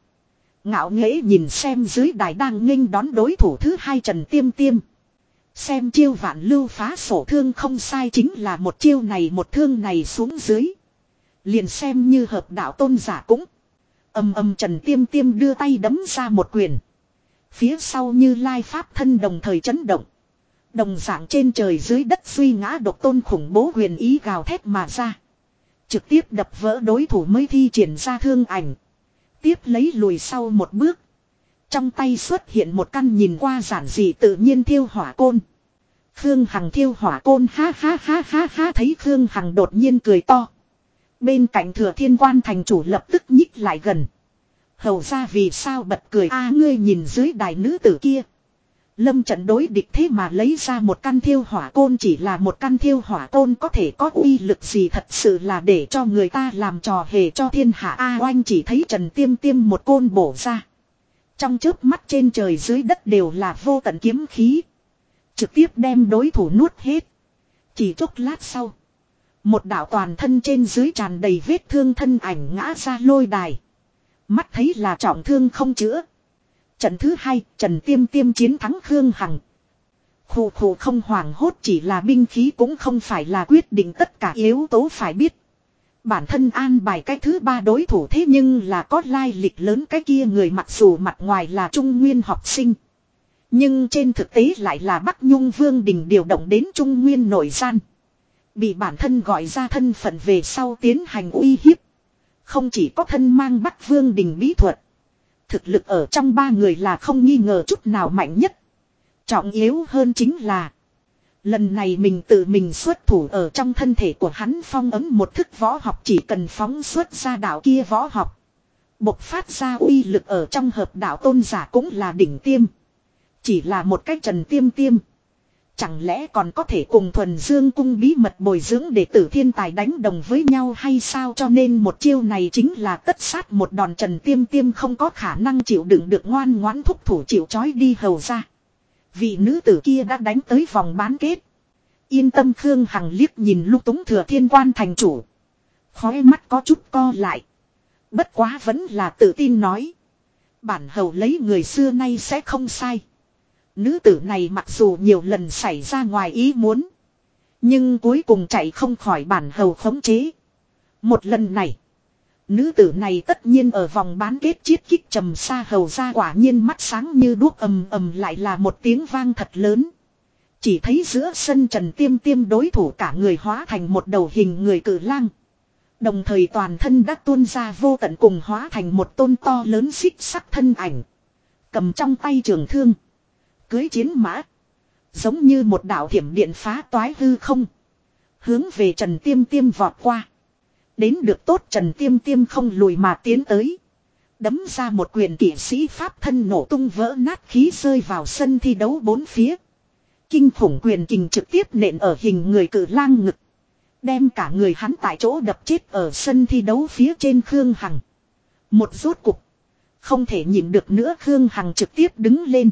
Speaker 1: Ngạo nghễ nhìn xem dưới đài đang nghênh đón đối thủ thứ hai Trần Tiêm Tiêm. Xem chiêu vạn lưu phá sổ thương không sai chính là một chiêu này một thương này xuống dưới. Liền xem như hợp đạo tôn giả cũng. Âm âm Trần Tiêm Tiêm đưa tay đấm ra một quyền. Phía sau như lai pháp thân đồng thời chấn động. Đồng dạng trên trời dưới đất suy ngã độc tôn khủng bố huyền ý gào thét mà ra. Trực tiếp đập vỡ đối thủ mới thi triển ra thương ảnh. Tiếp lấy lùi sau một bước. Trong tay xuất hiện một căn nhìn qua giản dị tự nhiên thiêu hỏa côn. Khương Hằng thiêu hỏa côn, ha ha ha ha ha, thấy Khương Hằng đột nhiên cười to. Bên cạnh thừa thiên quan thành chủ lập tức nhích lại gần. Hầu ra vì sao bật cười a, ngươi nhìn dưới đài nữ tử kia. Lâm trận đối địch thế mà lấy ra một căn thiêu hỏa côn, chỉ là một căn thiêu hỏa côn có thể có uy lực gì thật sự là để cho người ta làm trò hề cho thiên hạ A, oanh chỉ thấy trần tiêm tiêm một côn bổ ra. Trong chớp mắt trên trời dưới đất đều là vô tận kiếm khí. Trực tiếp đem đối thủ nuốt hết. Chỉ chốc lát sau. Một đạo toàn thân trên dưới tràn đầy vết thương thân ảnh ngã ra lôi đài. Mắt thấy là trọng thương không chữa. Trận thứ hai, Trần Tiêm Tiêm chiến thắng Khương Hằng. Khù khù không hoảng hốt chỉ là binh khí cũng không phải là quyết định tất cả yếu tố phải biết. Bản thân an bài cái thứ ba đối thủ thế nhưng là có lai lịch lớn cái kia người mặc dù mặt ngoài là trung nguyên học sinh. Nhưng trên thực tế lại là Bắc Nhung Vương Đình điều động đến Trung Nguyên nội gian. Bị bản thân gọi ra thân phận về sau tiến hành uy hiếp. Không chỉ có thân mang Bắc Vương Đình bí thuật. Thực lực ở trong ba người là không nghi ngờ chút nào mạnh nhất. Trọng yếu hơn chính là. Lần này mình tự mình xuất thủ ở trong thân thể của hắn phong ấm một thức võ học chỉ cần phóng xuất ra đạo kia võ học. Bộc phát ra uy lực ở trong hợp đạo tôn giả cũng là đỉnh tiêm. Chỉ là một cách trần tiêm tiêm. Chẳng lẽ còn có thể cùng thuần dương cung bí mật bồi dưỡng để tử thiên tài đánh đồng với nhau hay sao cho nên một chiêu này chính là tất sát một đòn trần tiêm tiêm không có khả năng chịu đựng được ngoan ngoãn thúc thủ chịu chói đi hầu ra. Vị nữ tử kia đã đánh tới vòng bán kết. Yên tâm Khương Hằng liếc nhìn lúc túng thừa thiên quan thành chủ. Khói mắt có chút co lại. Bất quá vẫn là tự tin nói. Bản hầu lấy người xưa nay sẽ không sai. Nữ tử này mặc dù nhiều lần xảy ra ngoài ý muốn. Nhưng cuối cùng chạy không khỏi bản hầu khống chế. Một lần này. Nữ tử này tất nhiên ở vòng bán kết chiết kích trầm xa hầu ra quả nhiên mắt sáng như đuốc ầm ầm lại là một tiếng vang thật lớn. Chỉ thấy giữa sân trần tiêm tiêm đối thủ cả người hóa thành một đầu hình người cử lang. Đồng thời toàn thân đã tuôn ra vô tận cùng hóa thành một tôn to lớn xích sắc thân ảnh. Cầm trong tay trường thương. Cưới chiến mã. Giống như một đạo thiểm điện phá toái hư không. Hướng về Trần Tiêm Tiêm vọt qua. Đến được tốt Trần Tiêm Tiêm không lùi mà tiến tới. Đấm ra một quyền kỷ sĩ pháp thân nổ tung vỡ nát khí rơi vào sân thi đấu bốn phía. Kinh khủng quyền kình trực tiếp nện ở hình người cử lang ngực. Đem cả người hắn tại chỗ đập chết ở sân thi đấu phía trên Khương Hằng. Một rốt cục. Không thể nhịn được nữa Khương Hằng trực tiếp đứng lên.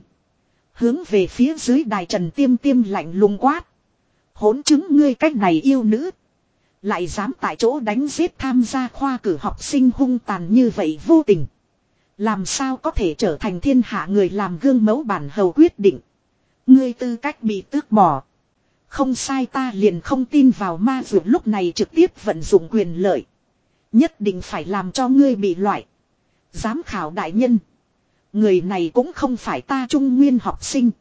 Speaker 1: Hướng về phía dưới đài trần tiêm tiêm lạnh lùng quát. Hỗn chứng ngươi cách này yêu nữ. Lại dám tại chỗ đánh giết tham gia khoa cử học sinh hung tàn như vậy vô tình. Làm sao có thể trở thành thiên hạ người làm gương mẫu bản hầu quyết định. Ngươi tư cách bị tước bỏ. Không sai ta liền không tin vào ma dược lúc này trực tiếp vận dụng quyền lợi. Nhất định phải làm cho ngươi bị loại. Giám khảo đại nhân. Người này cũng không phải ta trung nguyên học sinh.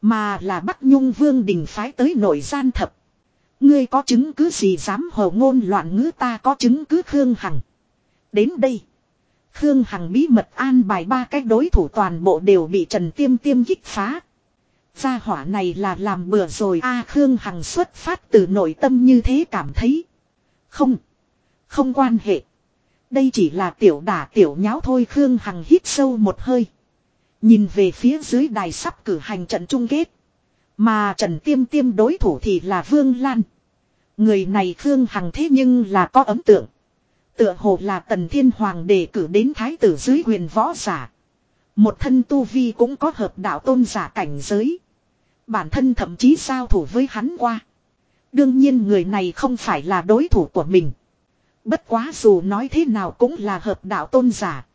Speaker 1: Mà là Bắc Nhung Vương Đình phái tới nội gian thập. Ngươi có chứng cứ gì dám hồ ngôn loạn ngữ ta có chứng cứ Khương Hằng. Đến đây. Khương Hằng bí mật an bài ba cách đối thủ toàn bộ đều bị Trần Tiêm Tiêm kích phá. Gia hỏa này là làm bừa rồi, a Khương Hằng xuất phát từ nội tâm như thế cảm thấy. Không. Không quan hệ. Đây chỉ là tiểu đả tiểu nháo thôi, Khương Hằng hít sâu một hơi. Nhìn về phía dưới đài sắp cử hành trận chung kết. Mà Trần Tiêm Tiêm đối thủ thì là Vương Lan. Người này Khương Hằng thế nhưng là có ấn tượng. Tựa hồ là Tần Thiên Hoàng đề cử đến thái tử dưới quyền võ giả. Một thân tu vi cũng có hợp đạo tôn giả cảnh giới. Bản thân thậm chí giao thủ với hắn qua. Đương nhiên người này không phải là đối thủ của mình. Bất quá dù nói thế nào cũng là hợp đạo tôn giả.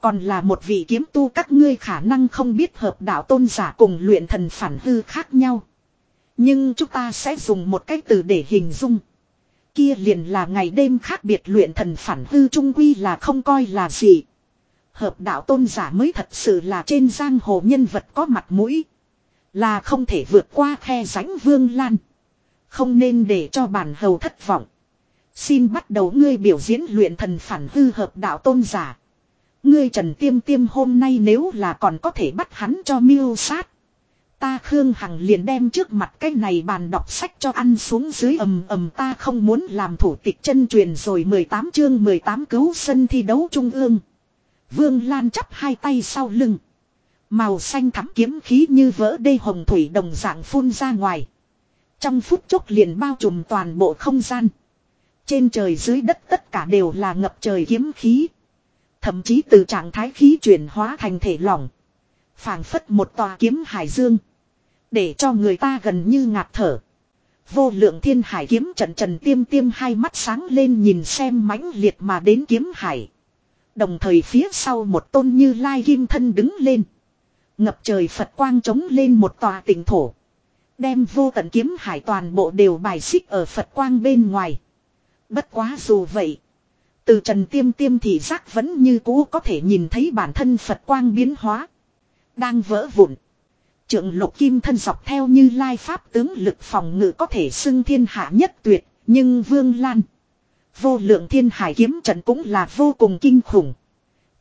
Speaker 1: Còn là một vị kiếm tu các ngươi khả năng không biết hợp đạo tôn giả cùng luyện thần phản hư khác nhau. Nhưng chúng ta sẽ dùng một cách từ để hình dung. Kia liền là ngày đêm khác biệt luyện thần phản hư trung quy là không coi là gì. Hợp đạo tôn giả mới thật sự là trên giang hồ nhân vật có mặt mũi. Là không thể vượt qua khe ránh vương lan. Không nên để cho bản hầu thất vọng. Xin bắt đầu ngươi biểu diễn luyện thần phản hư hợp đạo tôn giả. Ngươi trần tiêm tiêm hôm nay nếu là còn có thể bắt hắn cho miêu sát. Ta Khương Hằng liền đem trước mặt cái này bàn đọc sách cho ăn xuống dưới ầm ầm ta không muốn làm thủ tịch chân truyền rồi 18 chương 18 cứu sân thi đấu trung ương. Vương Lan chắp hai tay sau lưng. Màu xanh thắm kiếm khí như vỡ đê hồng thủy đồng dạng phun ra ngoài. Trong phút chốc liền bao trùm toàn bộ không gian. Trên trời dưới đất tất cả đều là ngập trời kiếm khí. Thậm chí từ trạng thái khí chuyển hóa thành thể lỏng. phảng phất một tòa kiếm hải dương. Để cho người ta gần như ngạt thở. Vô lượng thiên hải kiếm trận trần tiêm tiêm hai mắt sáng lên nhìn xem mãnh liệt mà đến kiếm hải. Đồng thời phía sau một tôn như lai kim thân đứng lên. Ngập trời Phật quang trống lên một tòa tỉnh thổ. Đem vô tận kiếm hải toàn bộ đều bài xích ở Phật quang bên ngoài. Bất quá dù vậy. Từ trần tiêm tiêm thì giác vẫn như cũ có thể nhìn thấy bản thân Phật quang biến hóa. Đang vỡ vụn. Trượng lục kim thân dọc theo như lai pháp tướng lực phòng ngự có thể xưng thiên hạ nhất tuyệt. Nhưng vương lan. Vô lượng thiên hải kiếm trận cũng là vô cùng kinh khủng.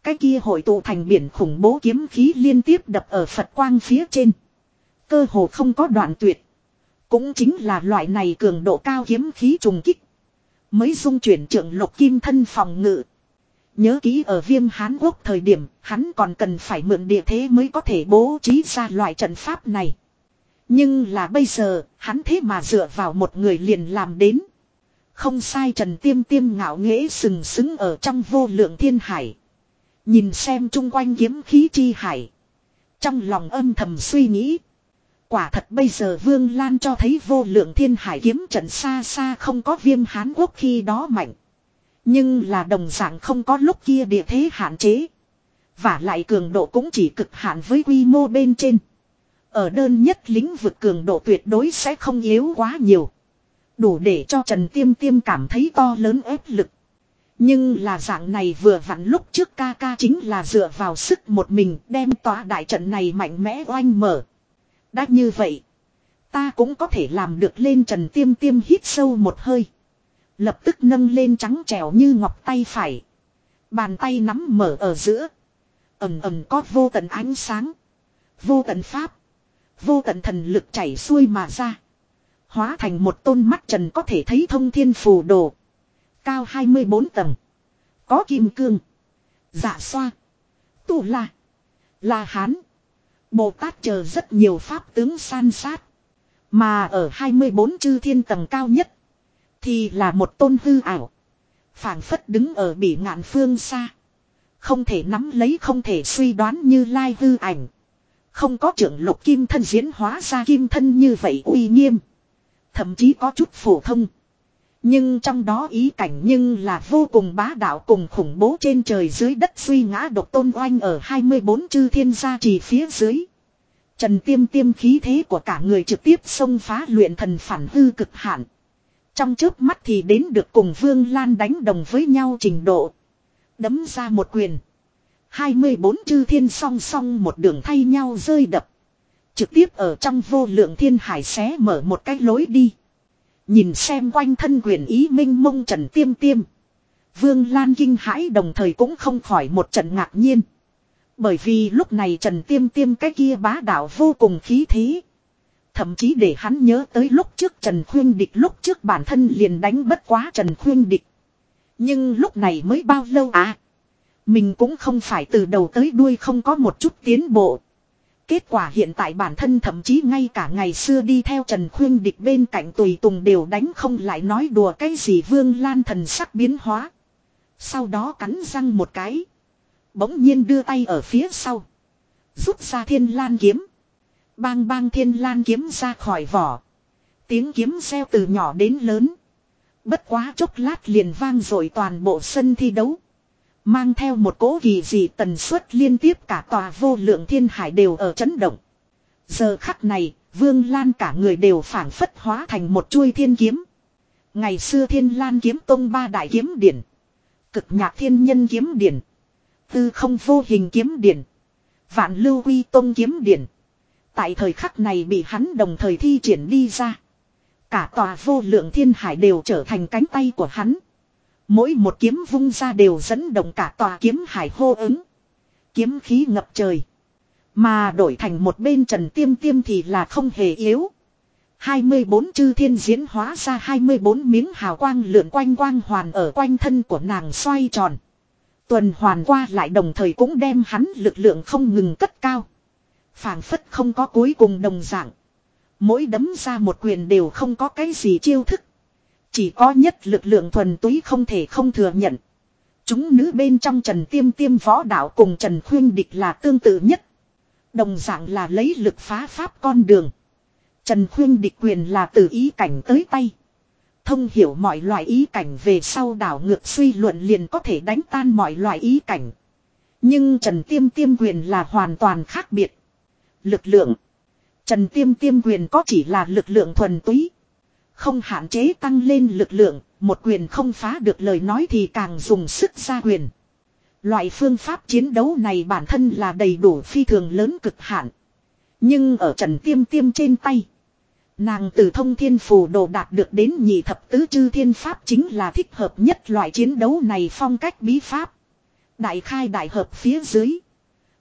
Speaker 1: Cái kia hội tụ thành biển khủng bố kiếm khí liên tiếp đập ở Phật quang phía trên. Cơ hồ không có đoạn tuyệt. Cũng chính là loại này cường độ cao kiếm khí trùng kích. Mới dung chuyển trưởng lục kim thân phòng ngự. Nhớ kỹ ở viêm Hán Quốc thời điểm, hắn còn cần phải mượn địa thế mới có thể bố trí ra loại trận pháp này. Nhưng là bây giờ, hắn thế mà dựa vào một người liền làm đến. Không sai Trần Tiêm Tiêm ngạo nghễ sừng sững ở trong vô lượng thiên hải. Nhìn xem chung quanh kiếm khí chi hải. Trong lòng âm thầm suy nghĩ. Quả thật bây giờ Vương Lan cho thấy vô lượng thiên hải kiếm trận xa xa không có viêm Hán Quốc khi đó mạnh. Nhưng là đồng dạng không có lúc kia địa thế hạn chế. Và lại cường độ cũng chỉ cực hạn với quy mô bên trên. Ở đơn nhất lĩnh vực cường độ tuyệt đối sẽ không yếu quá nhiều. Đủ để cho Trần Tiêm Tiêm cảm thấy to lớn ép lực. Nhưng là dạng này vừa vặn lúc trước ca ca chính là dựa vào sức một mình đem tòa đại trận này mạnh mẽ oanh mở. Đã như vậy. Ta cũng có thể làm được lên trần tiêm tiêm hít sâu một hơi. Lập tức nâng lên trắng trẻo như ngọc tay phải. Bàn tay nắm mở ở giữa. Ẩm ẩm có vô tận ánh sáng. Vô tận pháp. Vô tận thần lực chảy xuôi mà ra. Hóa thành một tôn mắt trần có thể thấy thông thiên phù đồ. Cao 24 tầng. Có kim cương. Dạ xoa. tù la. La hán. Bồ Tát chờ rất nhiều pháp tướng san sát. Mà ở 24 chư thiên tầng cao nhất. Thì là một tôn hư ảo. phảng phất đứng ở bỉ ngạn phương xa. Không thể nắm lấy, không thể suy đoán như lai hư ảnh. Không có trưởng lục kim thân diễn hóa ra kim thân như vậy uy nghiêm. Thậm chí có chút phổ thông. Nhưng trong đó ý cảnh nhưng là vô cùng bá đạo cùng khủng bố trên trời dưới đất suy ngã độc tôn oanh ở 24 chư thiên gia trì phía dưới. Trần tiêm tiêm khí thế của cả người trực tiếp xông phá luyện thần phản hư cực hạn. Trong trước mắt thì đến được cùng Vương Lan đánh đồng với nhau trình độ. Đấm ra một quyền. 24 chư thiên song song một đường thay nhau rơi đập. Trực tiếp ở trong vô lượng thiên hải xé mở một cái lối đi. Nhìn xem quanh thân quyền ý minh mông trần tiêm tiêm. Vương Lan kinh hãi đồng thời cũng không khỏi một trận ngạc nhiên. Bởi vì lúc này Trần Tiêm Tiêm cái kia bá đạo vô cùng khí thế. Thậm chí để hắn nhớ tới lúc trước Trần Khuyên Địch, lúc trước bản thân liền đánh bất quá Trần Khuyên Địch. Nhưng lúc này mới bao lâu à? Mình cũng không phải từ đầu tới đuôi không có một chút tiến bộ. Kết quả hiện tại bản thân thậm chí ngay cả ngày xưa đi theo Trần Khuyên Địch bên cạnh tùy tùng đều đánh không lại nói đùa cái gì Vương Lan thần sắc biến hóa. Sau đó cắn răng một cái. Bỗng nhiên đưa tay ở phía sau. Rút ra thiên lan kiếm. Bang bang thiên lan kiếm ra khỏi vỏ. Tiếng kiếm xeo từ nhỏ đến lớn. Bất quá chốc lát liền vang rồi toàn bộ sân thi đấu. Mang theo một cỗ kỳ dị tần suất liên tiếp cả tòa vô lượng thiên hải đều ở chấn động. Giờ khắc này, Vương Lan cả người đều phản phất hóa thành một chuôi thiên kiếm. Ngày xưa thiên lan kiếm tông ba đại kiếm điển. Cực nhạc thiên nhân kiếm điển. Tư không vô hình kiếm điển. Vạn lưu huy tông kiếm điển. Tại thời khắc này bị hắn đồng thời thi triển đi ra. Cả tòa vô lượng thiên hải đều trở thành cánh tay của hắn. Mỗi một kiếm vung ra đều dẫn động cả tòa kiếm hải hô ứng. Kiếm khí ngập trời. Mà đổi thành một bên trần tiêm tiêm thì là không hề yếu. 24 chư thiên diễn hóa ra 24 miếng hào quang lượn quanh quang hoàn ở quanh thân của nàng xoay tròn. Tuần hoàn qua lại đồng thời cũng đem hắn lực lượng không ngừng cất cao. phảng phất không có cuối cùng đồng dạng. Mỗi đấm ra một quyền đều không có cái gì chiêu thức. Chỉ có nhất lực lượng thuần túy không thể không thừa nhận. Chúng nữ bên trong Trần Tiêm Tiêm võ đạo cùng Trần Khuyên Địch là tương tự nhất. Đồng dạng là lấy lực phá pháp con đường. Trần Khuyên Địch quyền là từ ý cảnh tới tay. Thông hiểu mọi loại ý cảnh về sau đảo ngược suy luận liền có thể đánh tan mọi loại ý cảnh. Nhưng Trần Tiêm Tiêm quyền là hoàn toàn khác biệt. Lực lượng. Trần Tiêm Tiêm quyền có chỉ là lực lượng thuần túy. Không hạn chế tăng lên lực lượng, một quyền không phá được lời nói thì càng dùng sức ra quyền. Loại phương pháp chiến đấu này bản thân là đầy đủ phi thường lớn cực hạn. Nhưng ở Trần Tiêm Tiêm trên tay. Nàng từ thông thiên phù đồ đạt được đến nhị thập tứ chư thiên pháp chính là thích hợp nhất loại chiến đấu này phong cách bí pháp. Đại khai đại hợp phía dưới.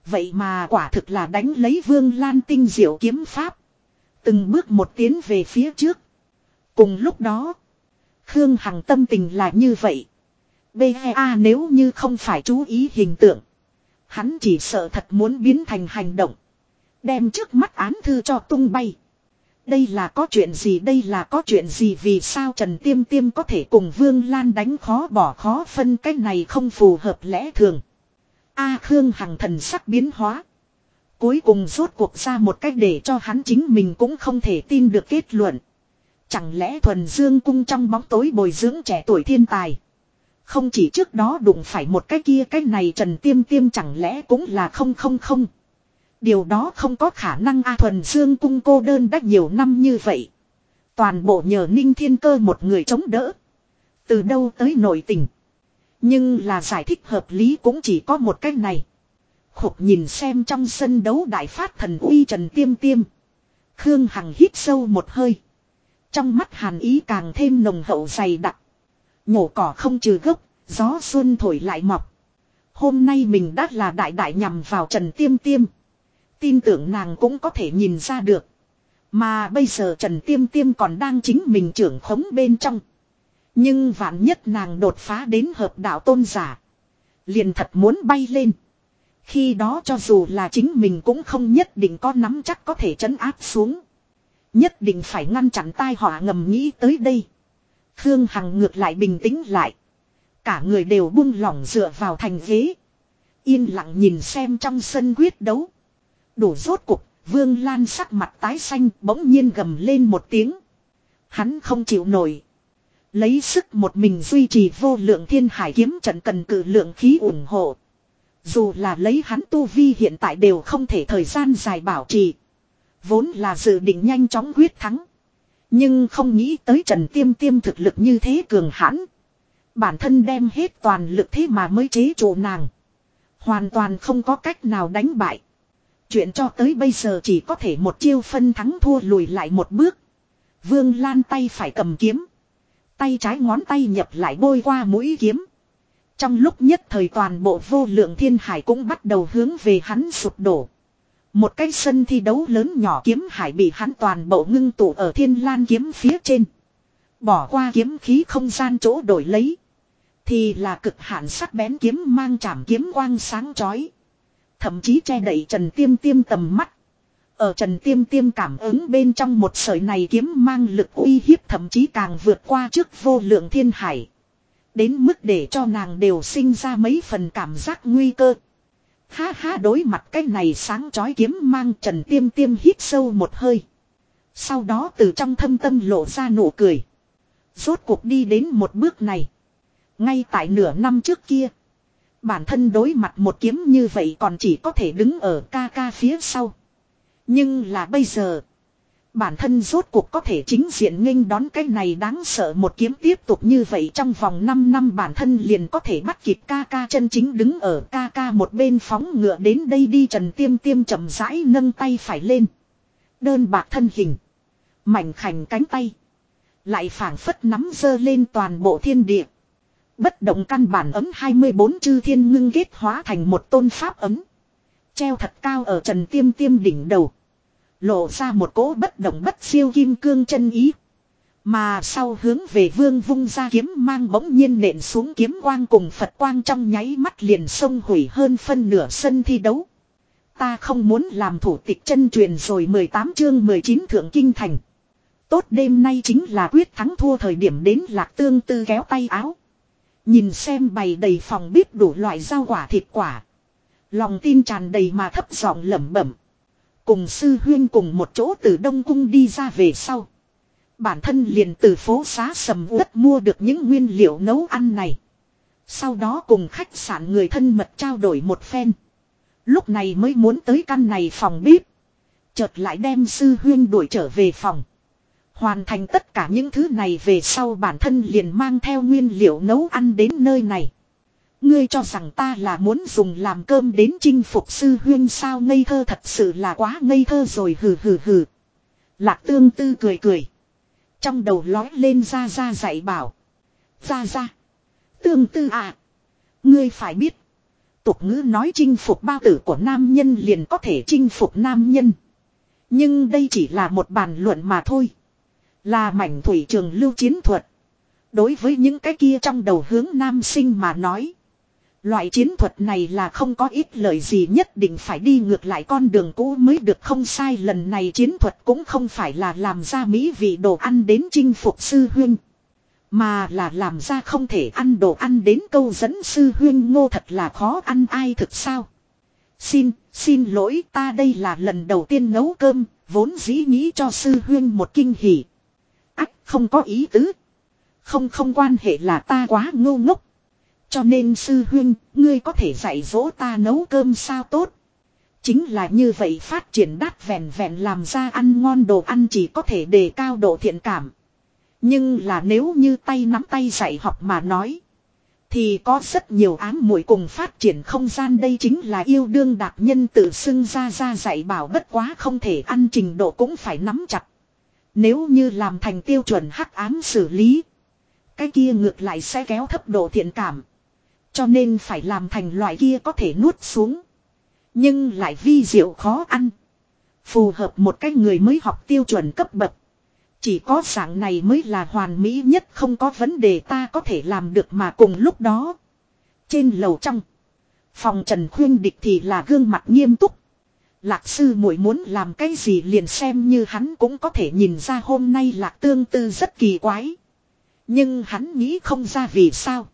Speaker 1: Vậy mà quả thực là đánh lấy vương lan tinh diệu kiếm pháp. Từng bước một tiến về phía trước. Cùng lúc đó. Khương Hằng tâm tình là như vậy. BA nếu như không phải chú ý hình tượng. Hắn chỉ sợ thật muốn biến thành hành động. Đem trước mắt án thư cho tung bay. Đây là có chuyện gì, đây là có chuyện gì, vì sao Trần Tiêm Tiêm có thể cùng Vương Lan đánh khó bỏ khó phân, cái này không phù hợp lẽ thường. A Khương Hằng thần sắc biến hóa. Cuối cùng rốt cuộc ra một cách để cho hắn chính mình cũng không thể tin được kết luận. Chẳng lẽ thuần dương cung trong bóng tối bồi dưỡng trẻ tuổi thiên tài. Không chỉ trước đó đụng phải một cái kia, cái này Trần Tiêm Tiêm chẳng lẽ cũng là không không không. Điều đó không có khả năng A, thuần dương cung cô đơn đã nhiều năm như vậy. Toàn bộ nhờ ninh thiên cơ một người chống đỡ. Từ đâu tới nội tình. Nhưng là giải thích hợp lý cũng chỉ có một cách này. Khục nhìn xem trong sân đấu đại phát thần uy trần tiêm tiêm. Khương Hằng hít sâu một hơi. Trong mắt hàn ý càng thêm nồng hậu dày đặc. Nhổ cỏ không trừ gốc, gió xuân thổi lại mọc. Hôm nay mình đã là đại đại nhằm vào Trần Tiêm Tiêm. Tin tưởng nàng cũng có thể nhìn ra được. Mà bây giờ Trần Tiêm Tiêm còn đang chính mình trưởng khống bên trong. Nhưng vạn nhất nàng đột phá đến hợp đạo tôn giả. Liền thật muốn bay lên. Khi đó cho dù là chính mình cũng không nhất định có nắm chắc có thể trấn áp xuống. Nhất định phải ngăn chặn tai họa ngầm nghĩ tới đây. Khương Hằng ngược lại bình tĩnh lại. Cả người đều buông lỏng dựa vào thành ghế. Yên lặng nhìn xem trong sân quyết đấu. Đủ rốt cục, Vương Lan sắc mặt tái xanh bỗng nhiên gầm lên một tiếng. Hắn không chịu nổi. Lấy sức một mình duy trì vô lượng thiên hải kiếm trận cần cử lượng khí ủng hộ. Dù là lấy hắn tu vi hiện tại đều không thể thời gian dài bảo trì. Vốn là dự định nhanh chóng quyết thắng. Nhưng không nghĩ tới Trần Tiêm Tiêm thực lực như thế cường hãn. Bản thân đem hết toàn lực thế mà mới chế trụ nàng. Hoàn toàn không có cách nào đánh bại. Chuyện cho tới bây giờ chỉ có thể một chiêu phân thắng thua lùi lại một bước. Vương Lan tay phải cầm kiếm. Tay trái ngón tay nhập lại bôi qua mũi kiếm. Trong lúc nhất thời toàn bộ vô lượng thiên hải cũng bắt đầu hướng về hắn sụp đổ. Một cái sân thi đấu lớn nhỏ kiếm hải bị hắn toàn bộ ngưng tụ ở thiên lan kiếm phía trên. Bỏ qua kiếm khí không gian chỗ đổi lấy. Thì là cực hạn sắc bén kiếm mang chảm kiếm quang sáng chói. Thậm chí che đẩy Trần Tiêm Tiêm tầm mắt. Ở Trần Tiêm Tiêm cảm ứng bên trong một sợi này kiếm mang lực uy hiếp thậm chí càng vượt qua trước vô lượng thiên hải. Đến mức để cho nàng đều sinh ra mấy phần cảm giác nguy cơ. Ha ha, đối mặt cái này sáng chói kiếm mang Trần Tiêm Tiêm hít sâu một hơi. Sau đó từ trong thâm tâm lộ ra nụ cười. Rốt cuộc đi đến một bước này. Ngay tại nửa năm trước kia. Bản thân đối mặt một kiếm như vậy còn chỉ có thể đứng ở ca ca phía sau. Nhưng là bây giờ. Bản thân rốt cuộc có thể chính diện nghênh đón cái này đáng sợ một kiếm tiếp tục như vậy trong vòng 5 năm bản thân liền có thể bắt kịp ca ca chân chính đứng ở ca ca một bên phóng ngựa đến đây đi trần tiêm tiêm chậm rãi nâng tay phải lên. Đơn bạc thân hình. Mảnh khảnh cánh tay. Lại phảng phất nắm dơ lên toàn bộ thiên địa. Bất động căn bản ấm 24 chư thiên ngưng kết hóa thành một tôn pháp ấm. Treo thật cao ở trần tiêm tiêm đỉnh đầu. Lộ ra một cỗ bất động bất siêu kim cương chân ý. Mà sau hướng về vương vung ra kiếm mang bỗng nhiên nện xuống kiếm quang cùng Phật quang trong nháy mắt liền sông hủy hơn phân nửa sân thi đấu. Ta không muốn làm thủ tịch chân truyền rồi 18 chương 19 thượng kinh thành. Tốt đêm nay chính là quyết thắng thua thời điểm đến lạc tương tư kéo tay áo. Nhìn xem bày đầy phòng bếp đủ loại rau quả thịt quả. Lòng tin tràn đầy mà thấp giọng lẩm bẩm. Cùng sư huyên cùng một chỗ từ Đông Cung đi ra về sau. Bản thân liền từ phố xá sầm uất mua được những nguyên liệu nấu ăn này. Sau đó cùng khách sạn người thân mật trao đổi một phen. Lúc này mới muốn tới căn này phòng bếp. Chợt lại đem sư huyên đuổi trở về phòng. Hoàn thành tất cả những thứ này về sau bản thân liền mang theo nguyên liệu nấu ăn đến nơi này. Ngươi cho rằng ta là muốn dùng làm cơm đến chinh phục sư huyên sao ngây thơ thật sự là quá ngây thơ rồi hừ hừ hừ. Lạc tương tư cười cười. Trong đầu lói lên ra ra dạy bảo. Ra ra. Tương tư à. Ngươi phải biết. Tục ngữ nói chinh phục bao tử của nam nhân liền có thể chinh phục nam nhân. Nhưng đây chỉ là một bàn luận mà thôi. Là mảnh thủy trường lưu chiến thuật. Đối với những cái kia trong đầu hướng nam sinh mà nói. Loại chiến thuật này là không có ít lời gì nhất định phải đi ngược lại con đường cũ mới được không sai lần này chiến thuật cũng không phải là làm ra mỹ vị đồ ăn đến chinh phục sư huyên. Mà là làm ra không thể ăn đồ ăn đến câu dẫn sư huyên ngô thật là khó ăn ai thực sao. Xin, xin lỗi ta đây là lần đầu tiên nấu cơm, vốn dĩ nghĩ cho sư huyên một kinh hỉ. Ách không có ý tứ. Không không quan hệ là ta quá ngô ngốc. Cho nên sư huynh, ngươi có thể dạy dỗ ta nấu cơm sao tốt. Chính là như vậy phát triển đắt vẹn vẹn làm ra ăn ngon đồ ăn chỉ có thể đề cao độ thiện cảm. Nhưng là nếu như tay nắm tay dạy học mà nói. Thì có rất nhiều ám muội cùng phát triển không gian đây chính là yêu đương đặc nhân tự xưng ra ra dạy bảo bất quá không thể ăn trình độ cũng phải nắm chặt. Nếu như làm thành tiêu chuẩn hắc ám xử lý. Cái kia ngược lại sẽ kéo thấp độ thiện cảm. Cho nên phải làm thành loại kia có thể nuốt xuống. Nhưng lại vi diệu khó ăn. Phù hợp một cái người mới học tiêu chuẩn cấp bậc. Chỉ có dạng này mới là hoàn mỹ nhất không có vấn đề ta có thể làm được mà cùng lúc đó. Trên lầu trong. Phòng Trần Khuyên Địch thì là gương mặt nghiêm túc. Lạc sư muội muốn làm cái gì liền xem như hắn cũng có thể nhìn ra hôm nay lạc tương tư rất kỳ quái. Nhưng hắn nghĩ không ra vì sao.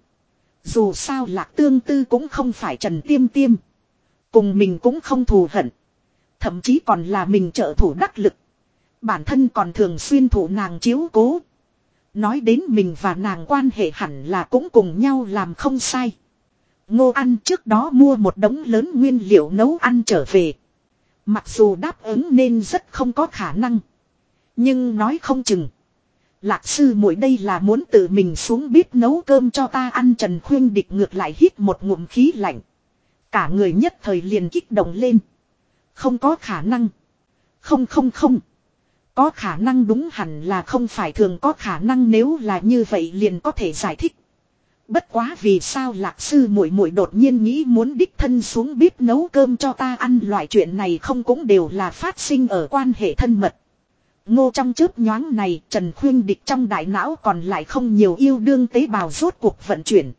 Speaker 1: Dù sao lạc tương tư cũng không phải trần tiêm tiêm. Cùng mình cũng không thù hận. Thậm chí còn là mình trợ thủ đắc lực. Bản thân còn thường xuyên thủ nàng chiếu cố. Nói đến mình và nàng quan hệ hẳn là cũng cùng nhau làm không sai. Ngô ăn trước đó mua một đống lớn nguyên liệu nấu ăn trở về. Mặc dù đáp ứng nên rất không có khả năng. Nhưng nói không chừng. Lạc sư muội đây là muốn tự mình xuống bếp nấu cơm cho ta ăn Trần Khuyên địch ngược lại hít một ngụm khí lạnh. Cả người nhất thời liền kích động lên. Không có khả năng. Không không không. Có khả năng đúng hẳn là không phải thường có khả năng nếu là như vậy liền có thể giải thích. Bất quá vì sao lạc sư muội muội đột nhiên nghĩ muốn đích thân xuống bếp nấu cơm cho ta ăn loại chuyện này không cũng đều là phát sinh ở quan hệ thân mật. Ngô trong chớp nhoáng này Trần Khuyên Địch trong đại não còn lại không nhiều yêu đương tế bào rốt cuộc vận chuyển.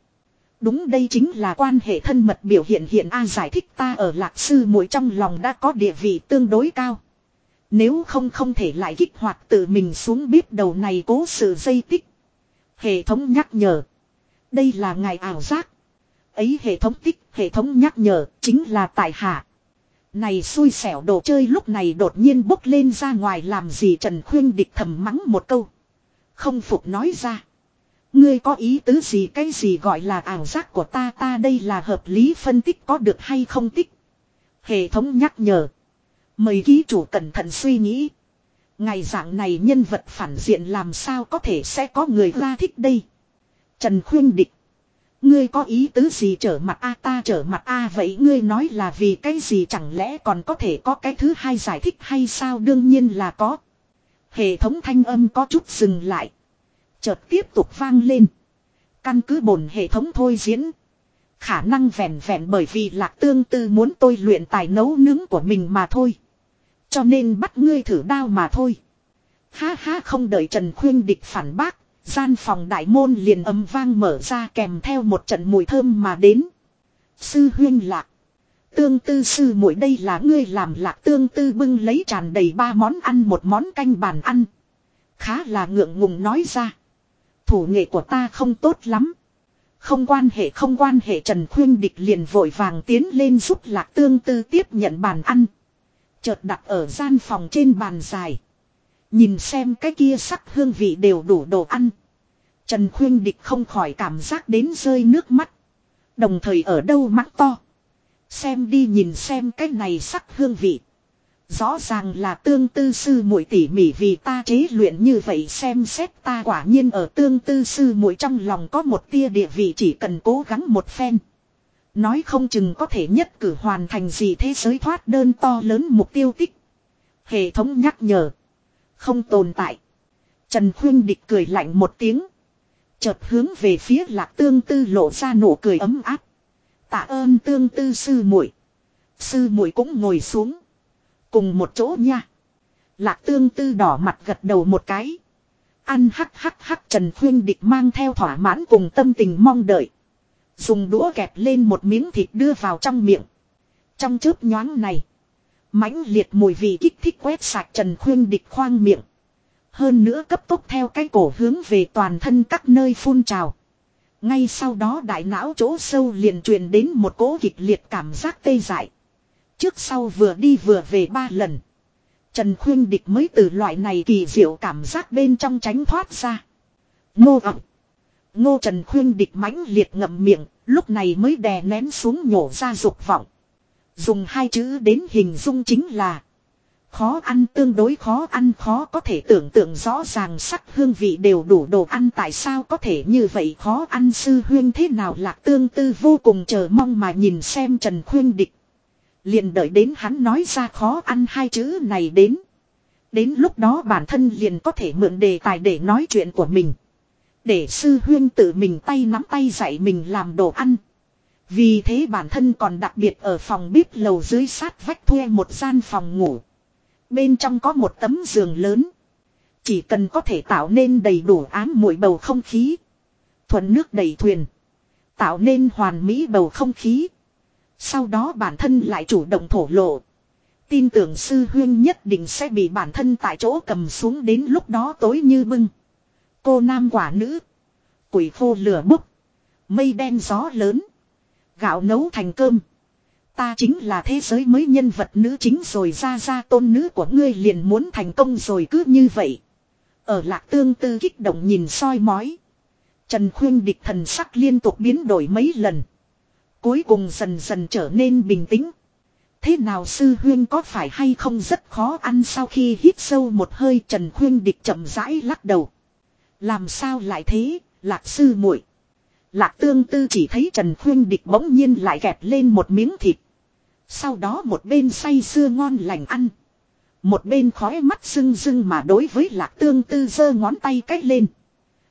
Speaker 1: Đúng đây chính là quan hệ thân mật biểu hiện hiện A giải thích ta ở lạc sư muội trong lòng đã có địa vị tương đối cao. Nếu không không thể lại kích hoạt tự mình xuống bếp đầu này cố sự dây tích. Hệ thống nhắc nhở. Đây là ngày ảo giác. Ấy hệ thống tích, hệ thống nhắc nhở, chính là tại hạ. Này xui xẻo đồ chơi lúc này đột nhiên bốc lên ra ngoài làm gì Trần Khuyên địch thầm mắng một câu. Không phục nói ra. Ngươi có ý tứ gì cái gì gọi là ảo giác của ta ta đây là hợp lý phân tích có được hay không tích. Hệ thống nhắc nhở. Mời ký chủ cẩn thận suy nghĩ. Ngày dạng này nhân vật phản diện làm sao có thể sẽ có người ra thích đây. Trần Khuyên Địch. Ngươi có ý tứ gì trở mặt a ta trở mặt a vậy ngươi nói là vì cái gì chẳng lẽ còn có thể có cái thứ hai giải thích hay sao đương nhiên là có. Hệ thống thanh âm có chút dừng lại. Chợt tiếp tục vang lên. Căn cứ bổn hệ thống thôi diễn. Khả năng vẹn vẹn bởi vì lạc tương tư muốn tôi luyện tài nấu nướng của mình mà thôi. Cho nên bắt ngươi thử đao mà thôi. Ha ha không đợi Trần Khuyên địch phản bác, Gian phòng đại môn liền âm vang mở ra kèm theo một trận mùi thơm mà đến. Sư huyên lạc. Tương tư sư muội đây là ngươi làm lạc tương tư bưng lấy tràn đầy ba món ăn một món canh bàn ăn. Khá là ngượng ngùng nói ra. Thủ nghệ của ta không tốt lắm. Không quan hệ không quan hệ Trần Khuyên Địch liền vội vàng tiến lên giúp lạc tương tư tiếp nhận bàn ăn. Chợt đặt ở gian phòng trên bàn dài. Nhìn xem cái kia sắc hương vị đều đủ đồ ăn. Trần Khuyên Địch không khỏi cảm giác đến rơi nước mắt. Đồng thời ở đâu mắt to. Xem đi nhìn xem cái này sắc hương vị. Rõ ràng là tương tư sư muội tỉ mỉ vì ta chế luyện như vậy xem xét ta quả nhiên ở tương tư sư muội trong lòng có một tia địa vị chỉ cần cố gắng một phen. Nói không chừng có thể nhất cử hoàn thành gì thế giới thoát đơn to lớn mục tiêu tích. Hệ thống nhắc nhở. Không tồn tại. Trần Khuyên Địch cười lạnh một tiếng. Chợt hướng về phía lạc tương tư lộ ra nụ cười ấm áp. Tạ ơn tương tư sư muội Sư muội cũng ngồi xuống. Cùng một chỗ nha. Lạc tương tư đỏ mặt gật đầu một cái. Ăn hắc hắc hắc Trần Khuyên Địch mang theo thỏa mãn cùng tâm tình mong đợi. Dùng đũa kẹp lên một miếng thịt đưa vào trong miệng. Trong chớp nhoáng này mãnh liệt mùi vị kích thích quét sạch Trần Khuyên địch khoang miệng. Hơn nữa cấp tốc theo cái cổ hướng về toàn thân các nơi phun trào. Ngay sau đó đại não chỗ sâu liền truyền đến một cỗ kịch liệt cảm giác tê dại. Trước sau vừa đi vừa về ba lần. Trần Khuyên Địch mới từ loại này kỳ diệu cảm giác bên trong tránh thoát ra. Ngô ẩm. Ngô Trần Khuyên Địch mãnh liệt ngậm miệng, lúc này mới đè nén xuống nhổ ra dục vọng. Dùng hai chữ đến hình dung chính là, Khó ăn tương đối khó ăn, khó có thể tưởng tượng rõ ràng sắc hương vị đều đủ đồ ăn, tại sao có thể như vậy khó ăn sư huyên thế nào lạc tương tư vô cùng chờ mong mà nhìn xem Trần Khuyên Địch. Liền đợi đến hắn nói ra khó ăn hai chữ này đến. Đến lúc đó bản thân liền có thể mượn đề tài để nói chuyện của mình. Để sư huyên tự mình tay nắm tay dạy mình làm đồ ăn. Vì thế bản thân còn đặc biệt ở phòng bếp lầu dưới sát vách thuê một gian phòng ngủ. Bên trong có một tấm giường lớn. Chỉ cần có thể tạo nên đầy đủ ám mùi bầu không khí. Thuận nước đầy thuyền. Tạo nên hoàn mỹ bầu không khí. Sau đó bản thân lại chủ động thổ lộ. Tin tưởng sư huyên nhất định sẽ bị bản thân tại chỗ cầm xuống đến lúc đó tối như bưng. Cô nam quả nữ. quỷ khô lửa bốc. Mây đen gió lớn. Gạo nấu thành cơm. Ta chính là thế giới mới nhân vật nữ chính rồi ra ra tôn nữ của ngươi liền muốn thành công rồi cứ như vậy. Ở lạc tương tư kích động nhìn soi mói. Trần khuyên địch thần sắc liên tục biến đổi mấy lần. Cuối cùng dần dần trở nên bình tĩnh. Thế nào sư huyên có phải hay không rất khó ăn sau khi hít sâu một hơi Trần khuyên địch chậm rãi lắc đầu. Làm sao lại thế, lạc sư muội Lạc tương tư chỉ thấy Trần khuyên địch bỗng nhiên lại kẹp lên một miếng thịt. Sau đó một bên say sưa ngon lành ăn. Một bên khói mắt rưng rưng mà đối với lạc tương tư giơ ngón tay cách lên.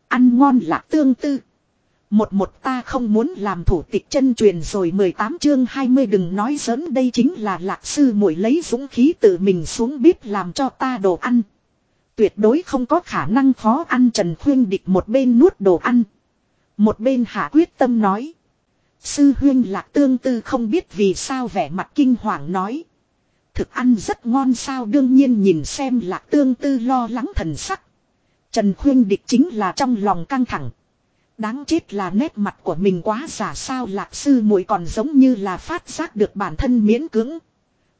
Speaker 1: Ăn ngon lạc tương tư. Một một ta không muốn làm thủ tịch chân truyền rồi 18 chương 20 đừng nói giỡn, đây chính là lạc sư muội lấy dũng khí tự mình xuống bếp làm cho ta đồ ăn. Tuyệt đối không có khả năng khó ăn, Trần Khuyên Địch một bên nuốt đồ ăn. Một bên hạ quyết tâm nói. Sư huyên lạc tương tư không biết vì sao vẻ mặt kinh hoàng nói. Thực ăn rất ngon sao đương nhiên nhìn xem lạc tương tư lo lắng thần sắc. Trần khuyên địch chính là trong lòng căng thẳng. Đáng chết là nét mặt của mình quá giả sao lạc sư muội còn giống như là phát giác được bản thân miễn cưỡng.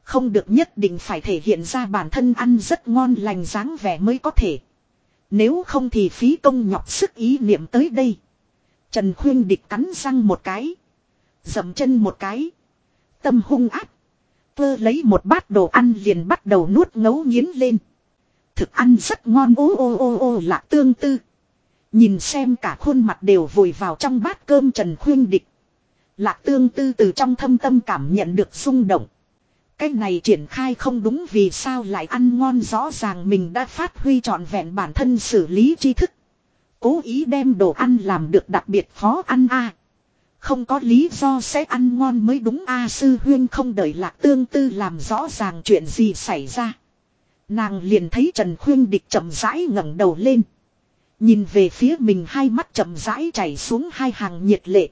Speaker 1: Không được nhất định phải thể hiện ra bản thân ăn rất ngon lành dáng vẻ mới có thể. Nếu không thì phí công nhọc sức ý niệm tới đây. Trần khuyên địch cắn răng một cái. Dậm chân một cái. Tâm hung áp. Vơ lấy một bát đồ ăn liền bắt đầu nuốt ngấu nghiến lên. Thực ăn rất ngon ô ô ô ô là tương tư. Nhìn xem cả khuôn mặt đều vùi vào trong bát cơm trần khuyên địch. Lạc tương tư từ trong thâm tâm cảm nhận được rung động. Cái này triển khai không đúng vì sao lại ăn ngon rõ ràng mình đã phát huy trọn vẹn bản thân xử lý tri thức. Cố ý đem đồ ăn làm được đặc biệt khó ăn a Không có lý do sẽ ăn ngon mới đúng a, sư huyên không đợi lạc tương tư làm rõ ràng chuyện gì xảy ra. Nàng liền thấy Trần Khuyên Địch chậm rãi ngẩng đầu lên. Nhìn về phía mình hai mắt chậm rãi chảy xuống hai hàng nhiệt lệ.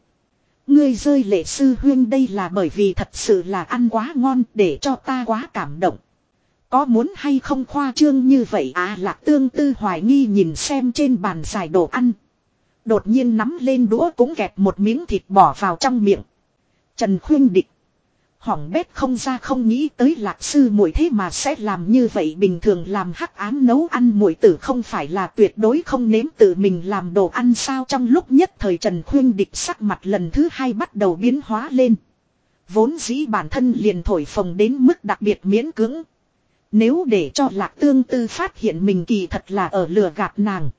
Speaker 1: Ngươi rơi lệ sư huyên đây là bởi vì thật sự là ăn quá ngon để cho ta quá cảm động. Có muốn hay không khoa trương như vậy à lạc tương tư hoài nghi nhìn xem trên bàn dài đồ ăn. Đột nhiên nắm lên đũa cũng kẹp một miếng thịt bỏ vào trong miệng. Trần khuyên địch. Hỏng bét không ra không nghĩ tới lạc sư muội thế mà sẽ làm như vậy bình thường làm hắc án nấu ăn muội tử không phải là tuyệt đối không nếm tự mình làm đồ ăn sao trong lúc nhất thời Trần Khuyên địch sắc mặt lần thứ hai bắt đầu biến hóa lên. Vốn dĩ bản thân liền thổi phồng đến mức đặc biệt miễn cưỡng. Nếu để cho lạc tương tư phát hiện mình kỳ thật là ở lừa gạt nàng.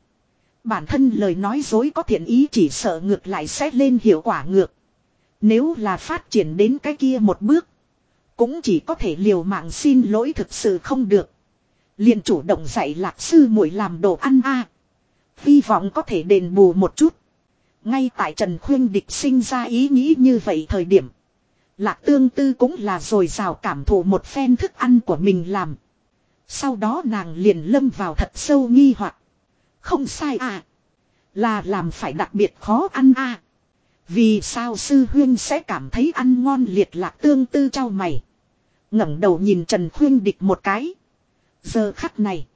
Speaker 1: Bản thân lời nói dối có thiện ý chỉ sợ ngược lại sẽ lên hiệu quả ngược. Nếu là phát triển đến cái kia một bước. Cũng chỉ có thể liều mạng xin lỗi thực sự không được. liền chủ động dạy lạc sư muội làm đồ ăn a Hy vọng có thể đền bù một chút. Ngay tại Trần Khuyên Địch sinh ra ý nghĩ như vậy thời điểm. Lạc tương tư cũng là rồi rào cảm thụ một phen thức ăn của mình làm. Sau đó nàng liền lâm vào thật sâu nghi hoặc Không sai à. Là làm phải đặc biệt khó ăn à. Vì sao sư huyên sẽ cảm thấy ăn ngon liệt lạc tương tư trao mày. ngẩng đầu nhìn Trần Khuyên địch một cái. Giờ khắc này.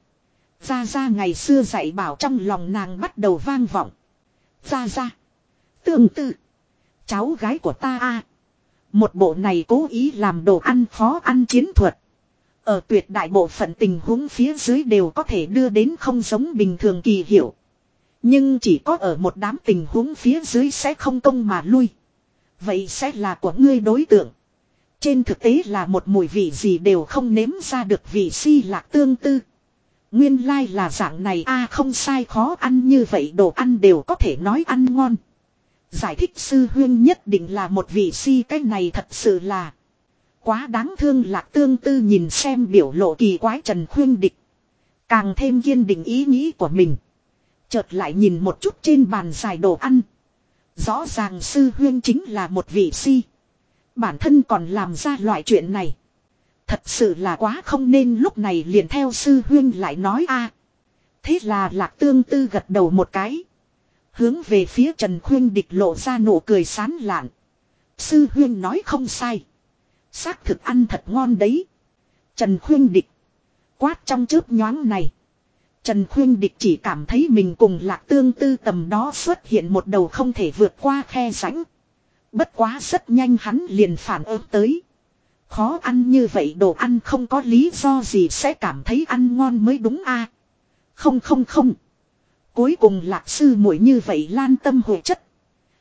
Speaker 1: Ra ra ngày xưa dạy bảo trong lòng nàng bắt đầu vang vọng. Ra ra. Tương tư. Cháu gái của ta a Một bộ này cố ý làm đồ ăn khó ăn chiến thuật. Ở tuyệt đại bộ phận tình huống phía dưới đều có thể đưa đến không giống bình thường kỳ hiệu. Nhưng chỉ có ở một đám tình huống phía dưới sẽ không công mà lui. Vậy sẽ là của ngươi đối tượng. Trên thực tế là một mùi vị gì đều không nếm ra được vị si lạc tương tư. Nguyên lai là dạng này, a, không sai, khó ăn như vậy, đồ ăn đều có thể nói ăn ngon. Giải thích sư huyên nhất định là một vị si, cái này thật sự là quá đáng thương lạc tương tư nhìn xem biểu lộ kỳ quái trần khuyên địch. Càng thêm kiên định ý nghĩ của mình. Chợt lại nhìn một chút trên bàn dài đồ ăn. Rõ ràng sư huyên chính là một vị si. Bản thân còn làm ra loại chuyện này. Thật sự là quá không nên lúc này liền theo sư huyên lại nói a. Thế là lạc tương tư gật đầu một cái. Hướng về phía Trần Khuyên địch lộ ra nụ cười sán lạn. Sư huyên nói không sai. Xác thực ăn thật ngon đấy. Trần Khuyên địch. Quát trong chớp nhoáng này. Trần Khuyên Địch chỉ cảm thấy mình cùng lạc tương tư tầm đó xuất hiện một đầu không thể vượt qua khe rãnh. Bất quá rất nhanh hắn liền phản ứng tới. Khó ăn như vậy đồ ăn không có lý do gì sẽ cảm thấy ăn ngon mới đúng a Không không không. Cuối cùng lạc sư muội như vậy lan tâm hội chất.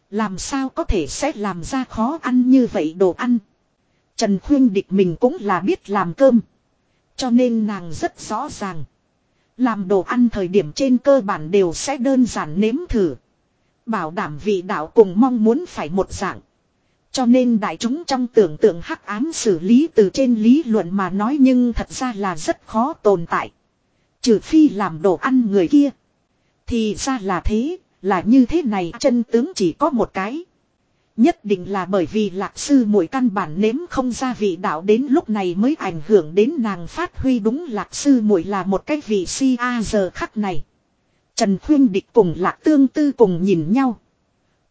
Speaker 1: Làm sao có thể sẽ làm ra khó ăn như vậy đồ ăn. Trần Khuyên Địch mình cũng là biết làm cơm. Cho nên nàng rất rõ ràng. Làm đồ ăn thời điểm trên cơ bản đều sẽ đơn giản nếm thử. Bảo đảm vị đạo cùng mong muốn phải một dạng. Cho nên đại chúng trong tưởng tượng hắc ám xử lý từ trên lý luận mà nói nhưng thật ra là rất khó tồn tại. Trừ phi làm đồ ăn người kia. Thì ra là thế, là như thế này chân tướng chỉ có một cái. Nhất định là bởi vì lạc sư mỗi căn bản nếm không ra vị đạo đến lúc này mới ảnh hưởng đến nàng phát huy đúng lạc sư muội là một cái vị si a giờ khắc này. Trần Khuyên Địch cùng lạc tương tư cùng nhìn nhau.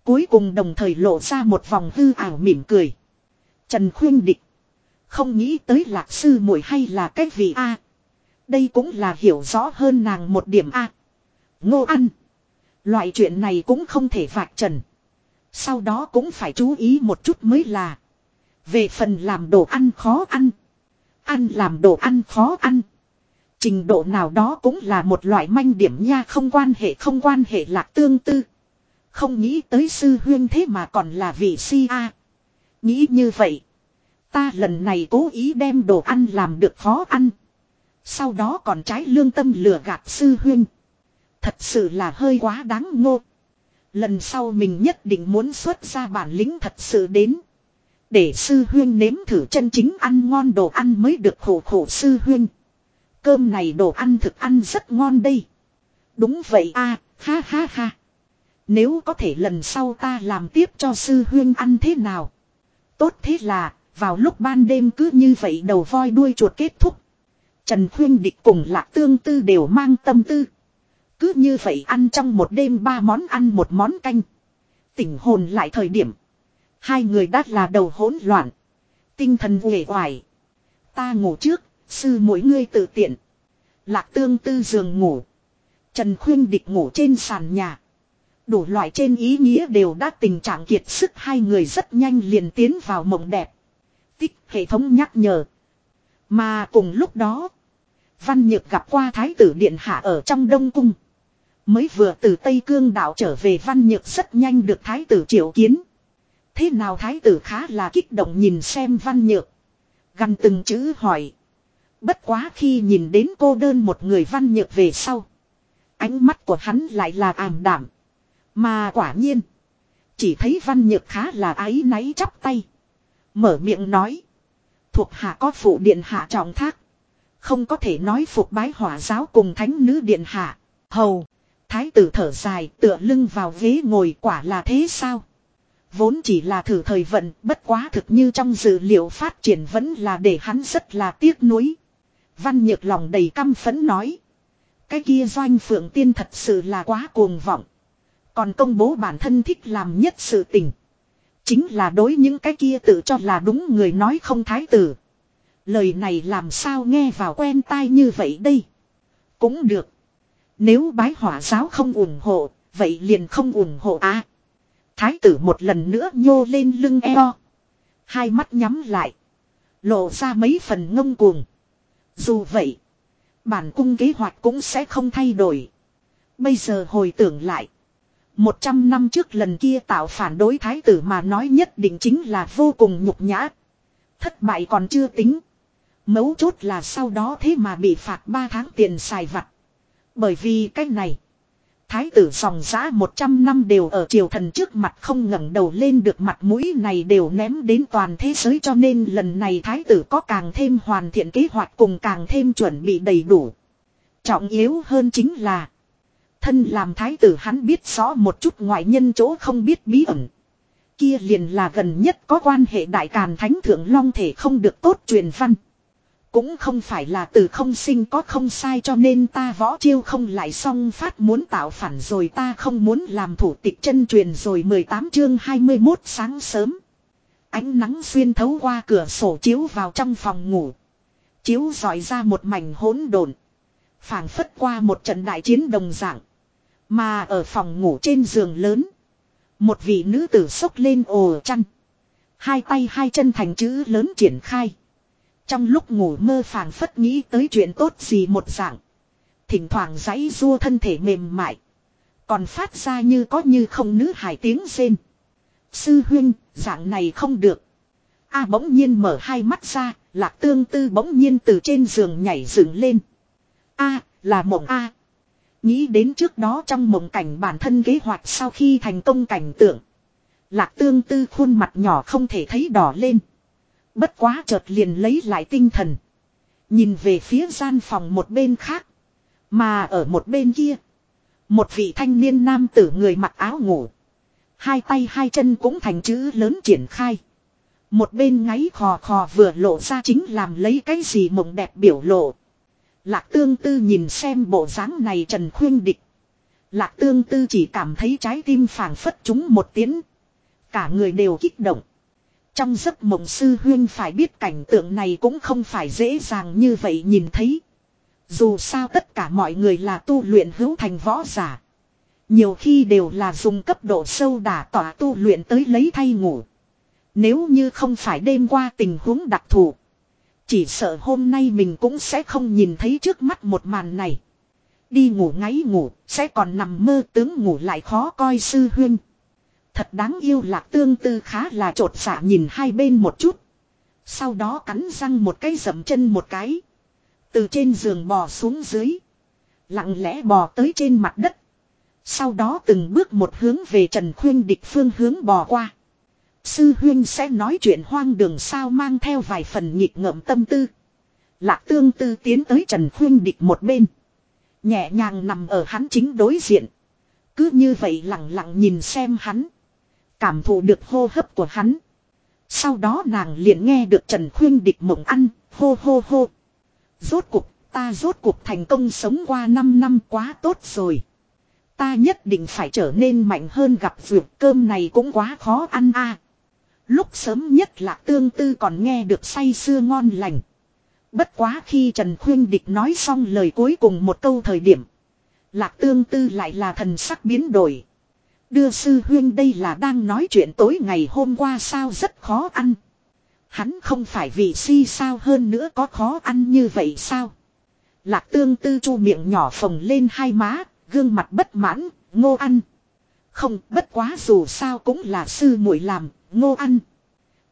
Speaker 1: Cuối cùng đồng thời lộ ra một vòng hư ảo mỉm cười. Trần Khuyên Địch. Không nghĩ tới lạc sư muội hay là cái vị a Đây cũng là hiểu rõ hơn nàng một điểm a Ngô ăn. Loại chuyện này cũng không thể vạch trần. Sau đó cũng phải chú ý một chút mới là. Về phần làm đồ ăn khó ăn. Ăn làm đồ ăn khó ăn. Trình độ nào đó cũng là một loại manh điểm nha, không quan hệ, không quan hệ lạc tương tư. Không nghĩ tới sư huyên thế mà còn là vị si a. Nghĩ như vậy. Ta lần này cố ý đem đồ ăn làm được khó ăn. Sau đó còn trái lương tâm lừa gạt sư huyên. Thật sự là hơi quá đáng ngô. Lần sau mình nhất định muốn xuất ra bản lĩnh thật sự đến. Để sư huyên nếm thử chân chính ăn ngon đồ ăn mới được khổ khổ sư huyên. Cơm này đồ ăn thực ăn rất ngon đây. Đúng vậy a ha ha ha. Nếu có thể lần sau ta làm tiếp cho sư huyên ăn thế nào. Tốt thế là, vào lúc ban đêm cứ như vậy đầu voi đuôi chuột kết thúc. Trần Khuyên Địch cùng Lạc Tương Tư đều mang tâm tư. Cứ như vậy ăn trong một đêm ba món ăn một món canh. Tỉnh hồn lại thời điểm. Hai người đắt là đầu hỗn loạn. Tinh thần uể oải. Ta ngủ trước, sư mỗi ngươi tự tiện. Lạc tương tư giường ngủ. Trần khuyên địch ngủ trên sàn nhà. Đủ loại trên ý nghĩa đều đã tình trạng kiệt sức hai người rất nhanh liền tiến vào mộng đẹp. Tích hệ thống nhắc nhở. Mà cùng lúc đó. Văn Nhược gặp qua Thái tử Điện Hạ ở trong Đông Cung. Mới vừa từ Tây Cương đảo trở về Văn Nhược rất nhanh được Thái tử triệu kiến. Thế nào Thái tử khá là kích động nhìn xem Văn Nhược. Gần từng chữ hỏi. Bất quá khi nhìn đến cô đơn một người Văn Nhược về sau. Ánh mắt của hắn lại là ảm đảm. Mà quả nhiên. Chỉ thấy Văn Nhược khá là ái náy chắp tay. Mở miệng nói. Thuộc hạ có phụ điện hạ trọng thác. Không có thể nói phục bái hỏa giáo cùng thánh nữ điện hạ. Hầu. Thái tử thở dài tựa lưng vào ghế ngồi quả là thế sao? Vốn chỉ là thử thời vận, bất quá thực như trong dự liệu phát triển vẫn là để hắn rất là tiếc nuối. Văn nhược lòng đầy căm phấn nói. Cái kia doanh phượng tiên thật sự là quá cuồng vọng. Còn công bố bản thân thích làm nhất sự tình. Chính là đối những cái kia tự cho là đúng người nói không thái tử. Lời này làm sao nghe vào quen tai như vậy đây. Cũng được. Nếu bái hỏa giáo không ủng hộ, vậy liền không ủng hộ a. thái tử một lần nữa nhô lên lưng eo. Hai mắt nhắm lại. Lộ ra mấy phần ngông cuồng. Dù vậy, bản cung kế hoạch cũng sẽ không thay đổi. Bây giờ hồi tưởng lại. Một trăm năm trước lần kia tạo phản đối thái tử mà nói nhất định chính là vô cùng nhục nhã. Thất bại còn chưa tính. Mấu chốt là sau đó thế mà bị phạt ba tháng tiền xài vặt. Bởi vì cái này. Thái tử dòng giã 100 năm đều ở triều thần trước mặt không ngẩng đầu lên được mặt mũi này đều ném đến toàn thế giới cho nên lần này thái tử có càng thêm hoàn thiện kế hoạch cùng càng thêm chuẩn bị đầy đủ. Trọng yếu hơn chính là. Thân làm thái tử hắn biết rõ một chút ngoại nhân chỗ không biết bí ẩn. Kia liền là gần nhất có quan hệ đại càn thánh thượng long thể không được tốt truyền văn. Cũng không phải là từ không sinh có không sai cho nên ta võ chiêu không lại xong phát muốn tạo phản rồi ta không muốn làm thủ tịch chân truyền rồi 18 chương 21 sáng sớm. Ánh nắng xuyên thấu qua cửa sổ chiếu vào trong phòng ngủ. Chiếu dọi ra một mảnh hỗn độn. phảng phất qua một trận đại chiến đồng dạng. Mà ở phòng ngủ trên giường lớn. Một vị nữ tử sốc lên ồ chăn. Hai tay hai chân thành chữ lớn triển khai. Trong lúc ngủ mơ phảng phất nghĩ tới chuyện tốt gì một dạng. Thỉnh thoảng giãy rua thân thể mềm mại. Còn phát ra như có như không nữ hải tiếng rên. Sư huynh, dạng này không được. A bỗng nhiên mở hai mắt ra, lạc tương tư bỗng nhiên từ trên giường nhảy dựng lên. A, là mộng A. Nghĩ đến trước đó trong mộng cảnh bản thân kế hoạch sau khi thành công cảnh tượng. Lạc tương tư khuôn mặt nhỏ không thể thấy đỏ lên. Bất quá chợt liền lấy lại tinh thần. Nhìn về phía gian phòng một bên khác. Mà ở một bên kia. Một vị thanh niên nam tử người mặc áo ngủ. Hai tay hai chân cũng thành chữ lớn triển khai. Một bên ngáy khò khò vừa lộ ra chính làm lấy cái gì mộng đẹp biểu lộ. Lạc tương tư nhìn xem bộ dáng này Trần Khuyên Địch. Lạc tương tư chỉ cảm thấy trái tim phảng phất chúng một tiếng. Cả người đều kích động. Trong giấc mộng sư huyên phải biết cảnh tượng này cũng không phải dễ dàng như vậy nhìn thấy. Dù sao tất cả mọi người là tu luyện hữu thành võ giả. Nhiều khi đều là dùng cấp độ sâu đả tỏa tu luyện tới lấy thay ngủ. Nếu như không phải đêm qua tình huống đặc thù. Chỉ sợ hôm nay mình cũng sẽ không nhìn thấy trước mắt một màn này. Đi ngủ ngáy ngủ, sẽ còn nằm mơ tướng ngủ lại khó coi sư huyên. Thật đáng yêu lạc tương tư khá là trột xạ dạ nhìn hai bên một chút. Sau đó cắn răng một cái dầm chân một cái. Từ trên giường bò xuống dưới. Lặng lẽ bò tới trên mặt đất. Sau đó từng bước một hướng về Trần Khuyên địch phương hướng bò qua. Sư huyên sẽ nói chuyện hoang đường sao mang theo vài phần nhịp ngợm tâm tư. Lạc tương tư tiến tới Trần Khuyên địch một bên. Nhẹ nhàng nằm ở hắn chính đối diện. Cứ như vậy lặng lặng nhìn xem hắn. Cảm thụ được hô hấp của hắn. Sau đó nàng liền nghe được Trần Khuyên địch mộng ăn, hô hô hô. Rốt cuộc ta rốt cuộc thành công sống qua 5 năm quá tốt rồi. Ta nhất định phải trở nên mạnh hơn gặp vượt cơm này cũng quá khó ăn a. Lúc sớm nhất là tương tư còn nghe được say sưa ngon lành. Bất quá khi Trần Khuyên Địch nói xong lời cuối cùng một câu thời điểm. Lạc tương tư lại là thần sắc biến đổi. Đưa sư huyên đây là đang nói chuyện tối ngày hôm qua sao rất khó ăn. Hắn không phải vì si sao hơn nữa có khó ăn như vậy sao. Lạc tương tư chu miệng nhỏ phồng lên hai má, gương mặt bất mãn, ngô ăn. Không, bất quá dù sao cũng là sư muội làm, ngô ăn.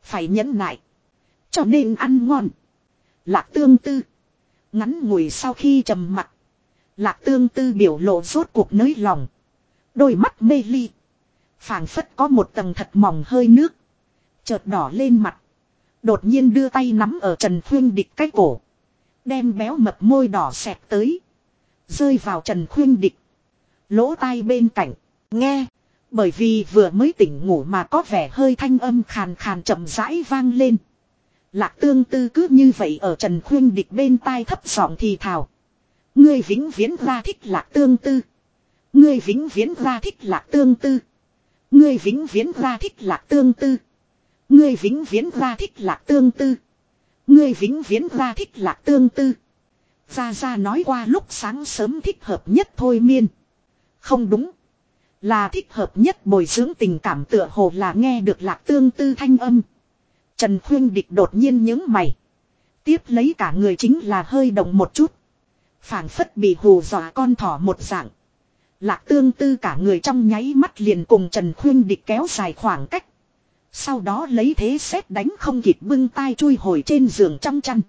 Speaker 1: Phải nhẫn nại. Cho nên ăn ngon. Lạc tương tư. Ngắn ngủi sau khi trầm mặt. Lạc tương tư biểu lộ rốt cuộc nới lòng. Đôi mắt mê ly. phảng phất có một tầng thật mỏng hơi nước. Chợt đỏ lên mặt. Đột nhiên đưa tay nắm ở Trần Khuyên Địch cái cổ. Đem béo mập môi đỏ xẹp tới. Rơi vào Trần Khuyên Địch. Lỗ tai bên cạnh. Nghe. Bởi vì vừa mới tỉnh ngủ mà có vẻ hơi thanh âm khàn khàn chậm rãi vang lên. Lạc tương tư cứ như vậy ở Trần Khuyên Địch bên tai thấp giọng thì thào. Ngươi vĩnh viễn ra thích lạc tương tư. Ngươi vĩnh viễn ra thích lạc tương tư. Ngươi vĩnh viễn ra thích lạc tương tư. Ngươi vĩnh viễn ra thích lạc tương tư. Ngươi vĩnh viễn ra thích lạc tương tư. gia gia nói qua lúc sáng sớm thích hợp nhất thôi miên. Không đúng. Là thích hợp nhất bồi dưỡng tình cảm tựa hồ là nghe được lạc tương tư thanh âm. Trần Khuyên Địch đột nhiên những mày. Tiếp lấy cả người chính là hơi động một chút. phảng phất bị hù dọa con thỏ một dạng. Lạc tương tư cả người trong nháy mắt liền cùng Trần Khuyên Địch kéo dài khoảng cách. Sau đó lấy thế xét đánh không kịp bưng tay chui hồi trên giường trong chăn.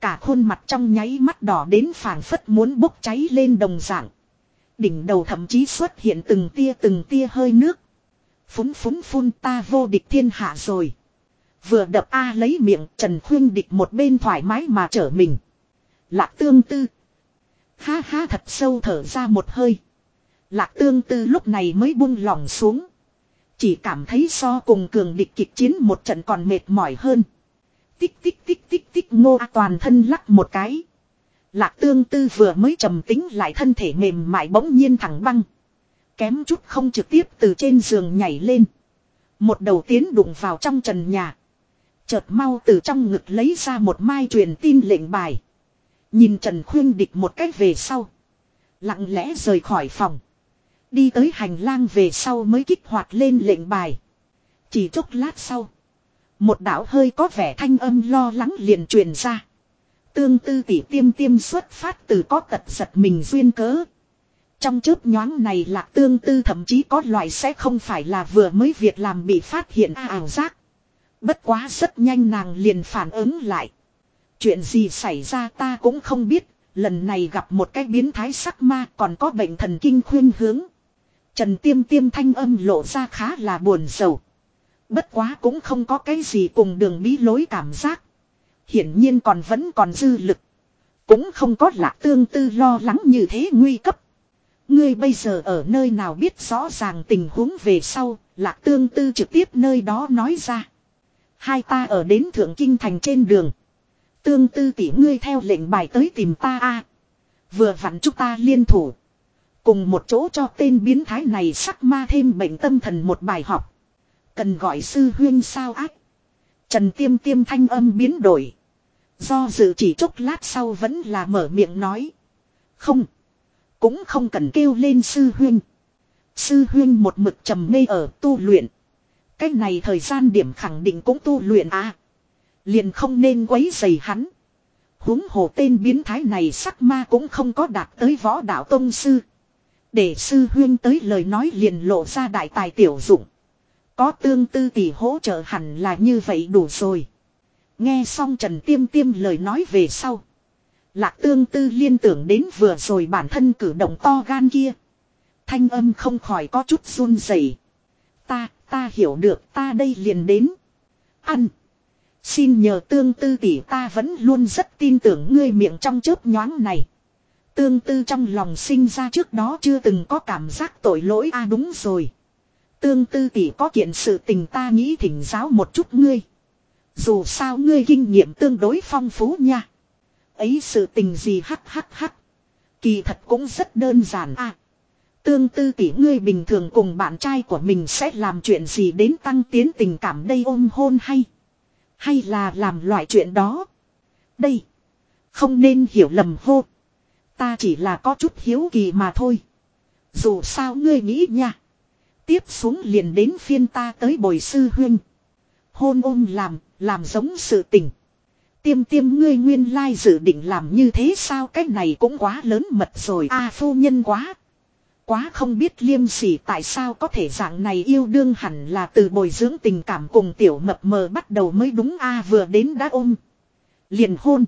Speaker 1: Cả khuôn mặt trong nháy mắt đỏ đến phảng phất muốn bốc cháy lên đồng dạng. Đỉnh đầu thậm chí xuất hiện từng tia từng tia hơi nước. Phúng phúng phun ta vô địch thiên hạ rồi. Vừa đập A lấy miệng, Trần Khuyên địch một bên thoải mái mà trở mình. Lạc tương tư. Ha ha thật sâu thở ra một hơi. Lạc tương tư lúc này mới buông lỏng xuống. Chỉ cảm thấy so cùng cường địch kịch chiến một trận còn mệt mỏi hơn. Tích tích tích tích tích ngô toàn thân lắc một cái. Lạc tương tư vừa mới trầm tính lại thân thể mềm mại bỗng nhiên thẳng băng. Kém chút không trực tiếp từ trên giường nhảy lên. Một đầu tiến đụng vào trong trần nhà. Chợt mau từ trong ngực lấy ra một mai truyền tin lệnh bài. Nhìn Trần Khuyên Địch một cách về sau. Lặng lẽ rời khỏi phòng. Đi tới hành lang về sau mới kích hoạt lên lệnh bài. Chỉ chốc lát sau. Một đạo hơi có vẻ thanh âm lo lắng liền truyền ra. Tương tư tỷ tiêm tiêm xuất phát từ có tật giật mình duyên cớ. Trong chớp nhoáng này lạc tương tư thậm chí có loại sẽ không phải là vừa mới việc làm bị phát hiện ảo giác. Bất quá rất nhanh nàng liền phản ứng lại. Chuyện gì xảy ra ta cũng không biết, lần này gặp một cái biến thái sắc ma còn có bệnh thần kinh khuyên hướng. Trần tiêm tiêm thanh âm lộ ra khá là buồn sầu. Bất quá cũng không có cái gì cùng đường bí lối cảm giác. Hiển nhiên còn vẫn còn dư lực. Cũng không có lạ tương tư lo lắng như thế nguy cấp. Ngươi bây giờ ở nơi nào biết rõ ràng tình huống về sau, lạc tương tư trực tiếp nơi đó nói ra. Hai ta ở đến Thượng Kinh Thành trên đường. Tương tư tỷ ngươi theo lệnh bài tới tìm ta a Vừa vặn chúng ta liên thủ. Cùng một chỗ cho tên biến thái này sắc ma thêm bệnh tâm thần một bài học. Cần gọi sư huyên sao ác. Trần tiêm tiêm thanh âm biến đổi. Do dự chỉ chốc lát sau vẫn là mở miệng nói. Không. Cũng không cần kêu lên sư huyên. Sư huyên một mực trầm mê ở tu luyện. Cái này thời gian điểm khẳng định cũng tu luyện à. Liền không nên quấy dày hắn. huống hồ tên biến thái này sắc ma cũng không có đạt tới võ đạo tông sư. Để sư huyên tới lời nói liền lộ ra đại tài tiểu dụng. Có tương tư tỷ hỗ trợ hẳn là như vậy đủ rồi. Nghe xong Trần Tiêm Tiêm lời nói về sau. Lạc tương tư liên tưởng đến vừa rồi bản thân cử động to gan kia. Thanh âm không khỏi có chút run rẩy. Ta, ta hiểu được ta đây liền đến. Ăn. Xin nhờ tương tư tỷ ta vẫn luôn rất tin tưởng ngươi miệng trong chớp nhoáng này. Tương tư trong lòng sinh ra trước đó chưa từng có cảm giác tội lỗi a à đúng rồi. Tương tư tỷ có kiện sự tình ta nghĩ thỉnh giáo một chút ngươi. Dù sao ngươi kinh nghiệm tương đối phong phú nha. Ấy sự tình gì hắc hắc hắc. Kỳ thật cũng rất đơn giản à. Tương tư tỷ ngươi bình thường cùng bạn trai của mình sẽ làm chuyện gì đến tăng tiến tình cảm đây ôm hôn hay. Hay là làm loại chuyện đó. Đây. Không nên hiểu lầm hô. Ta chỉ là có chút hiếu kỳ mà thôi. Dù sao ngươi nghĩ nha. Tiếp xuống liền đến phiên ta tới bồi sư huynh. Hôn ôm làm, làm giống sự tình. Tiêm tiêm ngươi nguyên lai dự định làm như thế sao cái này cũng quá lớn mật rồi a phu nhân quá. Quá không biết liêm sỉ tại sao có thể dạng này yêu đương hẳn là từ bồi dưỡng tình cảm cùng tiểu mập mờ bắt đầu mới đúng a vừa đến đã ôm. Liền hôn.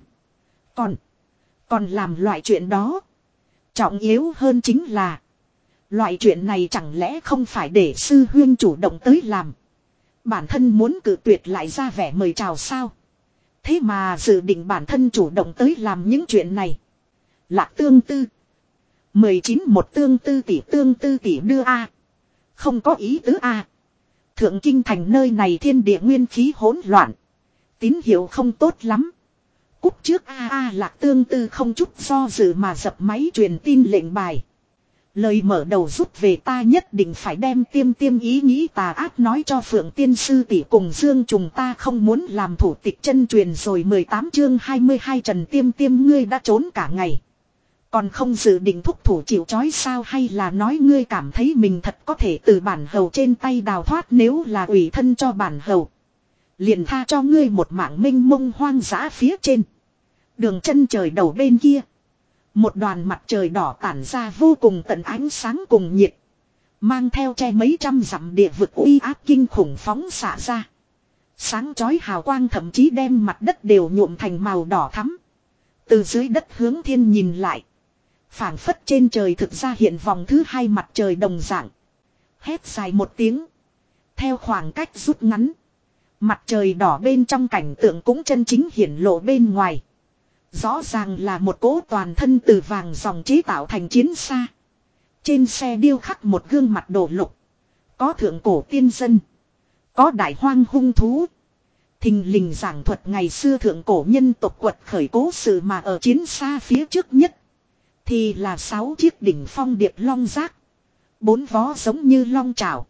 Speaker 1: Còn. Còn làm loại chuyện đó. Trọng yếu hơn chính là. Loại chuyện này chẳng lẽ không phải để sư huyên chủ động tới làm. Bản thân muốn cử tuyệt lại ra vẻ mời chào sao. Thế mà dự định bản thân chủ động tới làm những chuyện này. Lạc tương tư. 19 một tương tư tỷ tương tư tỷ đưa A. Không có ý tứ A. Thượng kinh thành nơi này thiên địa nguyên khí hỗn loạn. Tín hiệu không tốt lắm. Cúp trước A A lạc tương tư không chút do dự mà dập máy truyền tin lệnh bài. Lời mở đầu rút về ta nhất định phải đem tiêm tiêm ý nghĩ tà ác nói cho Phượng Tiên Sư tỷ cùng Dương Trùng ta không muốn làm thủ tịch chân truyền rồi 18 chương 22 trần tiêm tiêm ngươi đã trốn cả ngày. Còn không dự định thúc thủ chịu chói sao hay là nói ngươi cảm thấy mình thật có thể từ bản hầu trên tay đào thoát nếu là ủy thân cho bản hầu. Liền tha cho ngươi một mạng minh mông hoang dã phía trên. Đường chân trời đầu bên kia. Một đoàn mặt trời đỏ tản ra vô cùng tận ánh sáng cùng nhiệt. Mang theo che mấy trăm dặm địa vực uy áp kinh khủng phóng xạ ra. Sáng chói hào quang thậm chí đem mặt đất đều nhuộm thành màu đỏ thắm. Từ dưới đất hướng thiên nhìn lại. phảng phất trên trời thực ra hiện vòng thứ hai mặt trời đồng dạng. Hét dài một tiếng. Theo khoảng cách rút ngắn. Mặt trời đỏ bên trong cảnh tượng cũng chân chính hiển lộ bên ngoài. Rõ ràng là một cỗ toàn thân từ vàng dòng chế tạo thành chiến xa. Trên xe điêu khắc một gương mặt đổ lục. Có thượng cổ tiên dân. Có đại hoang hung thú. Thình lình giảng thuật ngày xưa thượng cổ nhân tộc quật khởi cố sự mà ở chiến xa phía trước nhất. Thì là sáu chiếc đỉnh phong điệp long giác. Bốn vó giống như long trào.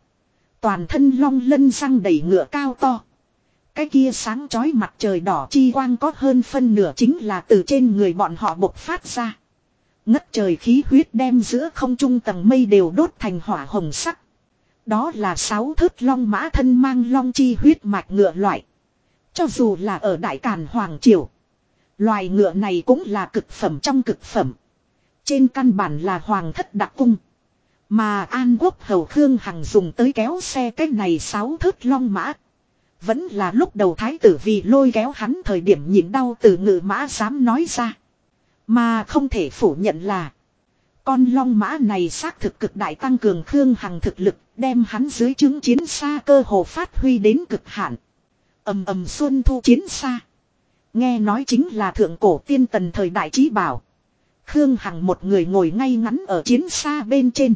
Speaker 1: Toàn thân long lân răng đầy ngựa cao to. Cái kia sáng chói mặt trời đỏ chi quang có hơn phân nửa chính là từ trên người bọn họ bộc phát ra. Ngất trời khí huyết đem giữa không trung tầng mây đều đốt thành hỏa hồng sắc. Đó là sáu thớt long mã thân mang long chi huyết mạch ngựa loại. Cho dù là ở Đại Càn Hoàng Triều. Loài ngựa này cũng là cực phẩm trong cực phẩm. Trên căn bản là hoàng thất đặc cung. Mà An Quốc Hầu Khương Hằng dùng tới kéo xe cách này sáu thớt long mã. Vẫn là lúc đầu thái tử vì lôi kéo hắn thời điểm nhịn đau từ ngự mã dám nói ra. Mà không thể phủ nhận là. Con long mã này xác thực cực đại tăng cường Khương Hằng thực lực, đem hắn dưới chứng chiến xa cơ hồ phát huy đến cực hạn. ầm ầm xuân thu chiến xa. Nghe nói chính là thượng cổ tiên tần thời đại trí bảo. Khương Hằng một người ngồi ngay ngắn ở chiến xa bên trên.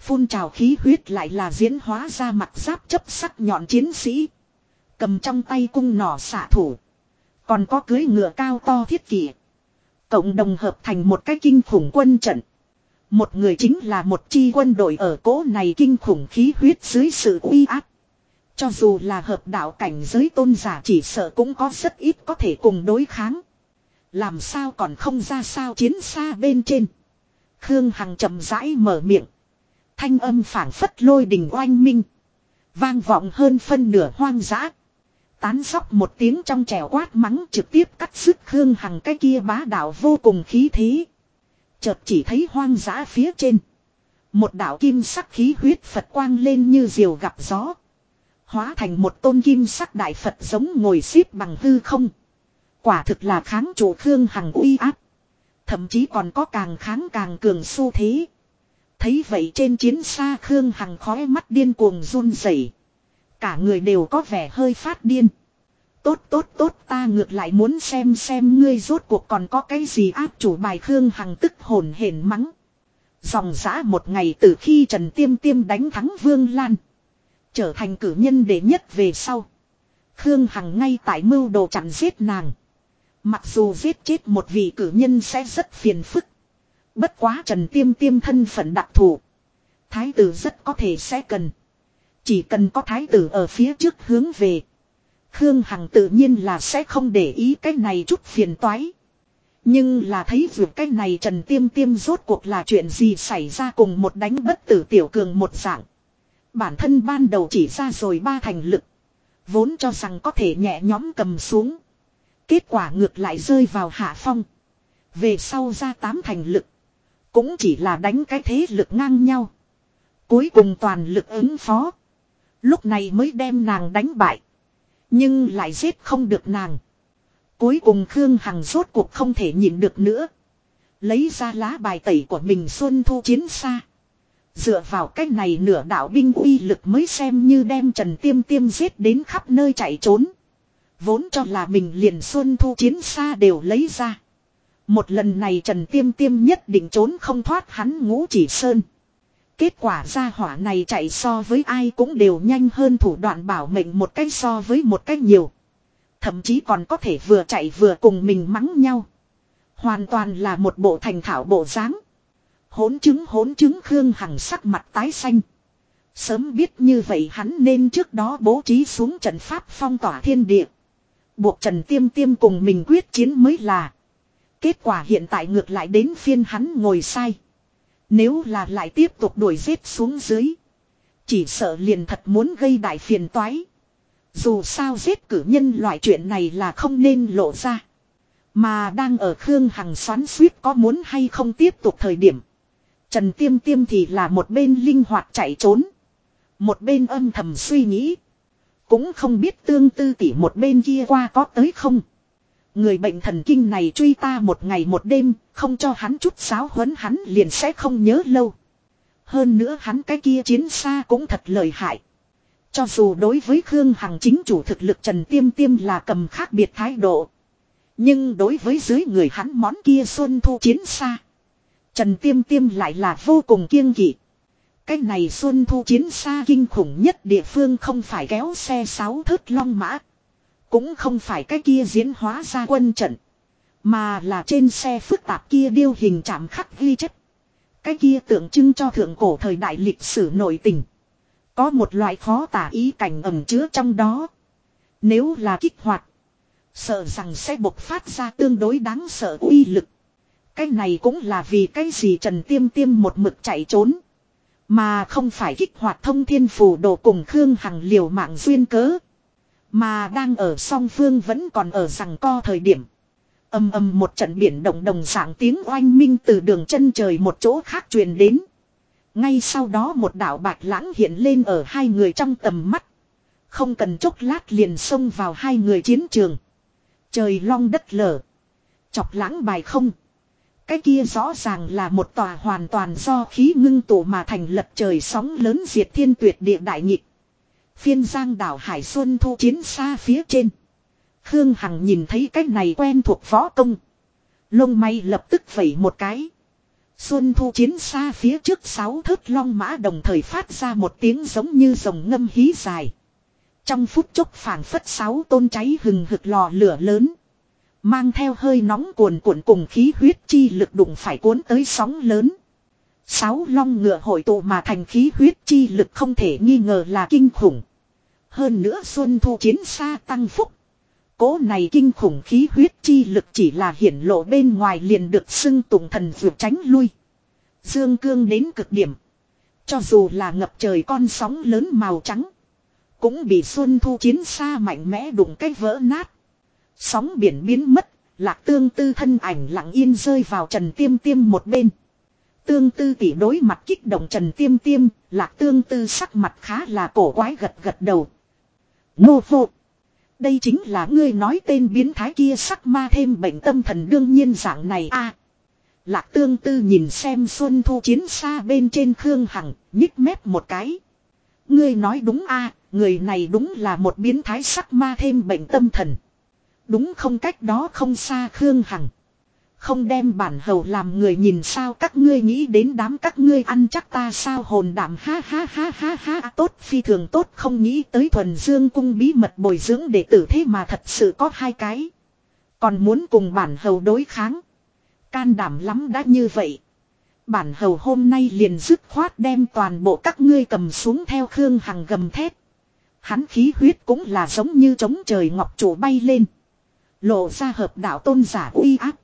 Speaker 1: Phun trào khí huyết lại là diễn hóa ra mặt giáp chấp sắc nhọn chiến sĩ. Cầm trong tay cung nỏ xạ thủ. Còn có cưới ngựa cao to thiết kỷ. Cộng đồng hợp thành một cái kinh khủng quân trận. Một người chính là một chi quân đội ở cố này kinh khủng khí huyết dưới sự uy áp. Cho dù là hợp đạo cảnh giới tôn giả chỉ sợ cũng có rất ít có thể cùng đối kháng. Làm sao còn không ra sao chiến xa bên trên. Khương Hằng chậm rãi mở miệng. Thanh âm phảng phất lôi đình oanh minh. Vang vọng hơn phân nửa hoang dã. Tán sóc một tiếng trong trẻo quát mắng trực tiếp cắt sức Khương Hằng cái kia bá đạo vô cùng khí thế. Chợt chỉ thấy hoang dã phía trên. Một đạo kim sắc khí huyết Phật quang lên như diều gặp gió. Hóa thành một tôn kim sắc đại Phật giống ngồi xếp bằng hư không. Quả thực là kháng chủ Khương Hằng uy áp. Thậm chí còn có càng kháng càng cường xu thế. Thấy vậy trên chiến xa Khương Hằng khói mắt điên cuồng run rẩy, Cả người đều có vẻ hơi phát điên. Tốt tốt tốt, ta ngược lại muốn xem xem ngươi rốt cuộc còn có cái gì áp chủ bài Khương Hằng tức hồn hển mắng. Dòng giã một ngày từ khi Trần Tiêm Tiêm đánh thắng Vương Lan. Trở thành cử nhân đệ nhất về sau. Khương Hằng ngay tại mưu đồ chặn giết nàng. Mặc dù giết chết một vị cử nhân sẽ rất phiền phức. Bất quá Trần Tiêm Tiêm thân phận đặc thù. Thái tử rất có thể sẽ cần. Chỉ cần có thái tử ở phía trước hướng về. Khương Hằng tự nhiên là sẽ không để ý cái này chút phiền toái. Nhưng là thấy vượt cái này Trần Tiêm Tiêm rốt cuộc là chuyện gì xảy ra cùng một đánh bất tử tiểu cường một dạng. Bản thân ban đầu chỉ ra rồi ba thành lực. Vốn cho rằng có thể nhẹ nhóm cầm xuống. Kết quả ngược lại rơi vào hạ phong. Về sau ra tám thành lực. Cũng chỉ là đánh cái thế lực ngang nhau. Cuối cùng toàn lực ứng phó. Lúc này mới đem nàng đánh bại. Nhưng lại giết không được nàng. Cuối cùng Khương Hằng rốt cuộc không thể nhịn được nữa. Lấy ra lá bài tẩy của mình xuân thu chiến xa. Dựa vào cách này nửa đạo binh uy lực mới xem như đem Trần Tiêm Tiêm giết đến khắp nơi chạy trốn. Vốn cho là mình liền xuân thu chiến xa đều lấy ra. Một lần này Trần Tiêm Tiêm nhất định trốn không thoát hắn ngũ chỉ sơn. Kết quả ra hỏa này chạy so với ai cũng đều nhanh hơn thủ đoạn bảo mệnh một cách so với một cách nhiều. Thậm chí còn có thể vừa chạy vừa cùng mình mắng nhau. Hoàn toàn là một bộ thành thảo bộ dáng. Hỗn chứng hỗn chứng Khương Hằng sắc mặt tái xanh. Sớm biết như vậy hắn nên trước đó bố trí xuống trận pháp phong tỏa thiên địa. Buộc Trần Tiêm Tiêm cùng mình quyết chiến mới là. Kết quả hiện tại ngược lại đến phiên hắn ngồi sai. Nếu là lại tiếp tục đuổi giết xuống dưới. Chỉ sợ liền thật muốn gây đại phiền toái. Dù sao giết cử nhân loại chuyện này là không nên lộ ra. Mà đang ở Khương Hằng xoắn suýt có muốn hay không tiếp tục thời điểm. Trần Tiêm Tiêm thì là một bên linh hoạt chạy trốn. Một bên âm thầm suy nghĩ. Cũng không biết tương tư tỉ một bên kia qua có tới không. Người bệnh thần kinh này truy ta một ngày một đêm, không cho hắn chút giáo huấn hắn liền sẽ không nhớ lâu. Hơn nữa hắn cái kia chiến xa cũng thật lợi hại. Cho dù đối với Khương Hằng chính chủ thực lực Trần Tiêm Tiêm là cầm khác biệt thái độ. Nhưng đối với dưới người hắn món kia xuân thu chiến xa. Trần Tiêm Tiêm lại là vô cùng kiêng kỵ. Cái này xuân thu chiến xa kinh khủng nhất địa phương không phải kéo xe sáu thớt long mã. Cũng không phải cái kia diễn hóa ra quân trận. Mà là trên xe phức tạp kia điêu hình chạm khắc ghi chất. Cái kia tượng trưng cho thượng cổ thời đại lịch sử nội tình. Có một loại khó tả ý cảnh ẩm chứa trong đó. Nếu là kích hoạt. Sợ rằng sẽ bộc phát ra tương đối đáng sợ uy lực. Cái này cũng là vì cái gì Trần Tiêm Tiêm một mực chạy trốn. Mà không phải kích hoạt thông thiên phù đồ cùng Khương Hằng liều mạng duyên cớ. Mà đang ở song phương vẫn còn ở rằng co thời điểm. Âm âm một trận biển động đồng dạng tiếng oanh minh từ đường chân trời một chỗ khác truyền đến. Ngay sau đó một đạo bạch lãng hiện lên ở hai người trong tầm mắt. Không cần chốc lát liền xông vào hai người chiến trường. Trời long đất lở. Chọc lãng bài không. Cái kia rõ ràng là một tòa hoàn toàn do khí ngưng tụ mà thành lập trời sóng lớn diệt thiên tuyệt địa đại nhịp. Phiên giang đảo Hải Xuân thu chiến xa phía trên. Khương Hằng nhìn thấy cái này quen thuộc võ công. Lông mày lập tức vẩy một cái. Xuân thu chiến xa phía trước sáu thớt long mã đồng thời phát ra một tiếng giống như rồng ngâm hí dài. Trong phút chốc phảng phất sáu tôn cháy hừng hực lò lửa lớn. Mang theo hơi nóng cuồn cuộn cùng khí huyết chi lực đụng phải cuốn tới sóng lớn. Sáu long ngựa hội tụ mà thành khí huyết chi lực không thể nghi ngờ là kinh khủng. Hơn nữa xuân thu chiến xa tăng phúc. Cố này kinh khủng khí huyết chi lực chỉ là hiển lộ bên ngoài liền được xưng tụng thần vượt tránh lui. Dương cương đến cực điểm. Cho dù là ngập trời con sóng lớn màu trắng. Cũng bị xuân thu chiến xa mạnh mẽ đụng cách vỡ nát. Sóng biển biến mất, lạc tương tư thân ảnh lặng yên rơi vào trần tiêm tiêm một bên. Tương tư tỉ đối mặt kích động trần tiêm tiêm, lạc tương tư sắc mặt khá là cổ quái gật gật đầu. Nô phụ Đây chính là ngươi nói tên biến thái kia sắc ma thêm bệnh tâm thần đương nhiên dạng này a Lạc tương tư nhìn xem xuân thu chiến xa bên trên Khương Hằng, nhích mép một cái. Ngươi nói đúng a người này đúng là một biến thái sắc ma thêm bệnh tâm thần. Đúng không cách đó không xa Khương Hằng. Không đem bản hầu làm người nhìn sao các ngươi nghĩ đến đám các ngươi ăn chắc ta sao hồn đảm, ha ha ha ha ha tốt, phi thường tốt, không nghĩ tới thuần dương cung bí mật bồi dưỡng đệ tử thế mà thật sự có hai cái. Còn muốn cùng bản hầu đối kháng. Can đảm lắm đã như vậy. Bản hầu hôm nay liền dứt khoát đem toàn bộ các ngươi cầm xuống theo Khương Hằng gầm thét. Hắn khí huyết cũng là giống như trống trời ngọc trụ bay lên. Lộ ra hợp đạo tôn giả uy áp.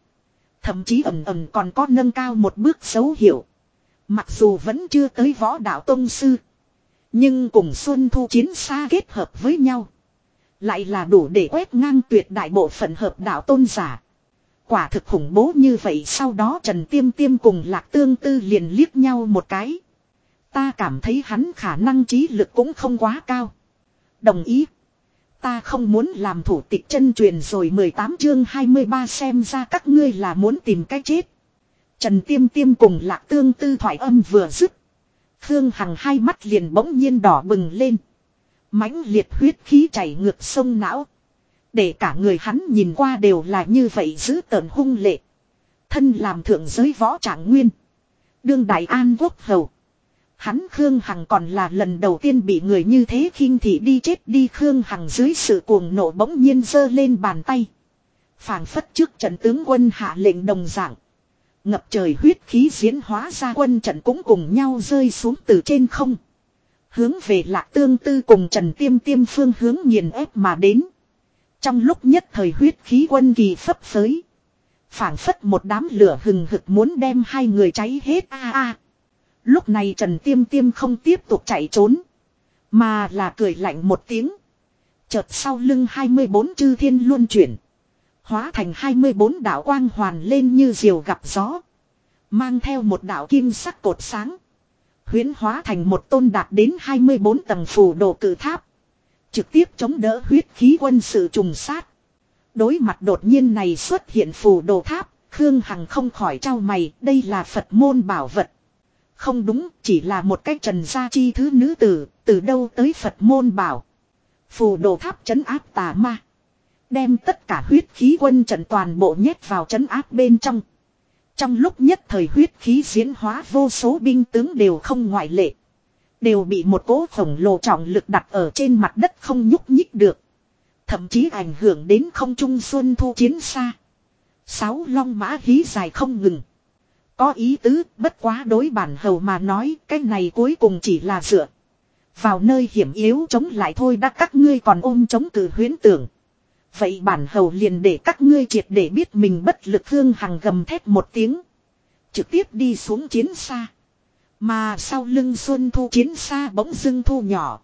Speaker 1: Thậm chí ẩm ẩm còn có nâng cao một bước xấu hiểu. Mặc dù vẫn chưa tới võ đạo tôn sư. Nhưng cùng Xuân Thu chiến xa kết hợp với nhau. Lại là đủ để quét ngang tuyệt đại bộ phận hợp đạo tôn giả. Quả thực khủng bố như vậy sau đó Trần Tiêm Tiêm cùng Lạc Tương Tư liền liếc nhau một cái. Ta cảm thấy hắn khả năng trí lực cũng không quá cao. Đồng ý. Ta không muốn làm thủ tịch chân truyền rồi 18 chương 23 xem ra các ngươi là muốn tìm cách chết. Trần Tiêm Tiêm cùng Lạc Tương Tư thoại âm vừa dứt. Khương Hằng hai mắt liền bỗng nhiên đỏ bừng lên. mãnh liệt huyết khí chảy ngược sông não. Để cả người hắn nhìn qua đều là như vậy giữ tợn hung lệ. Thân làm thượng giới võ trạng nguyên. Đương Đại An Quốc Hầu. Hắn Khương Hằng còn là lần đầu tiên bị người như thế khinh thị đi chết đi Khương Hằng dưới sự cuồng nộ bỗng nhiên giơ lên bàn tay. phảng phất trước trận tướng quân hạ lệnh đồng dạng. Ngập trời huyết khí diễn hóa ra quân trận cũng cùng nhau rơi xuống từ trên không. Hướng về lạc tương tư cùng trần tiêm tiêm phương hướng nghiền ép mà đến. Trong lúc nhất thời huyết khí quân kỳ phấp phới. phảng phất một đám lửa hừng hực muốn đem hai người cháy hết a a. Lúc này Trần Tiêm Tiêm không tiếp tục chạy trốn. Mà là cười lạnh một tiếng. Chợt sau lưng 24 chư thiên luân chuyển. Hóa thành 24 đạo quang hoàn lên như diều gặp gió. Mang theo một đạo kim sắc cột sáng. Huyến hóa thành một tôn đạt đến 24 tầng phù đồ cử tháp. Trực tiếp chống đỡ huyết khí quân sự trùng sát. Đối mặt đột nhiên này xuất hiện phù đồ tháp. Khương Hằng không khỏi trao mày. Đây là Phật môn bảo vật. Không đúng, chỉ là một cách trần gia chi thứ nữ tử, từ đâu tới Phật môn bảo. Phù đồ tháp trấn áp tà ma. Đem tất cả huyết khí quân trận toàn bộ nhét vào trấn áp bên trong. Trong lúc nhất thời huyết khí diễn hóa vô số binh tướng đều không ngoại lệ. Đều bị một cố khổng lồ trọng lực đặt ở trên mặt đất không nhúc nhích được. Thậm chí ảnh hưởng đến không trung xuân thu chiến xa. Sáu long mã hí dài không ngừng. Có ý tứ, bất quá đối bản hầu mà nói, cái này cuối cùng chỉ là dựa. Vào nơi hiểm yếu chống lại thôi đã các ngươi còn ôm chống cử huyến tưởng. Vậy bản hầu liền để các ngươi triệt để biết mình bất lực thương hằng gầm thét một tiếng. Trực tiếp đi xuống chiến xa. Mà sau lưng Xuân Thu chiến xa bỗng dưng thu nhỏ.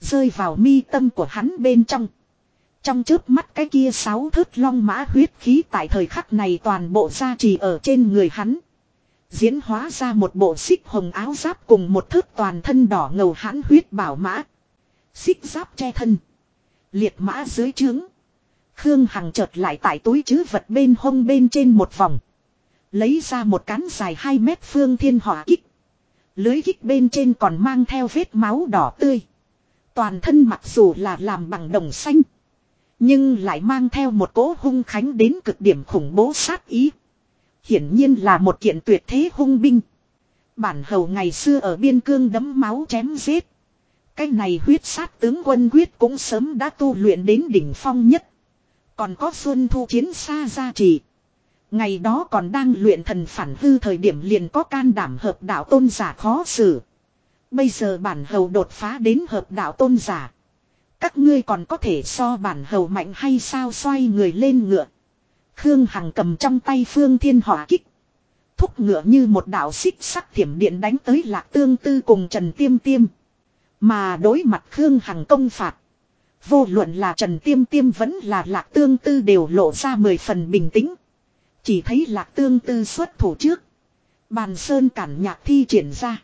Speaker 1: Rơi vào mi tâm của hắn bên trong. Trong trước mắt cái kia sáu thước long mã huyết khí tại thời khắc này toàn bộ ra trì ở trên người hắn. Diễn hóa ra một bộ xích hồng áo giáp cùng một thước toàn thân đỏ ngầu hãn huyết bảo mã. Xích giáp che thân. Liệt mã dưới trướng. Khương Hằng chợt lại tại túi chứ vật bên hông bên trên một vòng. Lấy ra một cán dài 2 mét phương thiên hỏa kích. Lưới kích bên trên còn mang theo vết máu đỏ tươi. Toàn thân mặc dù là làm bằng đồng xanh. Nhưng lại mang theo một cỗ hung khánh đến cực điểm khủng bố sát ý. Hiển nhiên là một kiện tuyệt thế hung binh. Bản hầu ngày xưa ở biên cương đấm máu chém giết. Cái này huyết sát tướng quân quyết cũng sớm đã tu luyện đến đỉnh phong nhất. Còn có xuân thu chiến xa gia trì. Ngày đó còn đang luyện thần phản hư thời điểm liền có can đảm hợp đạo tôn giả khó xử. Bây giờ bản hầu đột phá đến hợp đạo tôn giả. Các ngươi còn có thể so bản hầu mạnh hay sao xoay người lên ngựa. Khương Hằng cầm trong tay phương thiên hỏa kích. Thúc ngựa như một đạo xích sắc thiểm điện đánh tới lạc tương tư cùng Trần Tiêm Tiêm. Mà đối mặt Khương Hằng công phạt. Vô luận là Trần Tiêm Tiêm vẫn là lạc tương tư đều lộ ra mười phần bình tĩnh. Chỉ thấy lạc tương tư xuất thủ trước. Bàn sơn cản nhạc thi triển ra.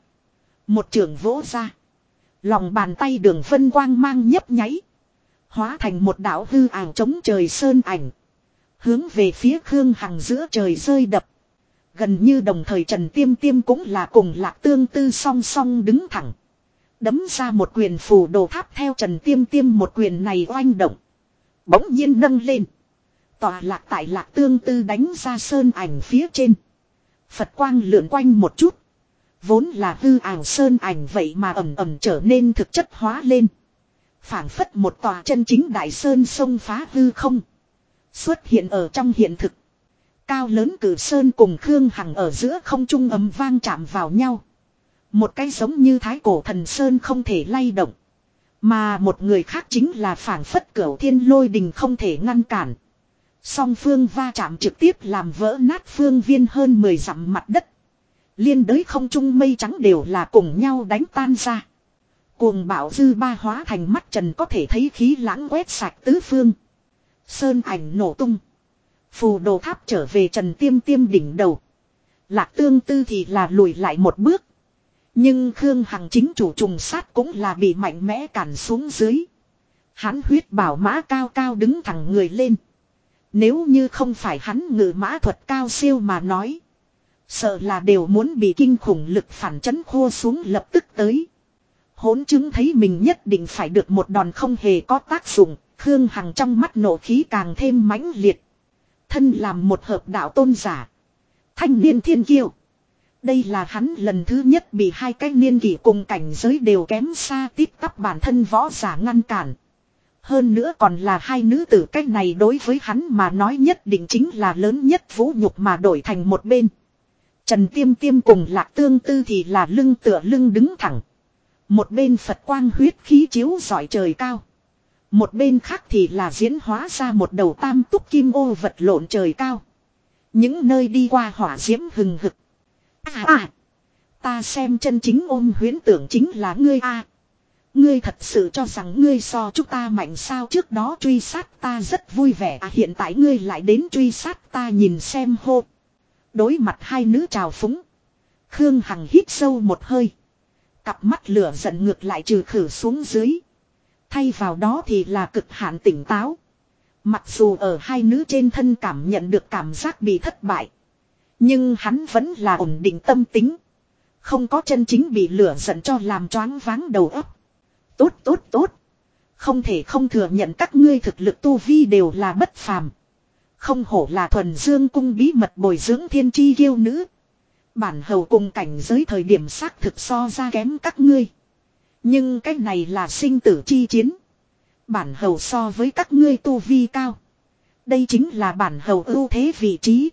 Speaker 1: Một trường vỗ ra. Lòng bàn tay đường phân quang mang nhấp nháy. Hóa thành một đạo hư ảo chống trời sơn ảnh. Hướng về phía Khương Hằng giữa trời rơi đập. Gần như đồng thời Trần Tiêm Tiêm cũng là cùng lạc tương tư song song đứng thẳng. Đấm ra một quyền phù đồ tháp theo Trần Tiêm Tiêm một quyền này oanh động. Bỗng nhiên nâng lên. Tòa lạc tại lạc tương tư đánh ra sơn ảnh phía trên. Phật quang lượn quanh một chút. Vốn là hư ảo sơn ảnh vậy mà ẩm ẩm trở nên thực chất hóa lên. phảng phất một tòa chân chính đại sơn sông phá hư không. Xuất hiện ở trong hiện thực. Cao lớn cử sơn cùng Khương Hằng ở giữa không trung ấm vang chạm vào nhau. Một cái giống như thái cổ thần sơn không thể lay động. Mà một người khác chính là phảng phất cửu thiên lôi đình không thể ngăn cản. Song phương va chạm trực tiếp làm vỡ nát phương viên hơn 10 dặm mặt đất. Liên đới không trung mây trắng đều là cùng nhau đánh tan ra. Cuồng bạo dư ba hóa thành mắt trần có thể thấy khí lãng quét sạch tứ phương. Sơn ảnh nổ tung. Phù đồ tháp trở về trần tiêm tiêm đỉnh đầu. Lạc tương tư thì là lùi lại một bước. Nhưng Khương Hằng chính chủ trùng sát cũng là bị mạnh mẽ cản xuống dưới. Hắn huyết bảo mã cao cao đứng thẳng người lên. Nếu như không phải hắn ngự mã thuật cao siêu mà nói. Sợ là đều muốn bị kinh khủng lực phản chấn khô xuống lập tức tới. Hốn chứng thấy mình nhất định phải được một đòn không hề có tác dụng. Khương Hằng trong mắt nổ khí càng thêm mãnh liệt. Thân làm một hợp đạo tôn giả. Thanh niên thiên kiêu. Đây là hắn lần thứ nhất bị hai cái niên kỷ cùng cảnh giới đều kém xa tiếp tắp bản thân võ giả ngăn cản. Hơn nữa còn là hai nữ tử cách này đối với hắn mà nói nhất định chính là lớn nhất vũ nhục mà đổi thành một bên. Trần Tiêm Tiêm cùng Lạc Tương Tư thì là lưng tựa lưng đứng thẳng. Một bên Phật quang huyết khí chiếu giỏi trời cao. Một bên khác thì là diễn hóa ra một đầu tam túc kim ô vật lộn trời cao. Những nơi đi qua hỏa diễm hừng hực. À à! Ta xem chân chính ôm huyến tưởng chính là ngươi a Ngươi thật sự cho rằng ngươi so chúng ta mạnh sao trước đó truy sát ta rất vui vẻ à hiện tại ngươi lại đến truy sát ta nhìn xem hô. Đối mặt hai nữ trào phúng. Khương Hằng hít sâu một hơi. Cặp mắt lửa giận ngược lại trừ khử xuống dưới. Thay vào đó thì là cực hạn tỉnh táo. Mặc dù ở hai nữ trên thân cảm nhận được cảm giác bị thất bại. Nhưng hắn vẫn là ổn định tâm tính. Không có chân chính bị lửa giận cho làm choáng váng đầu óc. Tốt tốt tốt. Không thể không thừa nhận các ngươi thực lực tu vi đều là bất phàm. Không hổ là thuần dương cung bí mật bồi dưỡng thiên chi yêu nữ. Bản hầu cùng cảnh giới thời điểm xác thực so ra kém các ngươi. Nhưng cái này là sinh tử chi chiến. Bản hầu so với các ngươi tu vi cao. Đây chính là bản hầu ưu thế vị trí.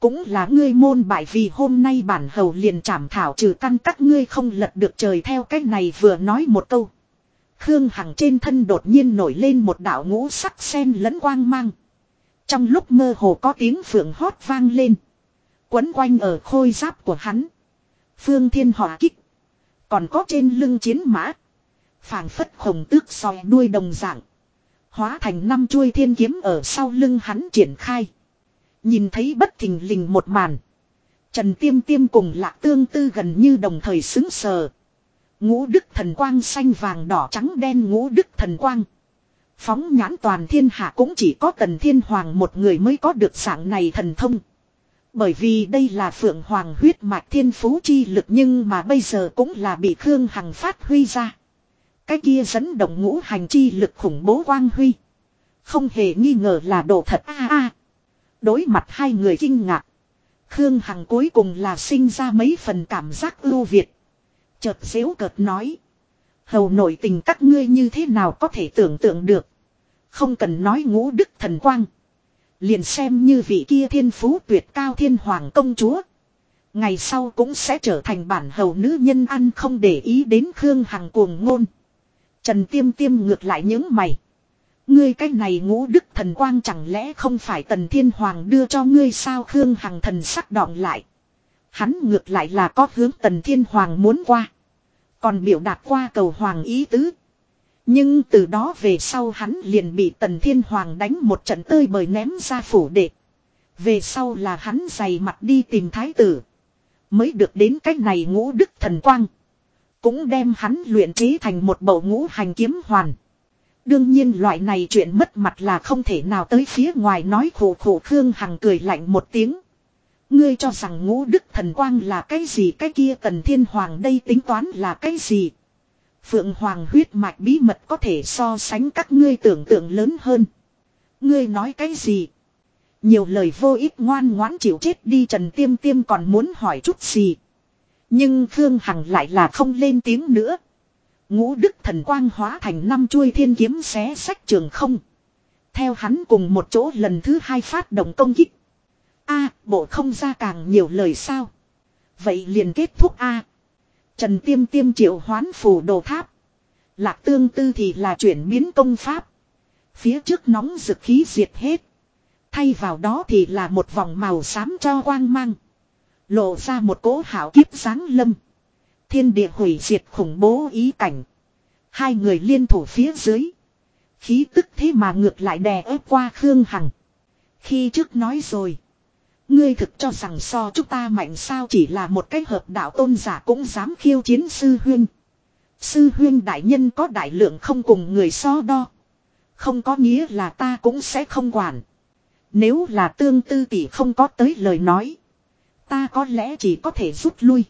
Speaker 1: Cũng là ngươi môn bại vì hôm nay bản hầu liền trảm thảo trừ căn các ngươi không lật được trời theo cách này vừa nói một câu. Khương Hằng trên thân đột nhiên nổi lên một đạo ngũ sắc sen lẫn quang mang. Trong lúc mơ hồ có tiếng phượng hót vang lên. Quấn quanh ở khôi giáp của hắn. Phương thiên hỏa kích. Còn có trên lưng chiến mã. phảng phất khổng tước soi đuôi đồng dạng. Hóa thành năm chuôi thiên kiếm ở sau lưng hắn triển khai. Nhìn thấy bất thình lình một màn. Trần Tiêm Tiêm cùng Lạc Tương Tư gần như đồng thời xứng sờ. Ngũ đức thần quang xanh vàng đỏ trắng đen ngũ đức thần quang. Phóng nhãn toàn thiên hạ cũng chỉ có tần thiên hoàng một người mới có được dạng này thần thông. Bởi vì đây là phượng hoàng huyết mạch thiên phú chi lực nhưng mà bây giờ cũng là bị Khương Hằng phát huy ra. Cái kia dẫn động ngũ hành chi lực khủng bố quang huy. Không hề nghi ngờ là độ thật a a. Đối mặt hai người kinh ngạc. Khương Hằng cuối cùng là sinh ra mấy phần cảm giác ưu việt. Chợt xếu cợt nói. Hầu nội tình các ngươi như thế nào có thể tưởng tượng được. Không cần nói ngũ đức thần quang. Liền xem như vị kia thiên phú tuyệt cao thiên hoàng công chúa. Ngày sau cũng sẽ trở thành bản hầu nữ nhân ăn không để ý đến Khương Hằng cuồng ngôn. Trần Tiêm Tiêm ngược lại những mày. Ngươi cái này ngũ đức thần quang chẳng lẽ không phải tần thiên hoàng đưa cho ngươi sao Khương Hằng thần sắc đọng lại. Hắn ngược lại là có hướng tần thiên hoàng muốn qua. Còn biểu đạt qua cầu hoàng ý tứ. Nhưng từ đó về sau hắn liền bị tần thiên hoàng đánh một trận tơi bời ném ra phủ đệ. Về sau là hắn dày mặt đi tìm thái tử. Mới được đến cách này ngũ đức thần quang. Cũng đem hắn luyện trí thành một bầu ngũ hành kiếm hoàn. Đương nhiên loại này chuyện mất mặt là không thể nào tới phía ngoài nói khổ khổ Khương Hằng cười lạnh một tiếng. Ngươi cho rằng ngũ đức thần quang là cái gì cái kia tần thiên hoàng đây tính toán là cái gì. Phượng hoàng huyết mạch bí mật có thể so sánh các ngươi tưởng tượng lớn hơn. Ngươi nói cái gì? Nhiều lời vô ích ngoan ngoãn chịu chết đi Trần Tiêm Tiêm còn muốn hỏi chút gì. Nhưng Khương Hằng lại là không lên tiếng nữa. Ngũ đức thần quang hóa thành năm chuôi thiên kiếm xé sách trường không. Theo hắn cùng một chỗ lần thứ hai phát động công kích. a, bộ không ra càng nhiều lời sao. Vậy liền kết thúc a Trần tiêm tiêm triệu hoán phù đồ tháp. Lạc tương tư thì là chuyển biến công pháp. Phía trước nóng rực khí diệt hết. Thay vào đó thì là một vòng màu xám cho quang mang. Lộ ra một cỗ hảo kiếp sáng lâm. Thiên địa hủy diệt khủng bố ý cảnh. Hai người liên thủ phía dưới. Khí tức thế mà ngược lại đè ép qua Khương Hằng. Khi trước nói rồi. Ngươi thực cho rằng so chúng ta mạnh sao chỉ là một cái hợp đạo tôn giả cũng dám khiêu chiến sư huyên. Sư huyên đại nhân có đại lượng không cùng người so đo. Không có nghĩa là ta cũng sẽ không quản. Nếu là tương tư tỷ không có tới lời nói. Ta có lẽ chỉ có thể rút lui.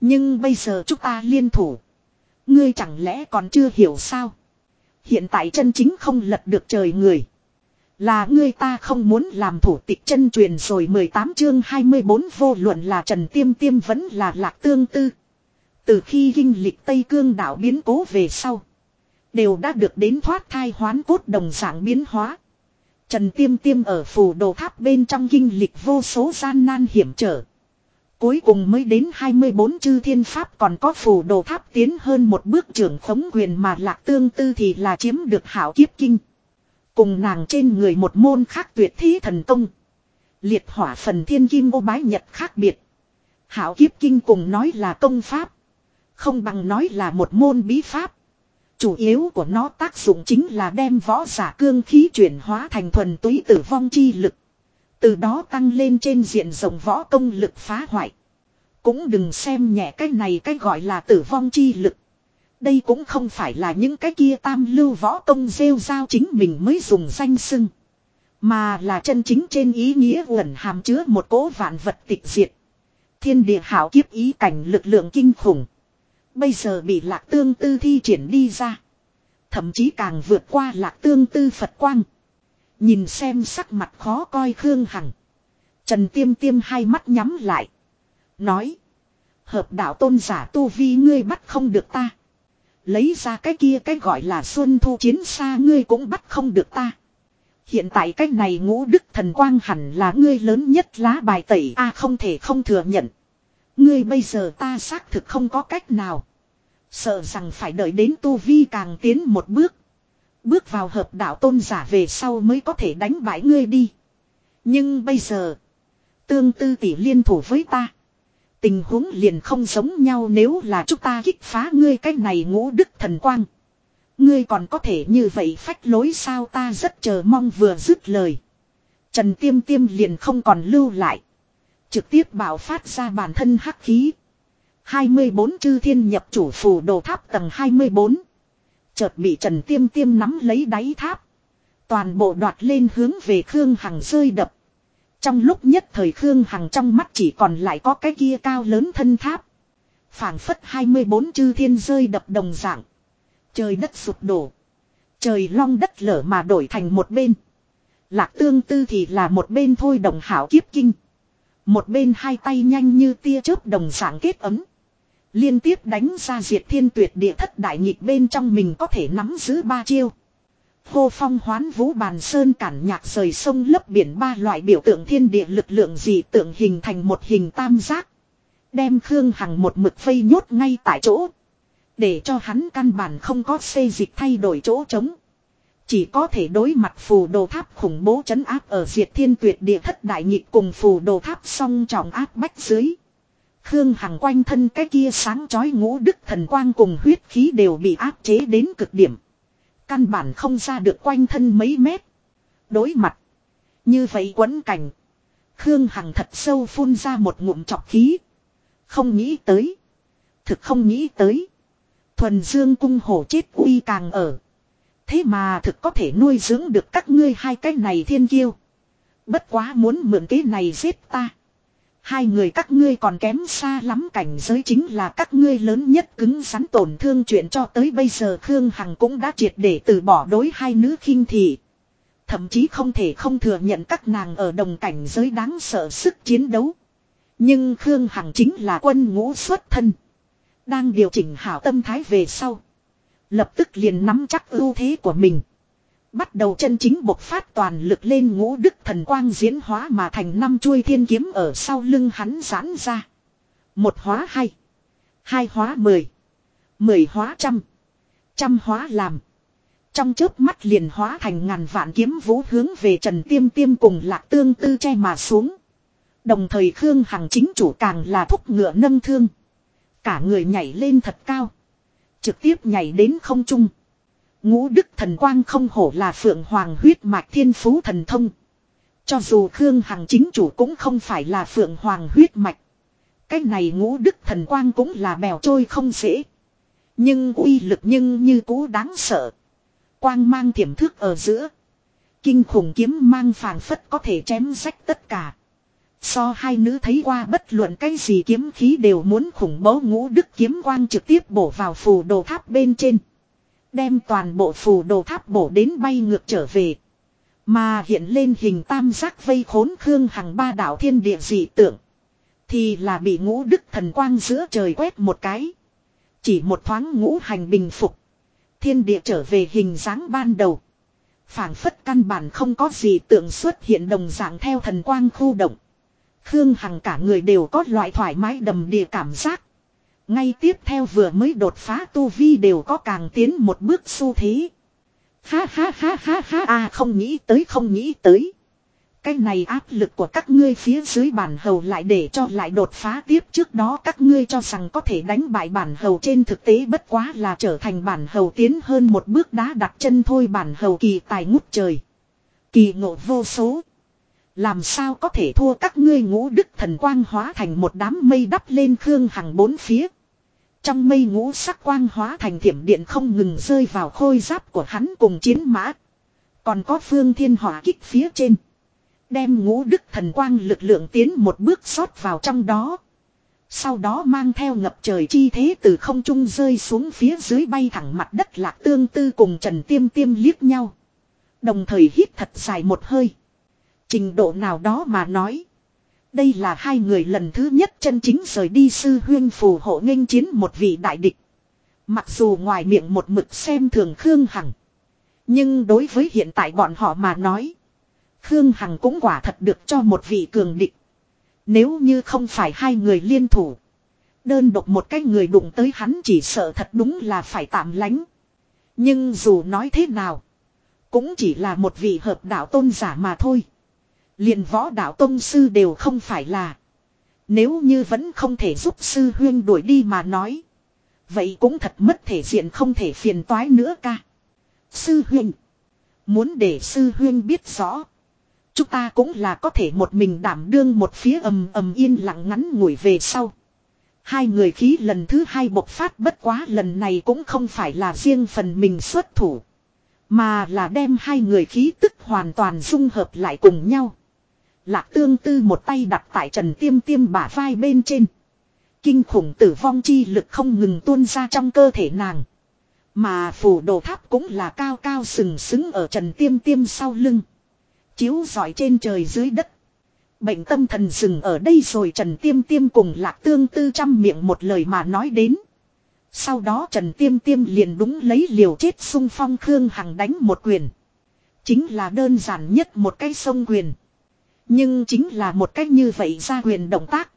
Speaker 1: Nhưng bây giờ chúng ta liên thủ. Ngươi chẳng lẽ còn chưa hiểu sao? Hiện tại chân chính không lật được trời người. Là ngươi ta không muốn làm thủ tịch chân truyền rồi 18 chương 24 vô luận là Trần Tiêm Tiêm vẫn là Lạc Tương Tư. Từ khi kinh lịch Tây Cương đảo biến cố về sau. Đều đã được đến thoát thai hoán cốt đồng dạng biến hóa. Trần Tiêm Tiêm ở phủ đồ tháp bên trong kinh lịch vô số gian nan hiểm trở. Cuối cùng mới đến 24 chư thiên pháp còn có phù đồ tháp tiến hơn một bước trưởng khống quyền mà lạc tương tư thì là chiếm được hảo kiếp kinh. Cùng nàng trên người một môn khác tuyệt thí thần công. Liệt hỏa phần thiên kim ô bái nhật khác biệt. Hảo kiếp kinh cùng nói là công pháp. Không bằng nói là một môn bí pháp. Chủ yếu của nó tác dụng chính là đem võ giả cương khí chuyển hóa thành thuần túy tử vong chi lực. Từ đó tăng lên trên diện rộng võ công lực phá hoại. Cũng đừng xem nhẹ cái này cái gọi là tử vong chi lực. Đây cũng không phải là những cái kia tam lưu võ công rêu giao chính mình mới dùng danh sưng Mà là chân chính trên ý nghĩa ẩn hàm chứa một cố vạn vật tịch diệt. Thiên địa hảo kiếp ý cảnh lực lượng kinh khủng. Bây giờ bị lạc tương tư thi triển đi ra. Thậm chí càng vượt qua lạc tương tư Phật quang. Nhìn xem sắc mặt khó coi Khương Hằng. Trần Tiêm Tiêm hai mắt nhắm lại. Nói. Hợp đạo tôn giả tu vi ngươi bắt không được ta. Lấy ra cái kia cái gọi là xuân thu chiến xa ngươi cũng bắt không được ta. Hiện tại cách này ngũ đức thần quang hẳn là ngươi lớn nhất lá bài tẩy, a không thể không thừa nhận. Ngươi bây giờ ta xác thực không có cách nào. Sợ rằng phải đợi đến tu vi càng tiến một bước. Bước vào hợp đạo tôn giả về sau mới có thể đánh bại ngươi đi. Nhưng bây giờ. Tương tư tỷ liên thủ với ta. Tình huống liền không giống nhau nếu là chúng ta kích phá ngươi cái này ngũ đức thần quang. Ngươi còn có thể như vậy phách lối sao ta rất chờ mong vừa dứt lời. Trần Tiêm Tiêm liền không còn lưu lại. Trực tiếp bảo phát ra bản thân hắc khí. 24 chư thiên nhập chủ phù đồ tháp tầng 24. Chợt bị Trần Tiêm Tiêm nắm lấy đáy tháp. Toàn bộ đoạt lên hướng về Khương Hằng rơi đập. Trong lúc nhất thời Khương Hằng trong mắt chỉ còn lại có cái kia cao lớn thân tháp. phảng phất 24 chư thiên rơi đập đồng dạng. Trời đất sụp đổ. Trời long đất lở mà đổi thành một bên. Lạc tương tư thì là một bên thôi đồng hảo kiếp kinh. Một bên hai tay nhanh như tia chớp đồng dạng kết ấm. Liên tiếp đánh ra diệt thiên tuyệt địa thất đại nhịp bên trong mình có thể nắm giữ ba chiêu. Hô phong hoán vũ bàn sơn cản nhạc rời sông lấp biển ba loại biểu tượng thiên địa lực lượng dị tượng hình thành một hình tam giác. Đem Khương Hằng một mực vây nhốt ngay tại chỗ. Để cho hắn căn bản không có xây dịch thay đổi chỗ trống. Chỉ có thể đối mặt phù đồ tháp khủng bố chấn áp ở diệt thiên tuyệt địa thất đại nhịp cùng phù đồ tháp song trọng áp bách dưới. Khương Hằng quanh thân cái kia sáng chói ngũ đức thần quang cùng huyết khí đều bị áp chế đến cực điểm. Căn bản không ra được quanh thân mấy mét. Đối mặt. Như vậy quấn cảnh. Khương Hằng thật sâu phun ra một ngụm chọc khí. Không nghĩ tới. Thực không nghĩ tới. Thuần dương cung hổ chết uy càng ở. Thế mà thực có thể nuôi dưỡng được các ngươi hai cái này thiên kiêu. Bất quá muốn mượn cái này giết ta. Hai người các ngươi còn kém xa lắm cảnh giới chính là các ngươi lớn nhất cứng rắn tổn thương chuyện cho tới bây giờ Khương Hằng cũng đã triệt để từ bỏ đối hai nữ khinh thị. Thậm chí không thể không thừa nhận các nàng ở đồng cảnh giới đáng sợ sức chiến đấu. Nhưng Khương Hằng chính là quân ngũ xuất thân. Đang điều chỉnh hảo tâm thái về sau. Lập tức liền nắm chắc ưu thế của mình. Bắt đầu chân chính bộc phát toàn lực lên ngũ đức thần quang diễn hóa mà thành năm chuôi thiên kiếm ở sau lưng hắn giãn ra. Một hóa hai. Hai hóa mười. Mười hóa trăm. Trăm hóa làm. Trong chớp mắt liền hóa thành ngàn vạn kiếm vũ hướng về Trần Tiêm Tiêm cùng lạc tương tư che mà xuống. Đồng thời Khương Hằng chính chủ càng là thúc ngựa nâng thương. Cả người nhảy lên thật cao. Trực tiếp nhảy đến không trung. Ngũ đức thần quang không hổ là phượng hoàng huyết mạch thiên phú thần thông. Cho dù Khương Hằng chính chủ cũng không phải là phượng hoàng huyết mạch. Cái này ngũ đức thần quang cũng là bèo trôi không dễ. Nhưng uy lực nhưng như cũ đáng sợ. Quang mang thiểm thước ở giữa. Kinh khủng kiếm mang phàng phất có thể chém rách tất cả. So hai nữ thấy qua bất luận cái gì kiếm khí đều muốn khủng bố ngũ đức kiếm quang trực tiếp bổ vào phù đồ tháp bên trên. Đem toàn bộ phù đồ tháp bổ đến bay ngược trở về. Mà hiện lên hình tam giác vây khốn Khương Hằng ba đảo thiên địa dị tượng. Thì là bị ngũ đức thần quang giữa trời quét một cái. Chỉ một thoáng ngũ hành bình phục. Thiên địa trở về hình dáng ban đầu. phảng phất căn bản không có gì tượng xuất hiện đồng dạng theo thần quang khu động. Khương Hằng cả người đều có loại thoải mái đầm đìa cảm giác. Ngay tiếp theo vừa mới đột phá tu vi đều có càng tiến một bước xu thế. Ha ha ha ha ha à không nghĩ tới, không nghĩ tới. Cái này áp lực của các ngươi phía dưới bản hầu lại để cho lại đột phá tiếp trước đó các ngươi cho rằng có thể đánh bại bản hầu trên thực tế bất quá là trở thành bản hầu tiến hơn một bước đá đặt chân thôi bản hầu kỳ tài ngút trời. Kỳ ngộ vô số. Làm sao có thể thua các ngươi ngũ đức thần quang hóa thành một đám mây đắp lên khương hằng bốn phía. Trong mây ngũ sắc quang hóa thành thiểm điện không ngừng rơi vào khôi giáp của hắn cùng chiến mã. Còn có phương thiên hỏa kích phía trên. Đem ngũ đức thần quang lực lượng tiến một bước xót vào trong đó. Sau đó mang theo ngập trời chi thế từ không trung rơi xuống phía dưới bay thẳng mặt đất lạc tương tư cùng Trần Tiêm Tiêm liếc nhau. Đồng thời hít thật dài một hơi. Trình độ nào đó mà nói. Đây là hai người lần thứ nhất chân chính rời đi sư huyên phù hộ nghênh chiến một vị đại địch. Mặc dù ngoài miệng một mực xem thường Khương Hằng. Nhưng đối với hiện tại bọn họ mà nói. Khương Hằng cũng quả thật được cho một vị cường địch. Nếu như không phải hai người liên thủ. Đơn độc một cái người đụng tới hắn chỉ sợ thật đúng là phải tạm lánh. Nhưng dù nói thế nào. Cũng chỉ là một vị hợp đạo tôn giả mà thôi liền võ đạo tôn sư đều không phải là. Nếu như vẫn không thể giúp sư huyên đuổi đi mà nói. Vậy cũng thật mất thể diện không thể phiền toái nữa ca. Sư huyên. Muốn để sư huyên biết rõ. Chúng ta cũng là có thể một mình đảm đương một phía ầm ầm yên lặng ngắn ngủi về sau. Hai người khí lần thứ hai bộc phát bất quá lần này cũng không phải là riêng phần mình xuất thủ. Mà là đem hai người khí tức hoàn toàn dung hợp lại cùng nhau. Lạc tương tư một tay đặt tại trần tiêm tiêm bả vai bên trên. Kinh khủng tử vong chi lực không ngừng tuôn ra trong cơ thể nàng. Mà phủ đồ tháp cũng là cao cao sừng sững ở trần tiêm tiêm sau lưng. Chiếu giỏi trên trời dưới đất. Bệnh tâm thần dừng ở đây rồi Trần Tiêm Tiêm cùng Lạc Tương Tư trăm miệng một lời mà nói đến. Sau đó Trần Tiêm Tiêm liền đúng lấy liều chết sung phong Khương Hằng đánh một quyền. Chính là đơn giản nhất một cái sông quyền. Nhưng chính là một cách như vậy ra quyền động tác.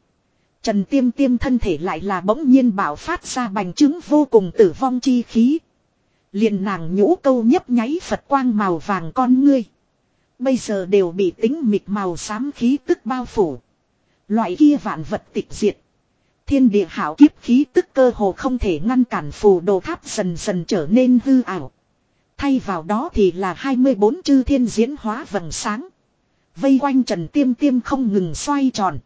Speaker 1: Trần Tiêm Tiêm thân thể lại là bỗng nhiên bảo phát ra bành trướng vô cùng tử vong chi khí. Liền nàng nhũ câu nhấp nháy Phật quang màu vàng con ngươi. Bây giờ đều bị tính mịt màu xám khí tức bao phủ. Loại kia vạn vật tịch diệt. Thiên địa hảo kiếp khí tức cơ hồ không thể ngăn cản phù đồ tháp dần dần trở nên hư ảo. Thay vào đó thì là 24 chư thiên diễn hóa vầng sáng. Vây quanh Trần Tiêm Tiêm không ngừng xoay tròn.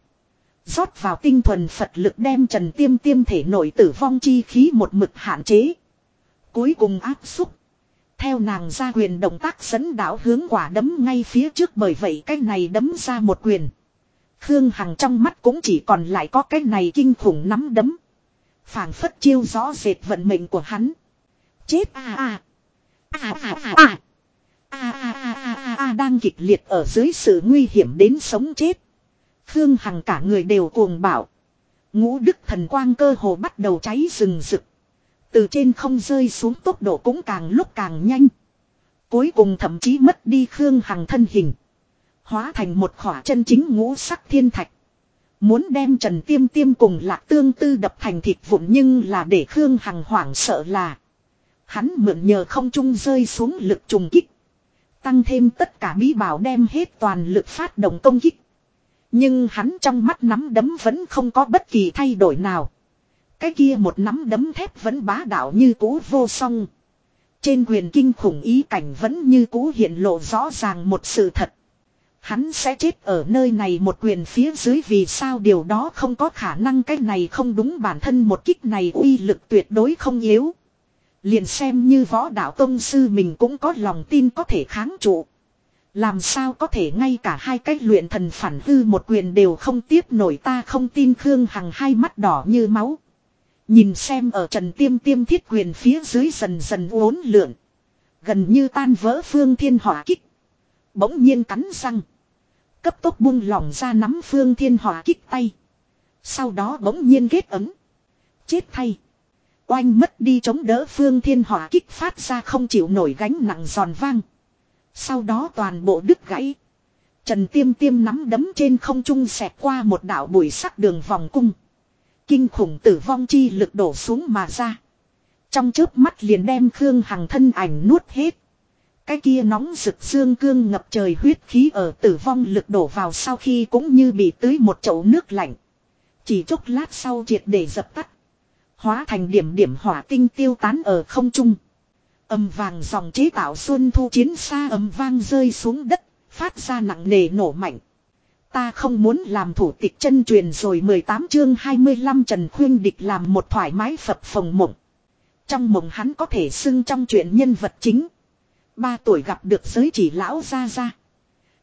Speaker 1: rót vào tinh thuần Phật lực đem Trần Tiêm Tiêm thể nội tử vong chi khí một mực hạn chế. Cuối cùng áp xúc. Theo nàng ra quyền động tác dẫn đảo hướng quả đấm ngay phía trước bởi vậy cái này đấm ra một quyền. Khương Hằng trong mắt cũng chỉ còn lại có cái này kinh khủng nắm đấm. phảng phất chiêu rõ rệt vận mệnh của hắn. Chết à à. À à à à. A a a a a a đang kịch liệt ở dưới sự nguy hiểm đến sống chết. Khương Hằng cả người đều cuồng bảo. Ngũ đức thần quang cơ hồ bắt đầu cháy rừng rực. Từ trên không rơi xuống tốc độ cũng càng lúc càng nhanh. Cuối cùng thậm chí mất đi Khương Hằng thân hình. Hóa thành một khỏa chân chính ngũ sắc thiên thạch. Muốn đem Trần Tiêm Tiêm cùng Lạc Tương Tư đập thành thịt vụn nhưng là để Khương Hằng hoảng sợ là. Hắn mượn nhờ không trung rơi xuống lực trùng kích. Tăng thêm tất cả bí bảo đem hết toàn lực phát động công kích. Nhưng hắn trong mắt nắm đấm vẫn không có bất kỳ thay đổi nào. Cái kia một nắm đấm thép vẫn bá đạo như cũ vô song. Trên quyền kinh khủng ý cảnh vẫn như cũ hiện lộ rõ ràng một sự thật. Hắn sẽ chết ở nơi này một quyền phía dưới vì sao điều đó không có khả năng cái này không đúng, bản thân một kích này uy lực tuyệt đối không yếu. Liền xem như võ đạo tông sư mình cũng có lòng tin có thể kháng trụ. Làm sao có thể ngay cả hai cách luyện thần phản hư một quyền đều không tiếp nổi ta không tin Khương Hằng hai mắt đỏ như máu. Nhìn xem ở trần tiêm tiêm thiết quyền phía dưới dần dần uốn lượn. Gần như tan vỡ phương thiên hỏa kích. Bỗng nhiên cắn răng. Cấp tốc buông lỏng ra nắm phương thiên hỏa kích tay. Sau đó bỗng nhiên kết ấm. Chết thay. Oanh mất đi chống đỡ phương thiên hỏa kích phát ra không chịu nổi gánh nặng giòn vang. Sau đó toàn bộ đứt gãy. Trần tiêm tiêm nắm đấm trên không trung xẹt qua một đạo bụi sắc đường vòng cung. Kinh khủng tử vong chi lực đổ xuống mà ra. Trong chớp mắt liền đem Khương Hằng thân ảnh nuốt hết. Cái kia nóng rực xương cương ngập trời huyết khí ở tử vong lực đổ vào sau khi cũng như bị tưới một chậu nước lạnh. Chỉ chốc lát sau triệt để dập tắt. Hóa thành điểm điểm hỏa tinh tiêu tán ở không trung. Âm vàng dòng chế tạo xuân thu chiến xa âm vang rơi xuống đất, phát ra nặng nề nổ mạnh. Ta không muốn làm thủ tịch chân truyền rồi 18 chương 25 Trần Khuyên Địch làm một thoải mái phập phồng mộng. Trong mộng hắn có thể xưng trong chuyện nhân vật chính. Ba tuổi gặp được giới chỉ lão ra ra.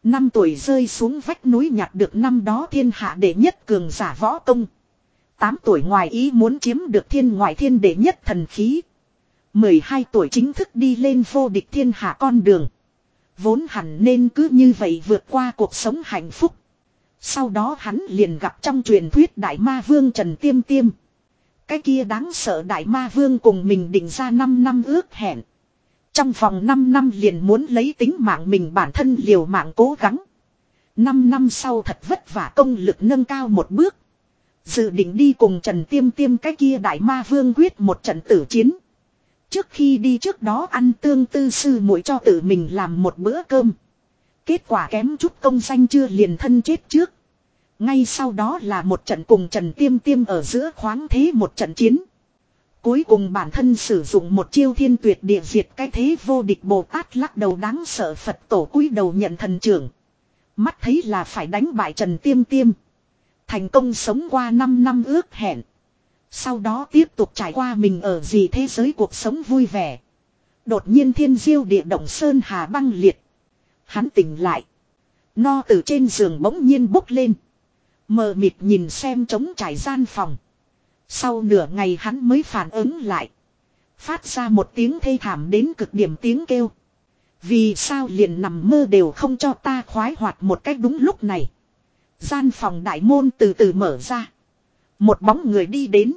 Speaker 1: Năm tuổi rơi xuống vách núi nhặt được năm đó thiên hạ đệ nhất cường giả võ công. Tám tuổi ngoài ý muốn chiếm được thiên ngoại thiên đệ nhất thần khí. 12 tuổi chính thức đi lên vô địch thiên hạ con đường. Vốn hẳn nên cứ như vậy vượt qua cuộc sống hạnh phúc. Sau đó hắn liền gặp trong truyền thuyết đại ma vương Trần Tiêm Tiêm. Cái kia đáng sợ đại ma vương cùng mình định ra 5 năm ước hẹn. Trong vòng 5 năm liền muốn lấy tính mạng mình bản thân liều mạng cố gắng. Năm năm sau thật vất vả công lực nâng cao một bước. Dự định đi cùng Trần Tiêm Tiêm cái kia đại ma vương quyết một trận tử chiến. Trước khi đi trước đó ăn tương tư sư muội cho tự mình làm một bữa cơm. Kết quả kém chút công danh chưa liền thân chết trước. Ngay sau đó là một trận cùng Trần Tiêm Tiêm ở giữa khoáng thế một trận chiến. Cuối cùng bản thân sử dụng một chiêu thiên tuyệt địa diệt cái thế vô địch Bồ Tát lắc đầu đáng sợ Phật tổ cúi đầu nhận thần trưởng. Mắt thấy là phải đánh bại Trần Tiêm Tiêm. Thành công sống qua 5 năm ước hẹn. Sau đó tiếp tục trải qua mình ở gì thế giới cuộc sống vui vẻ. Đột nhiên thiên diêu địa động sơn hà băng liệt. Hắn tỉnh lại. No từ trên giường bỗng nhiên bốc lên. Mờ mịt nhìn xem trống trải gian phòng. Sau nửa ngày hắn mới phản ứng lại. Phát ra một tiếng thê thảm đến cực điểm tiếng kêu. Vì sao liền nằm mơ đều không cho ta khoái hoạt một cách đúng lúc này. Gian phòng đại môn từ từ mở ra. Một bóng người đi đến.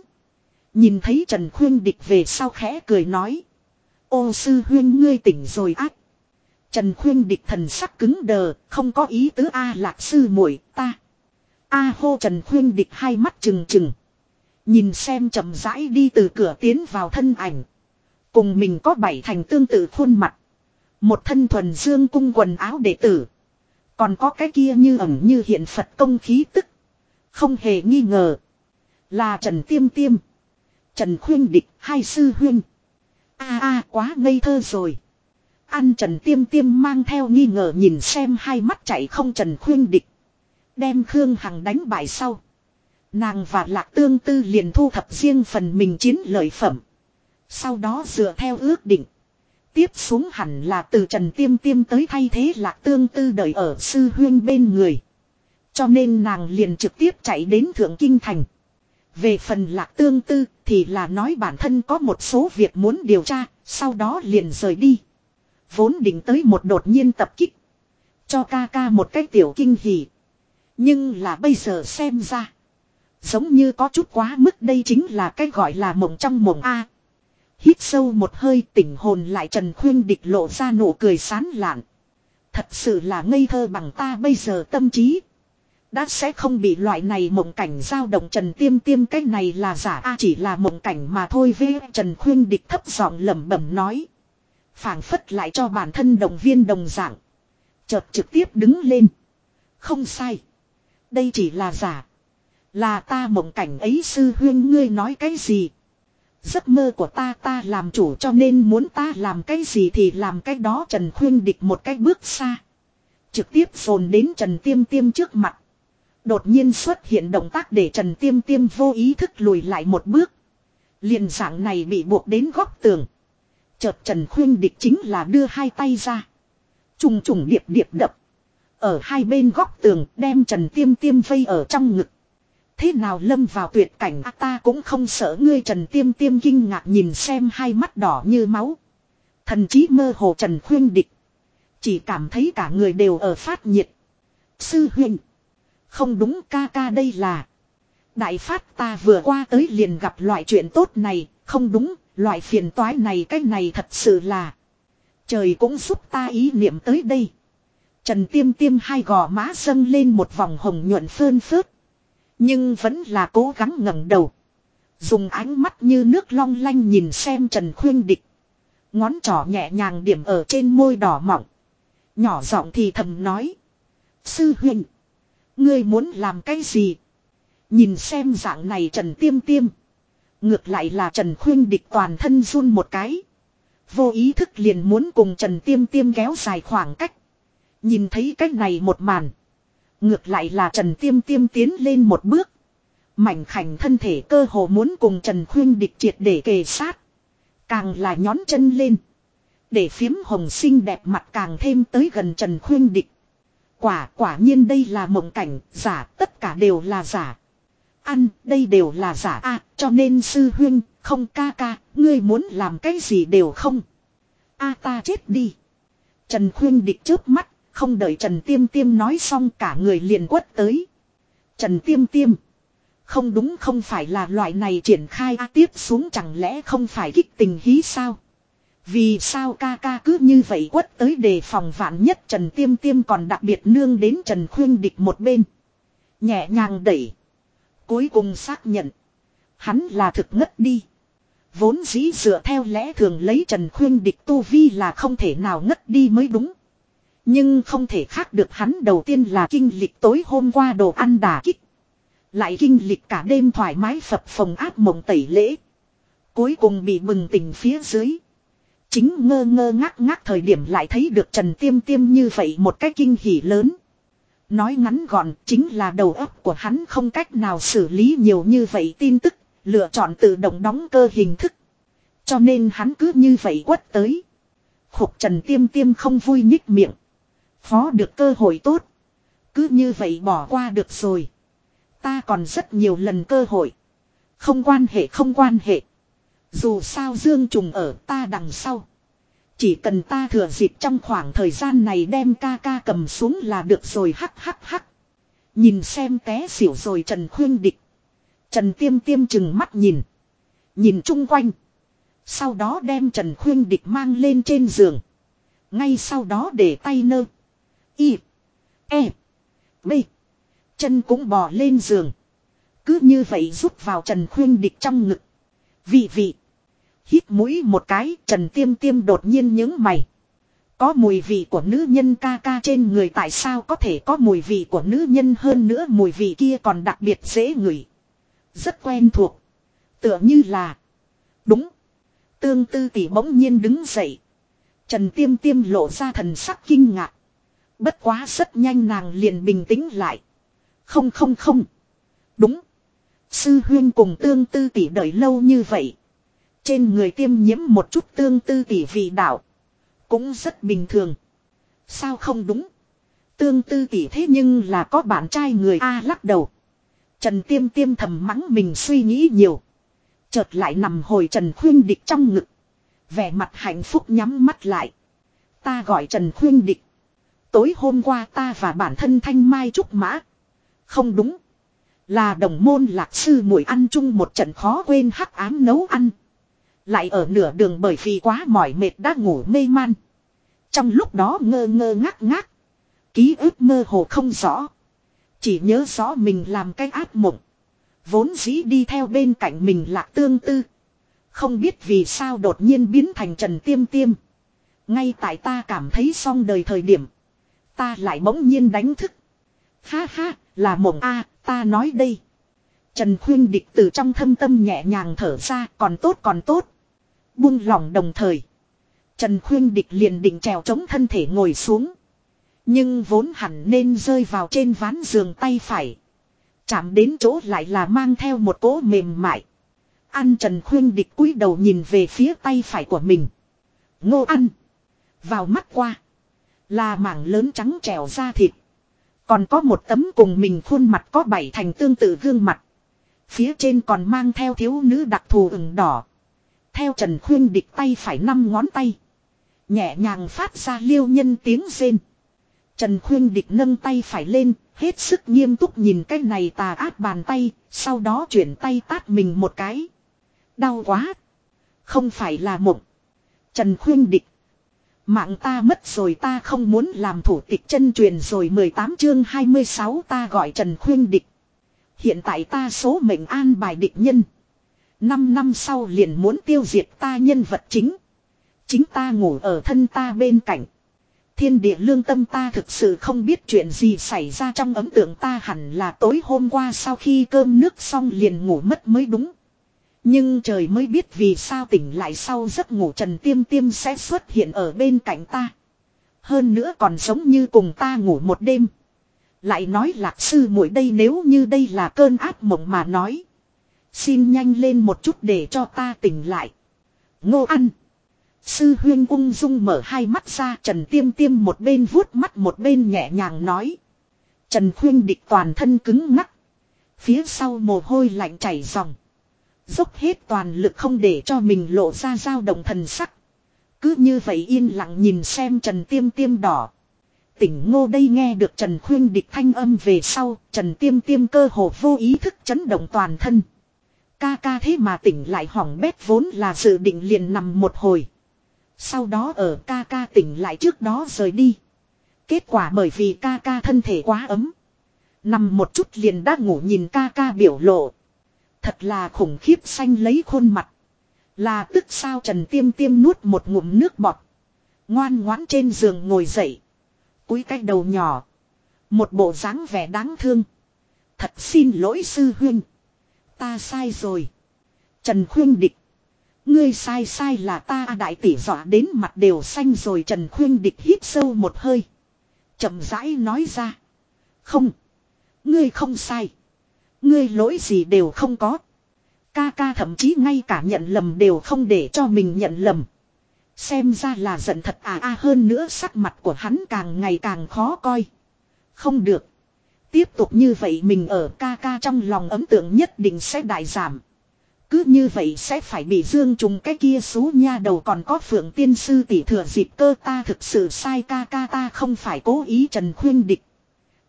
Speaker 1: Nhìn thấy Trần Khuyên Địch về sau khẽ cười nói. Ô sư huyên ngươi tỉnh rồi ác. Trần Khuyên Địch thần sắc cứng đờ, không có ý tứ A lạc sư muội ta. A hô Trần Khuyên Địch hai mắt trừng trừng. Nhìn xem chậm rãi đi từ cửa tiến vào thân ảnh. Cùng mình có bảy thành tương tự khuôn mặt. Một thân thuần dương cung quần áo đệ tử. Còn có cái kia như ẩn như hiện Phật công khí tức. Không hề nghi ngờ. Là Trần Tiêm Tiêm. Trần Khuyên Địch, hai sư huynh. a a, quá ngây thơ rồi. Ăn Trần Tiêm Tiêm mang theo nghi ngờ nhìn xem hai mắt chạy không Trần Khuyên Địch. Đem Khương Hằng đánh bại sau. Nàng và Lạc Tương Tư liền thu thập riêng phần mình chiến lợi phẩm. Sau đó dựa theo ước định. Tiếp xuống hẳn là từ Trần Tiêm Tiêm tới thay thế Lạc Tương Tư đợi ở sư huyên bên người. Cho nên nàng liền trực tiếp chạy đến Thượng Kinh Thành. Về phần Lạc Tương Tư thì là nói bản thân có một số việc muốn điều tra, sau đó liền rời đi. Vốn định tới một đột nhiên tập kích. Cho ca ca một cái tiểu kinh hỉ. Nhưng là bây giờ xem ra. Giống như có chút quá mức đây chính là cái gọi là mộng trong mộng A. Hít sâu một hơi tỉnh hồn lại Trần Khuyên địch lộ ra nụ cười sán lạn. Thật sự là ngây thơ bằng ta bây giờ tâm trí. Đã sẽ không bị loại này mộng cảnh dao động Trần Tiêm Tiêm, cái này là giả, a chỉ là mộng cảnh mà thôi với Trần Khuyên địch thấp giọng lẩm bẩm nói. phảng phất lại cho bản thân động viên đồng dạng. Chợt trực tiếp đứng lên. Không sai. Đây chỉ là giả. Là ta mộng cảnh ấy, sư huyên, ngươi nói cái gì. Giấc mơ của ta ta làm chủ cho nên muốn ta làm cái gì thì làm cái đó Trần Khuyên địch một cái bước xa. Trực tiếp dồn đến Trần Tiêm Tiêm trước mặt. Đột nhiên xuất hiện động tác để Trần Tiêm Tiêm vô ý thức lùi lại một bước. Liền dạng này bị buộc đến góc tường. Chợt Trần Khuyên địch chính là đưa hai tay ra. Trùng trùng điệp điệp đập. Ở hai bên góc tường đem Trần Tiêm Tiêm vây ở trong ngực. Thế nào lâm vào tuyệt cảnh à, ta cũng không sợ ngươi Trần Tiêm Tiêm kinh ngạc nhìn xem hai mắt đỏ như máu. Thần trí mơ hồ Trần Khuyên địch. Chỉ cảm thấy cả người đều ở phát nhiệt. Sư huynh. Không đúng ca ca đây là. Đại phát ta vừa qua tới liền gặp loại chuyện tốt này. Không đúng, loại phiền toái này cái này thật sự là. Trời cũng giúp ta ý niệm tới đây. Trần tiêm tiêm hai gò má dâng lên một vòng hồng nhuận phơn phớt. Nhưng vẫn là cố gắng ngẩng đầu. Dùng ánh mắt như nước long lanh nhìn xem Trần Khuyên Địch. Ngón trỏ nhẹ nhàng điểm ở trên môi đỏ mỏng. Nhỏ giọng thì thầm nói. Sư huynh. Ngươi muốn làm cái gì? Nhìn xem dạng này Trần Tiêm Tiêm. Ngược lại là Trần Khuyên Địch toàn thân run một cái. Vô ý thức liền muốn cùng Trần Tiêm Tiêm kéo dài khoảng cách. Nhìn thấy cách này một màn. Ngược lại là Trần Tiêm Tiêm tiến lên một bước. Mảnh khảnh thân thể cơ hồ muốn cùng Trần Khuyên địch triệt để kề sát. Càng là nhón chân lên. Để phiếm hồng xinh đẹp mặt càng thêm tới gần Trần Khuyên địch. Quả quả nhiên đây là mộng cảnh, giả, tất cả đều là giả. Ăn, đây đều là giả a cho nên sư huynh, không ca ca, ngươi muốn làm cái gì đều không. a ta chết đi. Trần Khuyên địch trước mắt, không đợi Trần Tiêm Tiêm nói xong cả người liền quất tới. Trần Tiêm Tiêm. Không đúng không phải là loại này triển khai tiếp xuống chẳng lẽ không phải kích tình hí sao. Vì sao ca ca cứ như vậy quất tới đề phòng vạn nhất Trần Tiêm Tiêm còn đặc biệt nương đến Trần Khuyên Địch một bên. Nhẹ nhàng đẩy. Cuối cùng xác nhận. Hắn là thực ngất đi. Vốn dĩ dựa theo lẽ thường lấy Trần Khuyên Địch tu vi là không thể nào ngất đi mới đúng. Nhưng không thể khác được hắn đầu tiên là kinh lịch tối hôm qua đồ ăn đà kích. Lại kinh lịch cả đêm thoải mái phập phòng áp mộng tẩy lễ. Cuối cùng bị bừng tỉnh phía dưới. Chính ngơ ngơ ngác ngác thời điểm lại thấy được Trần Tiêm Tiêm như vậy một cái kinh hỉ lớn. Nói ngắn gọn chính là đầu óc của hắn không cách nào xử lý nhiều như vậy tin tức, lựa chọn tự động đóng cơ hình thức. Cho nên hắn cứ như vậy quất tới. Khục Trần Tiêm Tiêm không vui nhích miệng. Phó được cơ hội tốt. Cứ như vậy bỏ qua được rồi. Ta còn rất nhiều lần cơ hội. Không quan hệ, không quan hệ. Dù sao Dương Trùng ở ta đằng sau. Chỉ cần ta thừa dịp trong khoảng thời gian này đem ca ca cầm xuống là được rồi hắc hắc hắc. Nhìn xem té xỉu rồi Trần Khuyên Địch. Trần Tiêm Tiêm chừng mắt nhìn. Nhìn chung quanh. Sau đó đem Trần Khuyên Địch mang lên trên giường. Ngay sau đó để tay nơ. Y. E. B. Chân cũng bò lên giường. Cứ như vậy rút vào Trần Khuyên Địch trong ngực. Vị vị. Hít mũi một cái, Trần Tiêm Tiêm đột nhiên nhớ mày. Có mùi vị của nữ nhân ca ca trên người tại sao có thể có mùi vị của nữ nhân hơn nữa mùi vị kia còn đặc biệt dễ ngửi. Rất quen thuộc. Tựa như là. Đúng. Tương tư tỷ bỗng nhiên đứng dậy. Trần Tiêm Tiêm lộ ra thần sắc kinh ngạc. Bất quá rất nhanh nàng liền bình tĩnh lại. Không không không. Đúng. Sư huyên cùng tương tư tỷ đợi lâu như vậy. Trên người tiêm nhiễm một chút tương tư tỷ vị đạo. Cũng rất bình thường. Sao không đúng? Tương tư tỷ thế nhưng là có bạn trai người A lắc đầu. Trần tiêm tiêm thầm mắng mình suy nghĩ nhiều. Chợt lại nằm hồi Trần Khuyên Địch trong ngực. Vẻ mặt hạnh phúc nhắm mắt lại. Ta gọi Trần Khuyên Địch. Tối hôm qua ta và bản thân Thanh Mai Trúc Mã. Không đúng. Là đồng môn lạc sư muội ăn chung một trận khó quên hắc ám nấu ăn. Lại ở nửa đường bởi vì quá mỏi mệt đã ngủ mê man. Trong lúc đó ngơ ngơ ngác ngác. Ký ức mơ hồ không rõ. Chỉ nhớ rõ mình làm cái ác mộng. Vốn dĩ đi theo bên cạnh mình lạc tương tư. Không biết vì sao đột nhiên biến thành trần tiêm tiêm. Ngay tại ta cảm thấy xong đời thời điểm. Ta lại bỗng nhiên đánh thức. Ha ha, là mộng a ta nói đây. Trần khuyên địch từ trong thâm tâm nhẹ nhàng thở ra còn tốt còn tốt. Buông lỏng đồng thời. Trần Khuyên Địch liền định trèo chống thân thể ngồi xuống. Nhưng vốn hẳn nên rơi vào trên ván giường tay phải. Chạm đến chỗ lại là mang theo một cỗ mềm mại. An Trần Khuyên Địch cúi đầu nhìn về phía tay phải của mình. Ngô ăn. Vào mắt qua. Là mảng lớn trắng trẻo da thịt. Còn có một tấm cùng mình khuôn mặt có bảy thành tương tự gương mặt. Phía trên còn mang theo thiếu nữ đặc thù ửng đỏ. Theo Trần Khuyên địch tay phải năm ngón tay. Nhẹ nhàng phát ra liêu nhân tiếng rên. Trần Khuyên địch nâng tay phải lên, hết sức nghiêm túc nhìn cái này tà ác bàn tay, sau đó chuyển tay tát mình một cái. Đau quá. Không phải là mộng. Trần Khuyên địch. Mạng ta mất rồi ta không muốn làm thủ tịch chân truyền rồi 18 chương 26 ta gọi Trần Khuyên địch. Hiện tại ta số mệnh an bài địch nhân. Năm năm sau liền muốn tiêu diệt ta nhân vật chính. Chính ta ngủ ở thân ta bên cạnh. Thiên địa lương tâm ta thực sự không biết chuyện gì xảy ra trong ấm tượng ta hẳn là tối hôm qua sau khi cơm nước xong liền ngủ mất mới đúng. Nhưng trời mới biết vì sao tỉnh lại sau giấc ngủ trần tiêm tiêm sẽ xuất hiện ở bên cạnh ta. Hơn nữa còn giống như cùng ta ngủ một đêm. Lại nói lạc sư muội đây nếu như đây là cơn ác mộng mà nói. Xin nhanh lên một chút để cho ta tỉnh lại. Ngô ăn. Sư huyên ung dung mở hai mắt ra, Trần Tiêm Tiêm một bên vuốt mắt một bên nhẹ nhàng nói. Trần Khuyên địch toàn thân cứng ngắc. Phía sau mồ hôi lạnh chảy ròng. Dốc hết toàn lực không để cho mình lộ ra dao động thần sắc. Cứ như vậy yên lặng nhìn xem Trần Tiêm Tiêm đỏ. Tỉnh ngô đây nghe được Trần Khuyên địch thanh âm về sau, Trần Tiêm Tiêm cơ hồ vô ý thức chấn động toàn thân. Ca ca thế mà tỉnh lại hỏng bét vốn là dự định liền nằm một hồi. Sau đó ở ca ca tỉnh lại trước đó rời đi. Kết quả bởi vì ca ca thân thể quá ấm. Nằm một chút liền đã ngủ nhìn ca ca biểu lộ. Thật là khủng khiếp xanh lấy khuôn mặt. Là tức sao Trần Tiêm Tiêm nuốt một ngụm nước bọt. Ngoan ngoãn trên giường ngồi dậy. cúi cái đầu nhỏ. Một bộ dáng vẻ đáng thương. Thật xin lỗi sư huynh. Ta sai rồi. Trần Khuyên Địch. Ngươi sai sai là ta đại tỷ dọa đến mặt đều xanh rồi Trần Khuyên Địch hít sâu một hơi. chậm rãi nói ra. Không. Ngươi không sai. Ngươi lỗi gì đều không có. Ca ca thậm chí ngay cả nhận lầm đều không để cho mình nhận lầm. Xem ra là giận thật à a hơn nữa sắc mặt của hắn càng ngày càng khó coi. Không được. Tiếp tục như vậy mình ở ca ca trong lòng ấm tượng nhất định sẽ đại giảm. Cứ như vậy sẽ phải bị dương trùng cái kia xú nha đầu còn có phượng tiên sư tỷ thừa dịp cơ ta thực sự sai ca ca ta không phải cố ý trần khuyên địch.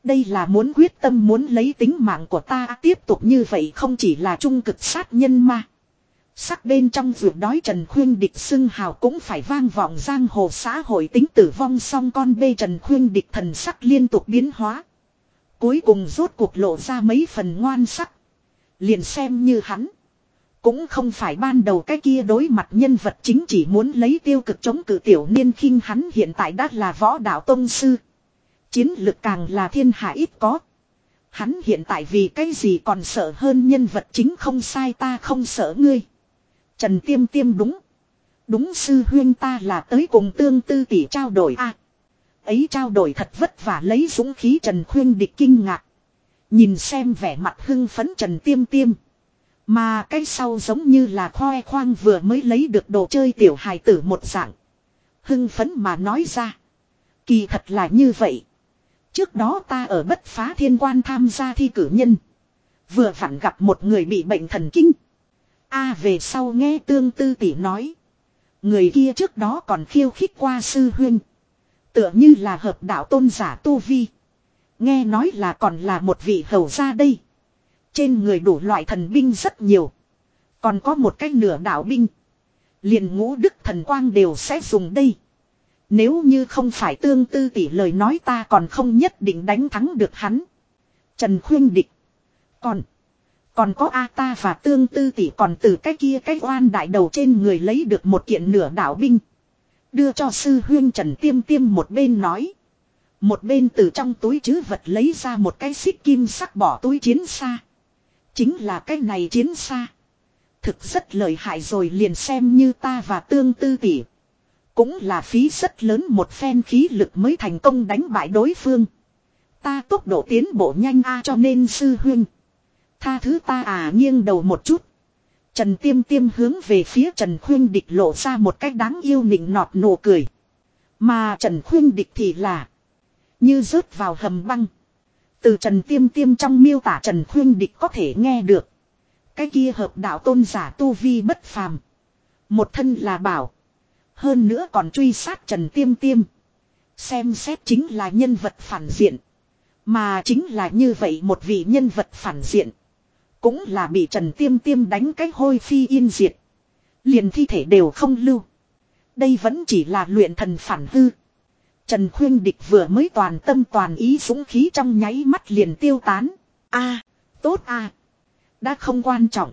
Speaker 1: Đây là muốn quyết tâm muốn lấy tính mạng của ta tiếp tục như vậy không chỉ là trung cực sát nhân mà. Sắc bên trong vượt đói Trần Khuyên Địch xưng hào cũng phải vang vọng giang hồ xã hội tính tử vong song con bê Trần Khuyên Địch thần sắc liên tục biến hóa. Cuối cùng rốt cuộc lộ ra mấy phần ngoan sắc. Liền xem như hắn. Cũng không phải ban đầu cái kia đối mặt nhân vật chính chỉ muốn lấy tiêu cực chống cử tiểu niên khinh hắn hiện tại đã là võ đạo tông sư. Chiến lực càng là thiên hạ ít có. Hắn hiện tại vì cái gì còn sợ hơn nhân vật chính không sai ta không sợ ngươi. Trần Tiêm Tiêm đúng. Đúng sư huyên ta là tới cùng tương tư tỷ trao đổi a Ấy trao đổi thật vất vả lấy dũng khí Trần Khuyên địch kinh ngạc. Nhìn xem vẻ mặt hưng phấn Trần Tiêm Tiêm. Mà cái sau giống như là khoe khoang vừa mới lấy được đồ chơi tiểu hài tử một dạng. Hưng phấn mà nói ra. Kỳ thật là như vậy. Trước đó ta ở bất phá thiên quan tham gia thi cử nhân. Vừa vặn gặp một người bị bệnh thần kinh. A về sau nghe tương tư tỷ nói. Người kia trước đó còn khiêu khích qua sư huynh. Tựa như là hợp đạo tôn giả tu vi. Nghe nói là còn là một vị hầu ra đây. Trên người đủ loại thần binh rất nhiều. Còn có một cái nửa đạo binh. liền ngũ đức thần quang đều sẽ dùng đây. Nếu như không phải tương tư tỷ lời nói ta còn không nhất định đánh thắng được hắn. Trần khuyên địch. Còn. Còn có A ta và tương tư tỷ còn từ cái kia cái oan đại đầu trên người lấy được một kiện nửa đảo binh. Đưa cho sư huyên Trần Tiêm Tiêm một bên nói. Một bên từ trong túi chứ vật lấy ra một cái xích kim sắc bỏ túi chiến xa. Chính là cái này chiến xa. Thực rất lợi hại rồi liền xem như ta và tương tư tỷ. Cũng là phí rất lớn một phen khí lực mới thành công đánh bại đối phương. Ta tốc độ tiến bộ nhanh a cho nên sư huynh. Tha thứ ta à nghiêng đầu một chút. Trần Tiêm Tiêm hướng về phía Trần Khuyên Địch lộ ra một cách đáng yêu nịnh nọt nụ cười. Mà Trần Khuyên Địch thì là như rớt vào hầm băng. Từ Trần Tiêm Tiêm trong miêu tả Trần Khuyên Địch có thể nghe được. Cái kia hợp đạo tôn giả tu vi bất phàm. Một thân là bảo. Hơn nữa còn truy sát Trần Tiêm Tiêm. Xem xét chính là nhân vật phản diện. Mà chính là như vậy một vị nhân vật phản diện. Cũng là bị Trần Tiêm Tiêm đánh cái hôi phi yên diệt. Liền thi thể đều không lưu. Đây vẫn chỉ là luyện thần phản hư. Trần Khuyên Địch vừa mới toàn tâm toàn ý dũng khí trong nháy mắt liền tiêu tán. a, tốt a Đã không quan trọng.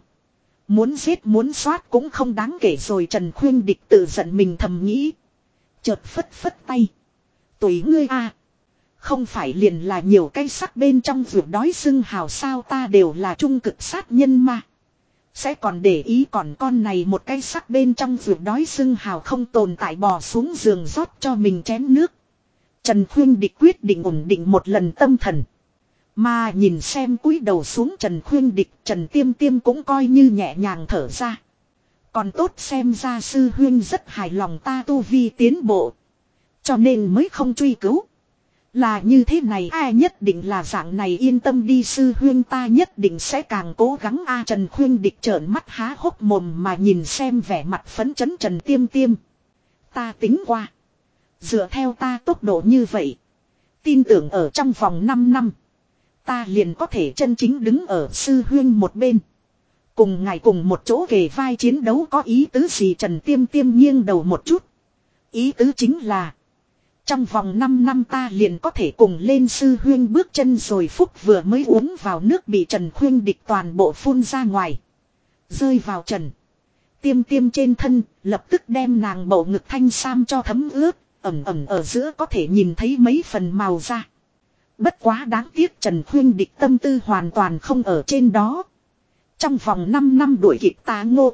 Speaker 1: Muốn giết muốn soát cũng không đáng kể rồi Trần Khuyên Địch tự giận mình thầm nghĩ. Chợt phất phất tay. Tùy ngươi a Không phải liền là nhiều cây sắc bên trong vượt đói xưng hào sao ta đều là trung cực sát nhân mà. Sẽ còn để ý còn con này một cây sắc bên trong vượt đói xưng hào không tồn tại bò xuống giường rót cho mình chén nước. Trần Khuyên Địch quyết định ổn định một lần tâm thần. Mà nhìn xem cúi đầu xuống Trần Khuyên Địch, Trần Tiêm Tiêm cũng coi như nhẹ nhàng thở ra. Còn tốt xem ra sư huyên rất hài lòng ta tu vi tiến bộ. Cho nên mới không truy cứu. Là như thế này, ai nhất định là dạng này yên tâm đi sư huyên ta nhất định sẽ càng cố gắng a Trần Khuyên Địch trợn mắt há hốc mồm mà nhìn xem vẻ mặt phấn chấn Trần Tiêm Tiêm. Ta tính qua. Dựa theo ta tốc độ như vậy. Tin tưởng ở trong vòng 5 năm. Ta liền có thể chân chính đứng ở sư huyên một bên. Cùng ngài cùng một chỗ kề vai chiến đấu có ý tứ gì Trần Tiêm Tiêm nghiêng đầu một chút. Ý tứ chính là. Trong vòng 5 năm ta liền có thể cùng lên sư huyên bước chân rồi phúc vừa mới uống vào nước bị Trần Khuyên địch toàn bộ phun ra ngoài. Rơi vào trần. Tiêm tiêm trên thân, lập tức đem nàng bầu ngực thanh sam cho thấm ướt, ẩm ẩm ở giữa có thể nhìn thấy mấy phần màu da. Bất quá đáng tiếc Trần Khuyên địch tâm tư hoàn toàn không ở trên đó. Trong vòng 5 năm đuổi kịp ta ngô.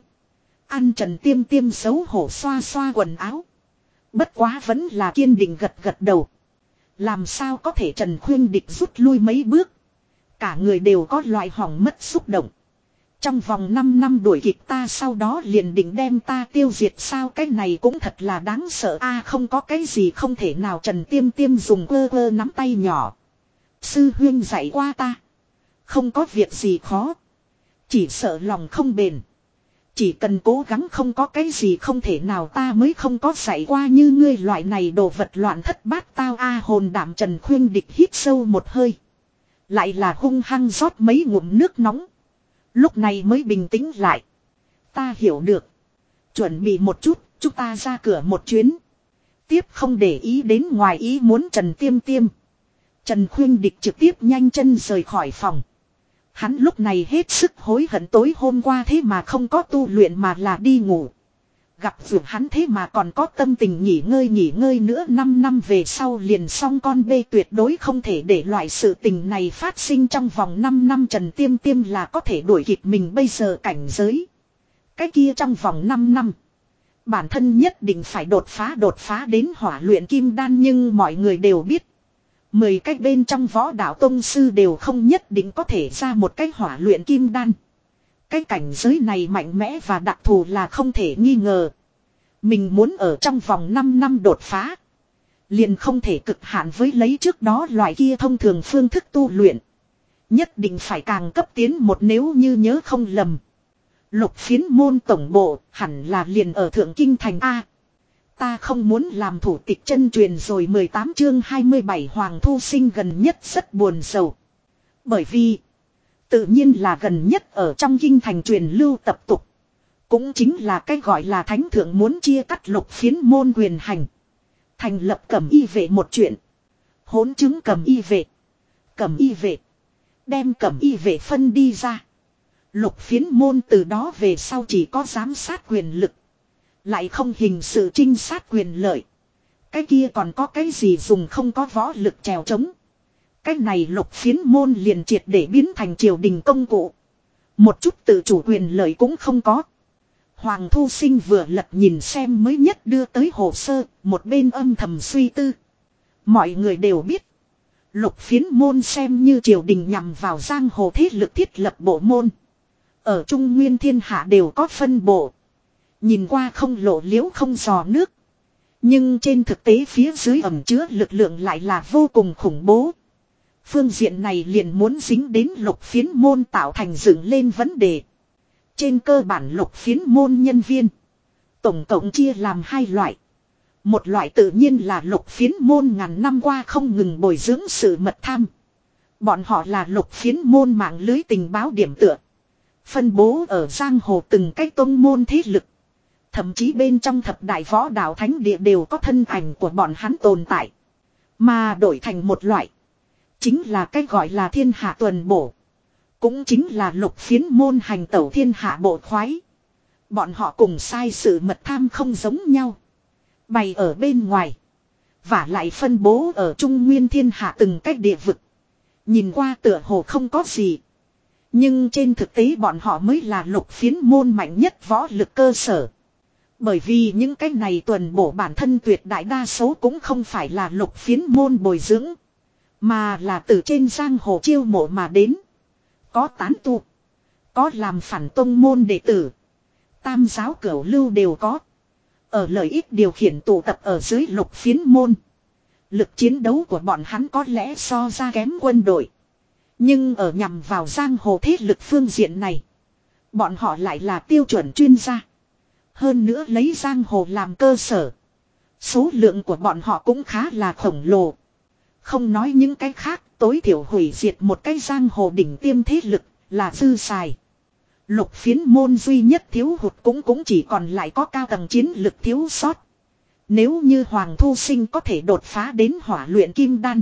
Speaker 1: Ăn Trần tiêm tiêm xấu hổ xoa xoa quần áo. Bất quá vẫn là kiên định gật gật đầu. Làm sao có thể Trần Khuyên địch rút lui mấy bước. Cả người đều có loại hỏng mất xúc động. Trong vòng 5 năm đuổi kịp ta sau đó liền định đem ta tiêu diệt sao cái này cũng thật là đáng sợ a, không có cái gì không thể nào Trần Tiêm Tiêm dùng cơ cơ nắm tay nhỏ. Sư huyên dạy qua ta. Không có việc gì khó. Chỉ sợ lòng không bền. Chỉ cần cố gắng không có cái gì không thể nào ta mới không có dạy qua như ngươi loại này đồ vật loạn thất bát tao a hồn đảm Trần Khuyên địch hít sâu một hơi. Lại là hung hăng rót mấy ngụm nước nóng. Lúc này mới bình tĩnh lại. Ta hiểu được. Chuẩn bị một chút, chúng ta ra cửa một chuyến. Tiếp không để ý đến ngoài ý muốn Trần Tiêm Tiêm. Trần Khuyên Địch trực tiếp nhanh chân rời khỏi phòng. Hắn lúc này hết sức hối hận tối hôm qua thế mà không có tu luyện mà là đi ngủ. Gặp vượt hắn thế mà còn có tâm tình nghỉ ngơi nghỉ ngơi nữa 5 năm về sau liền xong con bê tuyệt đối không thể để loại sự tình này phát sinh trong vòng 5 năm Trần Tiêm Tiêm là có thể đuổi kịp mình bây giờ cảnh giới. Cái kia trong vòng 5 năm. Bản thân nhất định phải đột phá đột phá đến hỏa luyện kim đan nhưng mọi người đều biết. Mười cách bên trong võ đạo tông sư đều không nhất định có thể ra một cái hỏa luyện kim đan. Cái cảnh giới này mạnh mẽ và đặc thù là không thể nghi ngờ. Mình muốn ở trong vòng 5 năm đột phá. Liền không thể cực hạn với lấy trước đó loại kia thông thường phương thức tu luyện. Nhất định phải càng cấp tiến một nếu như nhớ không lầm. Lục phiến môn tổng bộ hẳn là liền ở Thượng Kinh Thành A. Ta không muốn làm thủ tịch chân truyền rồi 18 chương 27 Hoàng Thu Sinh gần nhất rất buồn sầu. Bởi vì, Tự nhiên là gần nhất ở trong kinh thành truyền lưu tập tục. Cũng chính là cái gọi là thánh thượng muốn chia cắt lục phiến môn quyền hành. Thành lập cẩm y vệ một chuyện. Hỗn chứng cẩm y vệ. cẩm y vệ. Đem cẩm y vệ phân đi ra. Lục phiến môn từ đó về sau chỉ có giám sát quyền lực. Lại không hình sự trinh sát quyền lợi. Cái kia còn có cái gì dùng không có võ lực trèo trống. Cái này lục phiến môn liền triệt để biến thành triều đình công cụ. Một chút tự chủ quyền lợi cũng không có. Hoàng Thu Sinh vừa lật nhìn xem mới nhất đưa tới hồ sơ, một bên âm thầm suy tư. Mọi người đều biết. Lục phiến môn xem như triều đình nhằm vào giang hồ thế lực thiết lập bộ môn. Ở Trung Nguyên thiên hạ đều có phân bộ. Nhìn qua không lộ liễu không giò nước. Nhưng trên thực tế phía dưới ẩm chứa lực lượng lại là vô cùng khủng bố. Phương diện này liền muốn dính đến lục phiến môn tạo thành dựng lên vấn đề. Trên cơ bản lục phiến môn nhân viên. Tổng cộng chia làm hai loại. Một loại tự nhiên là lục phiến môn ngàn năm qua không ngừng bồi dưỡng sự mật tham. Bọn họ là lục phiến môn mạng lưới tình báo điểm tựa. Phân bố ở giang hồ từng cái tôn môn thế lực. Thậm chí bên trong thập đại võ đạo thánh địa đều có thân ảnh của bọn hắn tồn tại. Mà đổi thành một loại. Chính là cái gọi là thiên hạ tuần bổ. Cũng chính là lục phiến môn hành tẩu thiên hạ bộ khoái. Bọn họ cùng sai sự mật tham không giống nhau. Bày ở bên ngoài. Và lại phân bố ở trung nguyên thiên hạ từng cách địa vực. Nhìn qua tựa hồ không có gì. Nhưng trên thực tế bọn họ mới là lục phiến môn mạnh nhất võ lực cơ sở. Bởi vì những cái này tuần bổ bản thân tuyệt đại đa số cũng không phải là lục phiến môn bồi dưỡng. Mà là từ trên giang hồ chiêu mộ mà đến. Có tán tu. Có làm phản tông môn đệ tử. Tam giáo cửu lưu đều có. Ở lợi ích điều khiển tụ tập ở dưới lục phiến môn. Lực chiến đấu của bọn hắn có lẽ so ra kém quân đội. Nhưng ở nhằm vào giang hồ thế lực phương diện này. Bọn họ lại là tiêu chuẩn chuyên gia. Hơn nữa lấy giang hồ làm cơ sở. Số lượng của bọn họ cũng khá là khổng lồ. Không nói những cái khác, tối thiểu hủy diệt một cái giang hồ đỉnh tiêm thế lực, là dư xài. Lục phiến môn duy nhất thiếu hụt cũng cũng chỉ còn lại có cao tầng chiến lực thiếu sót. Nếu như Hoàng Thu Sinh có thể đột phá đến hỏa luyện kim đan.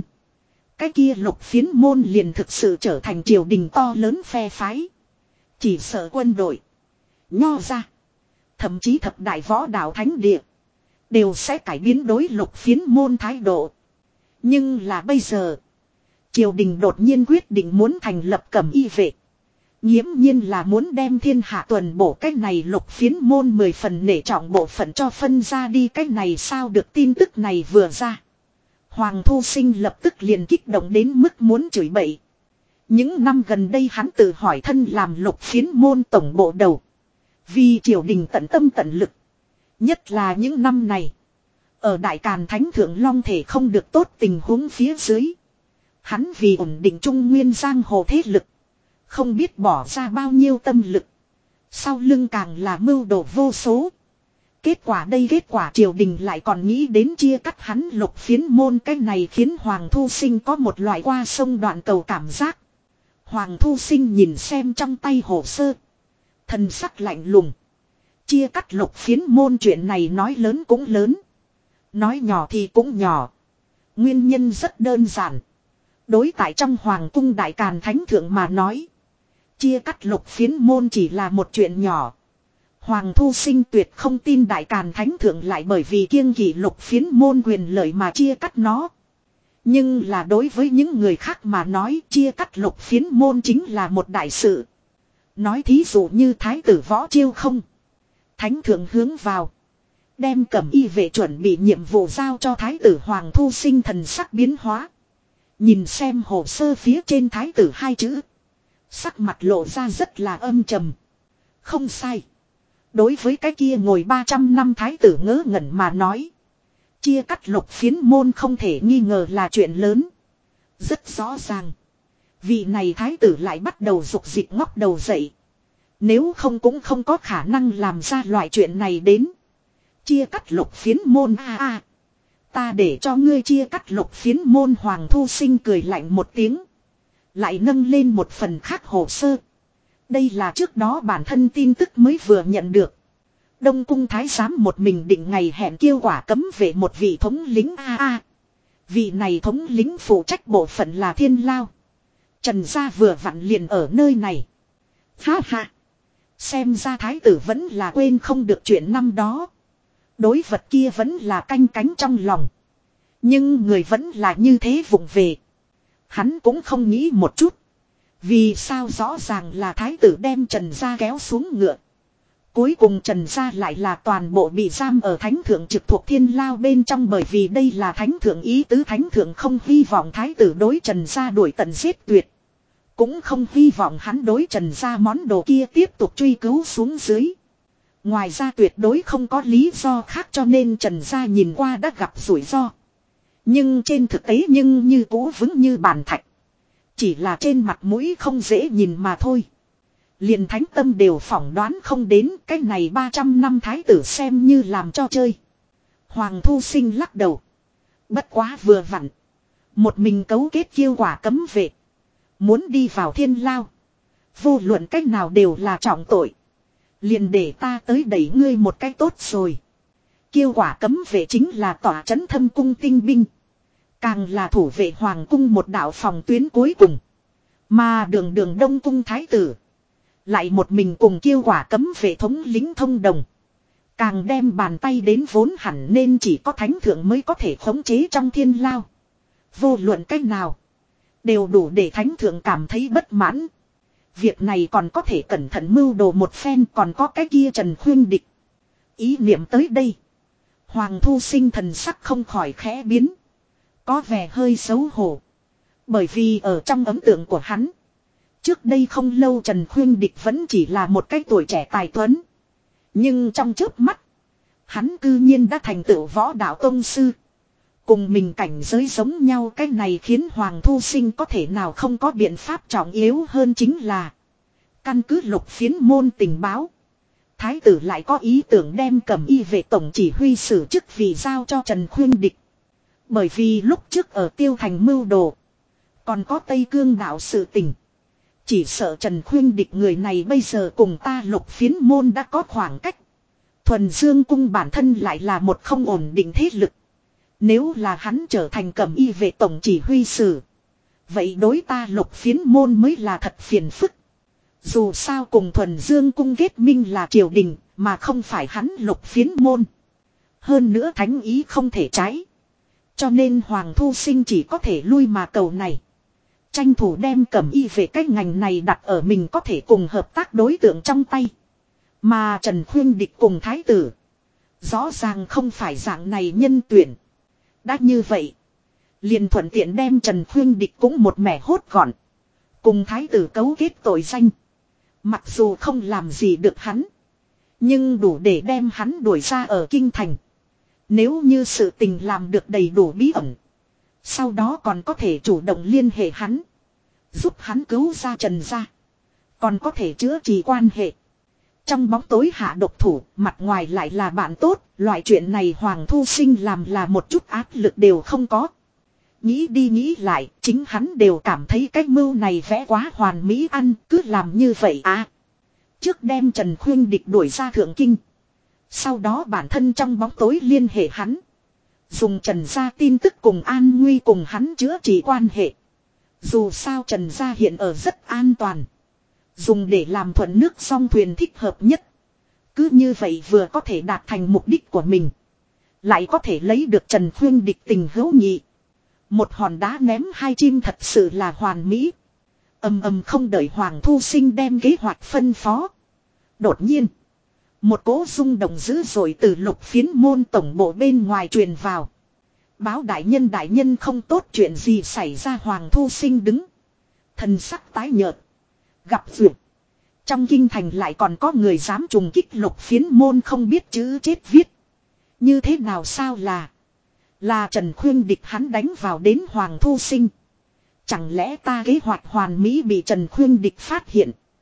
Speaker 1: Cái kia lục phiến môn liền thực sự trở thành triều đình to lớn phe phái. Chỉ sợ quân đội. Nho ra. Thậm chí thập đại võ đạo thánh địa. Đều sẽ cải biến đối lục phiến môn thái độ. Nhưng là bây giờ. Triều đình đột nhiên quyết định muốn thành lập cẩm y vệ. Nhiễm nhiên là muốn đem thiên hạ tuần bổ cách này lục phiến môn mười phần nể trọng bộ phận cho phân ra đi cách này sao được tin tức này vừa ra. Hoàng Thu Sinh lập tức liền kích động đến mức muốn chửi bậy. Những năm gần đây hắn tự hỏi thân làm lục phiến môn tổng bộ đầu. Vì triều đình tận tâm tận lực. Nhất là những năm này. Ở Đại Càn Thánh Thượng Long thể không được tốt tình huống phía dưới. Hắn vì ổn định Trung Nguyên Giang Hồ thế lực. Không biết bỏ ra bao nhiêu tâm lực. Sau lưng càng là mưu đồ vô số. Kết quả đây kết quả triều đình lại còn nghĩ đến chia cắt hắn lục phiến môn cái này khiến Hoàng Thu Sinh có một loại qua sông đoạn cầu cảm giác. Hoàng Thu Sinh nhìn xem trong tay hồ sơ. Thần sắc lạnh lùng. Chia cắt lục phiến môn chuyện này nói lớn cũng lớn. Nói nhỏ thì cũng nhỏ. Nguyên nhân rất đơn giản. Đối tại trong Hoàng cung Đại Càn Thánh Thượng mà nói. Chia cắt lục phiến môn chỉ là một chuyện nhỏ. Hoàng Thu Sinh tuyệt không tin Đại Càn Thánh Thượng lại bởi vì kiêng kỵ lục phiến môn quyền lợi mà chia cắt nó. Nhưng là đối với những người khác mà nói, chia cắt lục phiến môn chính là một đại sự. Nói thí dụ như Thái tử Võ Chiêu không. Thánh Thượng hướng vào. Đem cẩm y vệ chuẩn bị nhiệm vụ giao cho Thái tử Hoàng Thu Sinh thần sắc biến hóa. Nhìn xem hồ sơ phía trên Thái tử hai chữ. Sắc mặt lộ ra rất là âm trầm. Không sai. Đối với cái kia ngồi 300 năm thái tử ngớ ngẩn mà nói. Chia cắt lục phiến môn không thể nghi ngờ là chuyện lớn. Rất rõ ràng. Vị này thái tử lại bắt đầu dục dịch ngóc đầu dậy. Nếu không cũng không có khả năng làm ra loại chuyện này đến. Chia cắt lục phiến môn a a. Ta để cho ngươi chia cắt lục phiến môn hoàng thu sinh cười lạnh một tiếng. Lại nâng lên một phần khác hồ sơ. Đây là trước đó bản thân tin tức mới vừa nhận được. Đông cung thái giám một mình định ngày hẹn kêu quả cấm về một vị thống lính A A. Vị này thống lính phụ trách bộ phận là thiên lao. Trần gia vừa vặn liền ở nơi này. Ha ha. Xem ra thái tử vẫn là quên không được chuyện năm đó. Đối vật kia vẫn là canh cánh trong lòng. Nhưng người vẫn là như thế vụng về. Hắn cũng không nghĩ một chút. Vì sao rõ ràng là thái tử đem Trần Gia kéo xuống ngựa. Cuối cùng Trần Gia lại là toàn bộ bị giam ở thánh thượng trực thuộc thiên lao bên trong bởi vì đây là thánh thượng ý tứ thánh thượng không hy vọng thái tử đối Trần Gia đuổi tận giết tuyệt. Cũng không hy vọng hắn đối Trần ra món đồ kia tiếp tục truy cứu xuống dưới. Ngoài ra tuyệt đối không có lý do khác cho nên Trần ra nhìn qua đã gặp rủi ro. Nhưng trên thực tế nhưng như cũ vững như bàn thạch. Chỉ là trên mặt mũi không dễ nhìn mà thôi. Liền thánh tâm đều phỏng đoán không đến cái này 300 năm thái tử xem như làm cho chơi. Hoàng thu sinh lắc đầu. Bất quá vừa vặn. Một mình cấu kết kiêu quả cấm vệ. Muốn đi vào thiên lao. Vô luận cách nào đều là trọng tội. Liền để ta tới đẩy ngươi một cách tốt rồi. Kiêu quả cấm vệ chính là tỏa chấn thâm cung tinh binh. Càng là thủ vệ hoàng cung một đạo phòng tuyến cuối cùng. Mà đường đường đông cung thái tử. Lại một mình cùng kêu quả cấm vệ thống lính thông đồng. Càng đem bàn tay đến vốn hẳn nên chỉ có thánh thượng mới có thể khống chế trong thiên lao. Vô luận cách nào. Đều đủ để thánh thượng cảm thấy bất mãn. Việc này còn có thể cẩn thận mưu đồ một phen còn có cái kia trần khuyên địch. Ý niệm tới đây. Hoàng thu sinh thần sắc không khỏi khẽ biến. Có vẻ hơi xấu hổ. Bởi vì ở trong ấn tượng của hắn. Trước đây không lâu Trần Khuyên Địch vẫn chỉ là một cái tuổi trẻ tài tuấn. Nhưng trong chớp mắt. Hắn cư nhiên đã thành tựu võ đạo tông sư. Cùng mình cảnh giới giống nhau, cái này khiến Hoàng Thu Sinh có thể nào không có biện pháp trọng yếu hơn chính là. Căn cứ lục phiến môn tình báo. Thái tử lại có ý tưởng đem cầm y về tổng chỉ huy sử chức vì giao cho Trần Khuyên Địch. Bởi vì lúc trước ở tiêu thành mưu đồ. Còn có Tây Cương đạo sự tình. Chỉ sợ Trần Khuyên địch người này bây giờ cùng ta lục phiến môn đã có khoảng cách. Thuần Dương cung bản thân lại là một không ổn định thế lực. Nếu là hắn trở thành cẩm y vệ tổng chỉ huy sử. Vậy đối ta lục phiến môn mới là thật phiền phức. Dù sao cùng thuần dương cung kết minh là triều đình, mà không phải hắn lục phiến môn. Hơn nữa thánh ý không thể trái. Cho nên Hoàng Thu Sinh chỉ có thể lui mà cầu này. Tranh thủ đem cẩm y về cái ngành này đặt ở mình có thể cùng hợp tác đối tượng trong tay. Mà Trần Khuyên Địch cùng Thái tử. Rõ ràng không phải dạng này nhân tuyển. Đã như vậy. liền thuận tiện đem Trần Khuyên Địch cũng một mẻ hốt gọn. Cùng Thái tử cấu kết tội danh. Mặc dù không làm gì được hắn. Nhưng đủ để đem hắn đuổi ra ở kinh thành. Nếu như sự tình làm được đầy đủ bí ẩn. Sau đó còn có thể chủ động liên hệ hắn. Giúp hắn cứu ra trần ra. Còn có thể chữa trị quan hệ. Trong bóng tối hạ độc thủ, mặt ngoài lại là bạn tốt, loại chuyện này Hoàng Thu Sinh làm là một chút áp lực đều không có. Nghĩ đi nghĩ lại, chính hắn đều cảm thấy cái mưu này vẽ quá hoàn mỹ ăn, cứ làm như vậy à. Trước đem Trần Khuyên Địch đuổi ra Thượng Kinh. Sau đó bản thân trong bóng tối liên hệ hắn. Dùng Trần Gia tin tức cùng An Nguy cùng hắn chữa trị quan hệ. Dù sao Trần Gia hiện ở rất an toàn. Dùng để làm thuận nước song thuyền thích hợp nhất. Cứ như vậy vừa có thể đạt thành mục đích của mình. Lại có thể lấy được Trần Khuyên địch tình hữu nhị. Một hòn đá ném hai chim thật sự là hoàn mỹ. Âm âm không đợi Hoàng Thu Sinh đem kế hoạch phân phó. Đột nhiên. Một cỗ rung động dữ dội từ lục phiến môn tổng bộ bên ngoài truyền vào. Báo đại nhân đại nhân không tốt chuyện gì xảy ra, Hoàng Thu Sinh đứng. Thần sắc tái nhợt. Gặp duyệt. Trong kinh thành lại còn có người dám trùng kích lục phiến môn không biết chữ chết viết. Như thế nào sao là. Là Trần Khuyên địch hắn đánh vào đến Hoàng Thu Sinh. Chẳng lẽ ta kế hoạch hoàn mỹ bị Trần Khuyên địch phát hiện.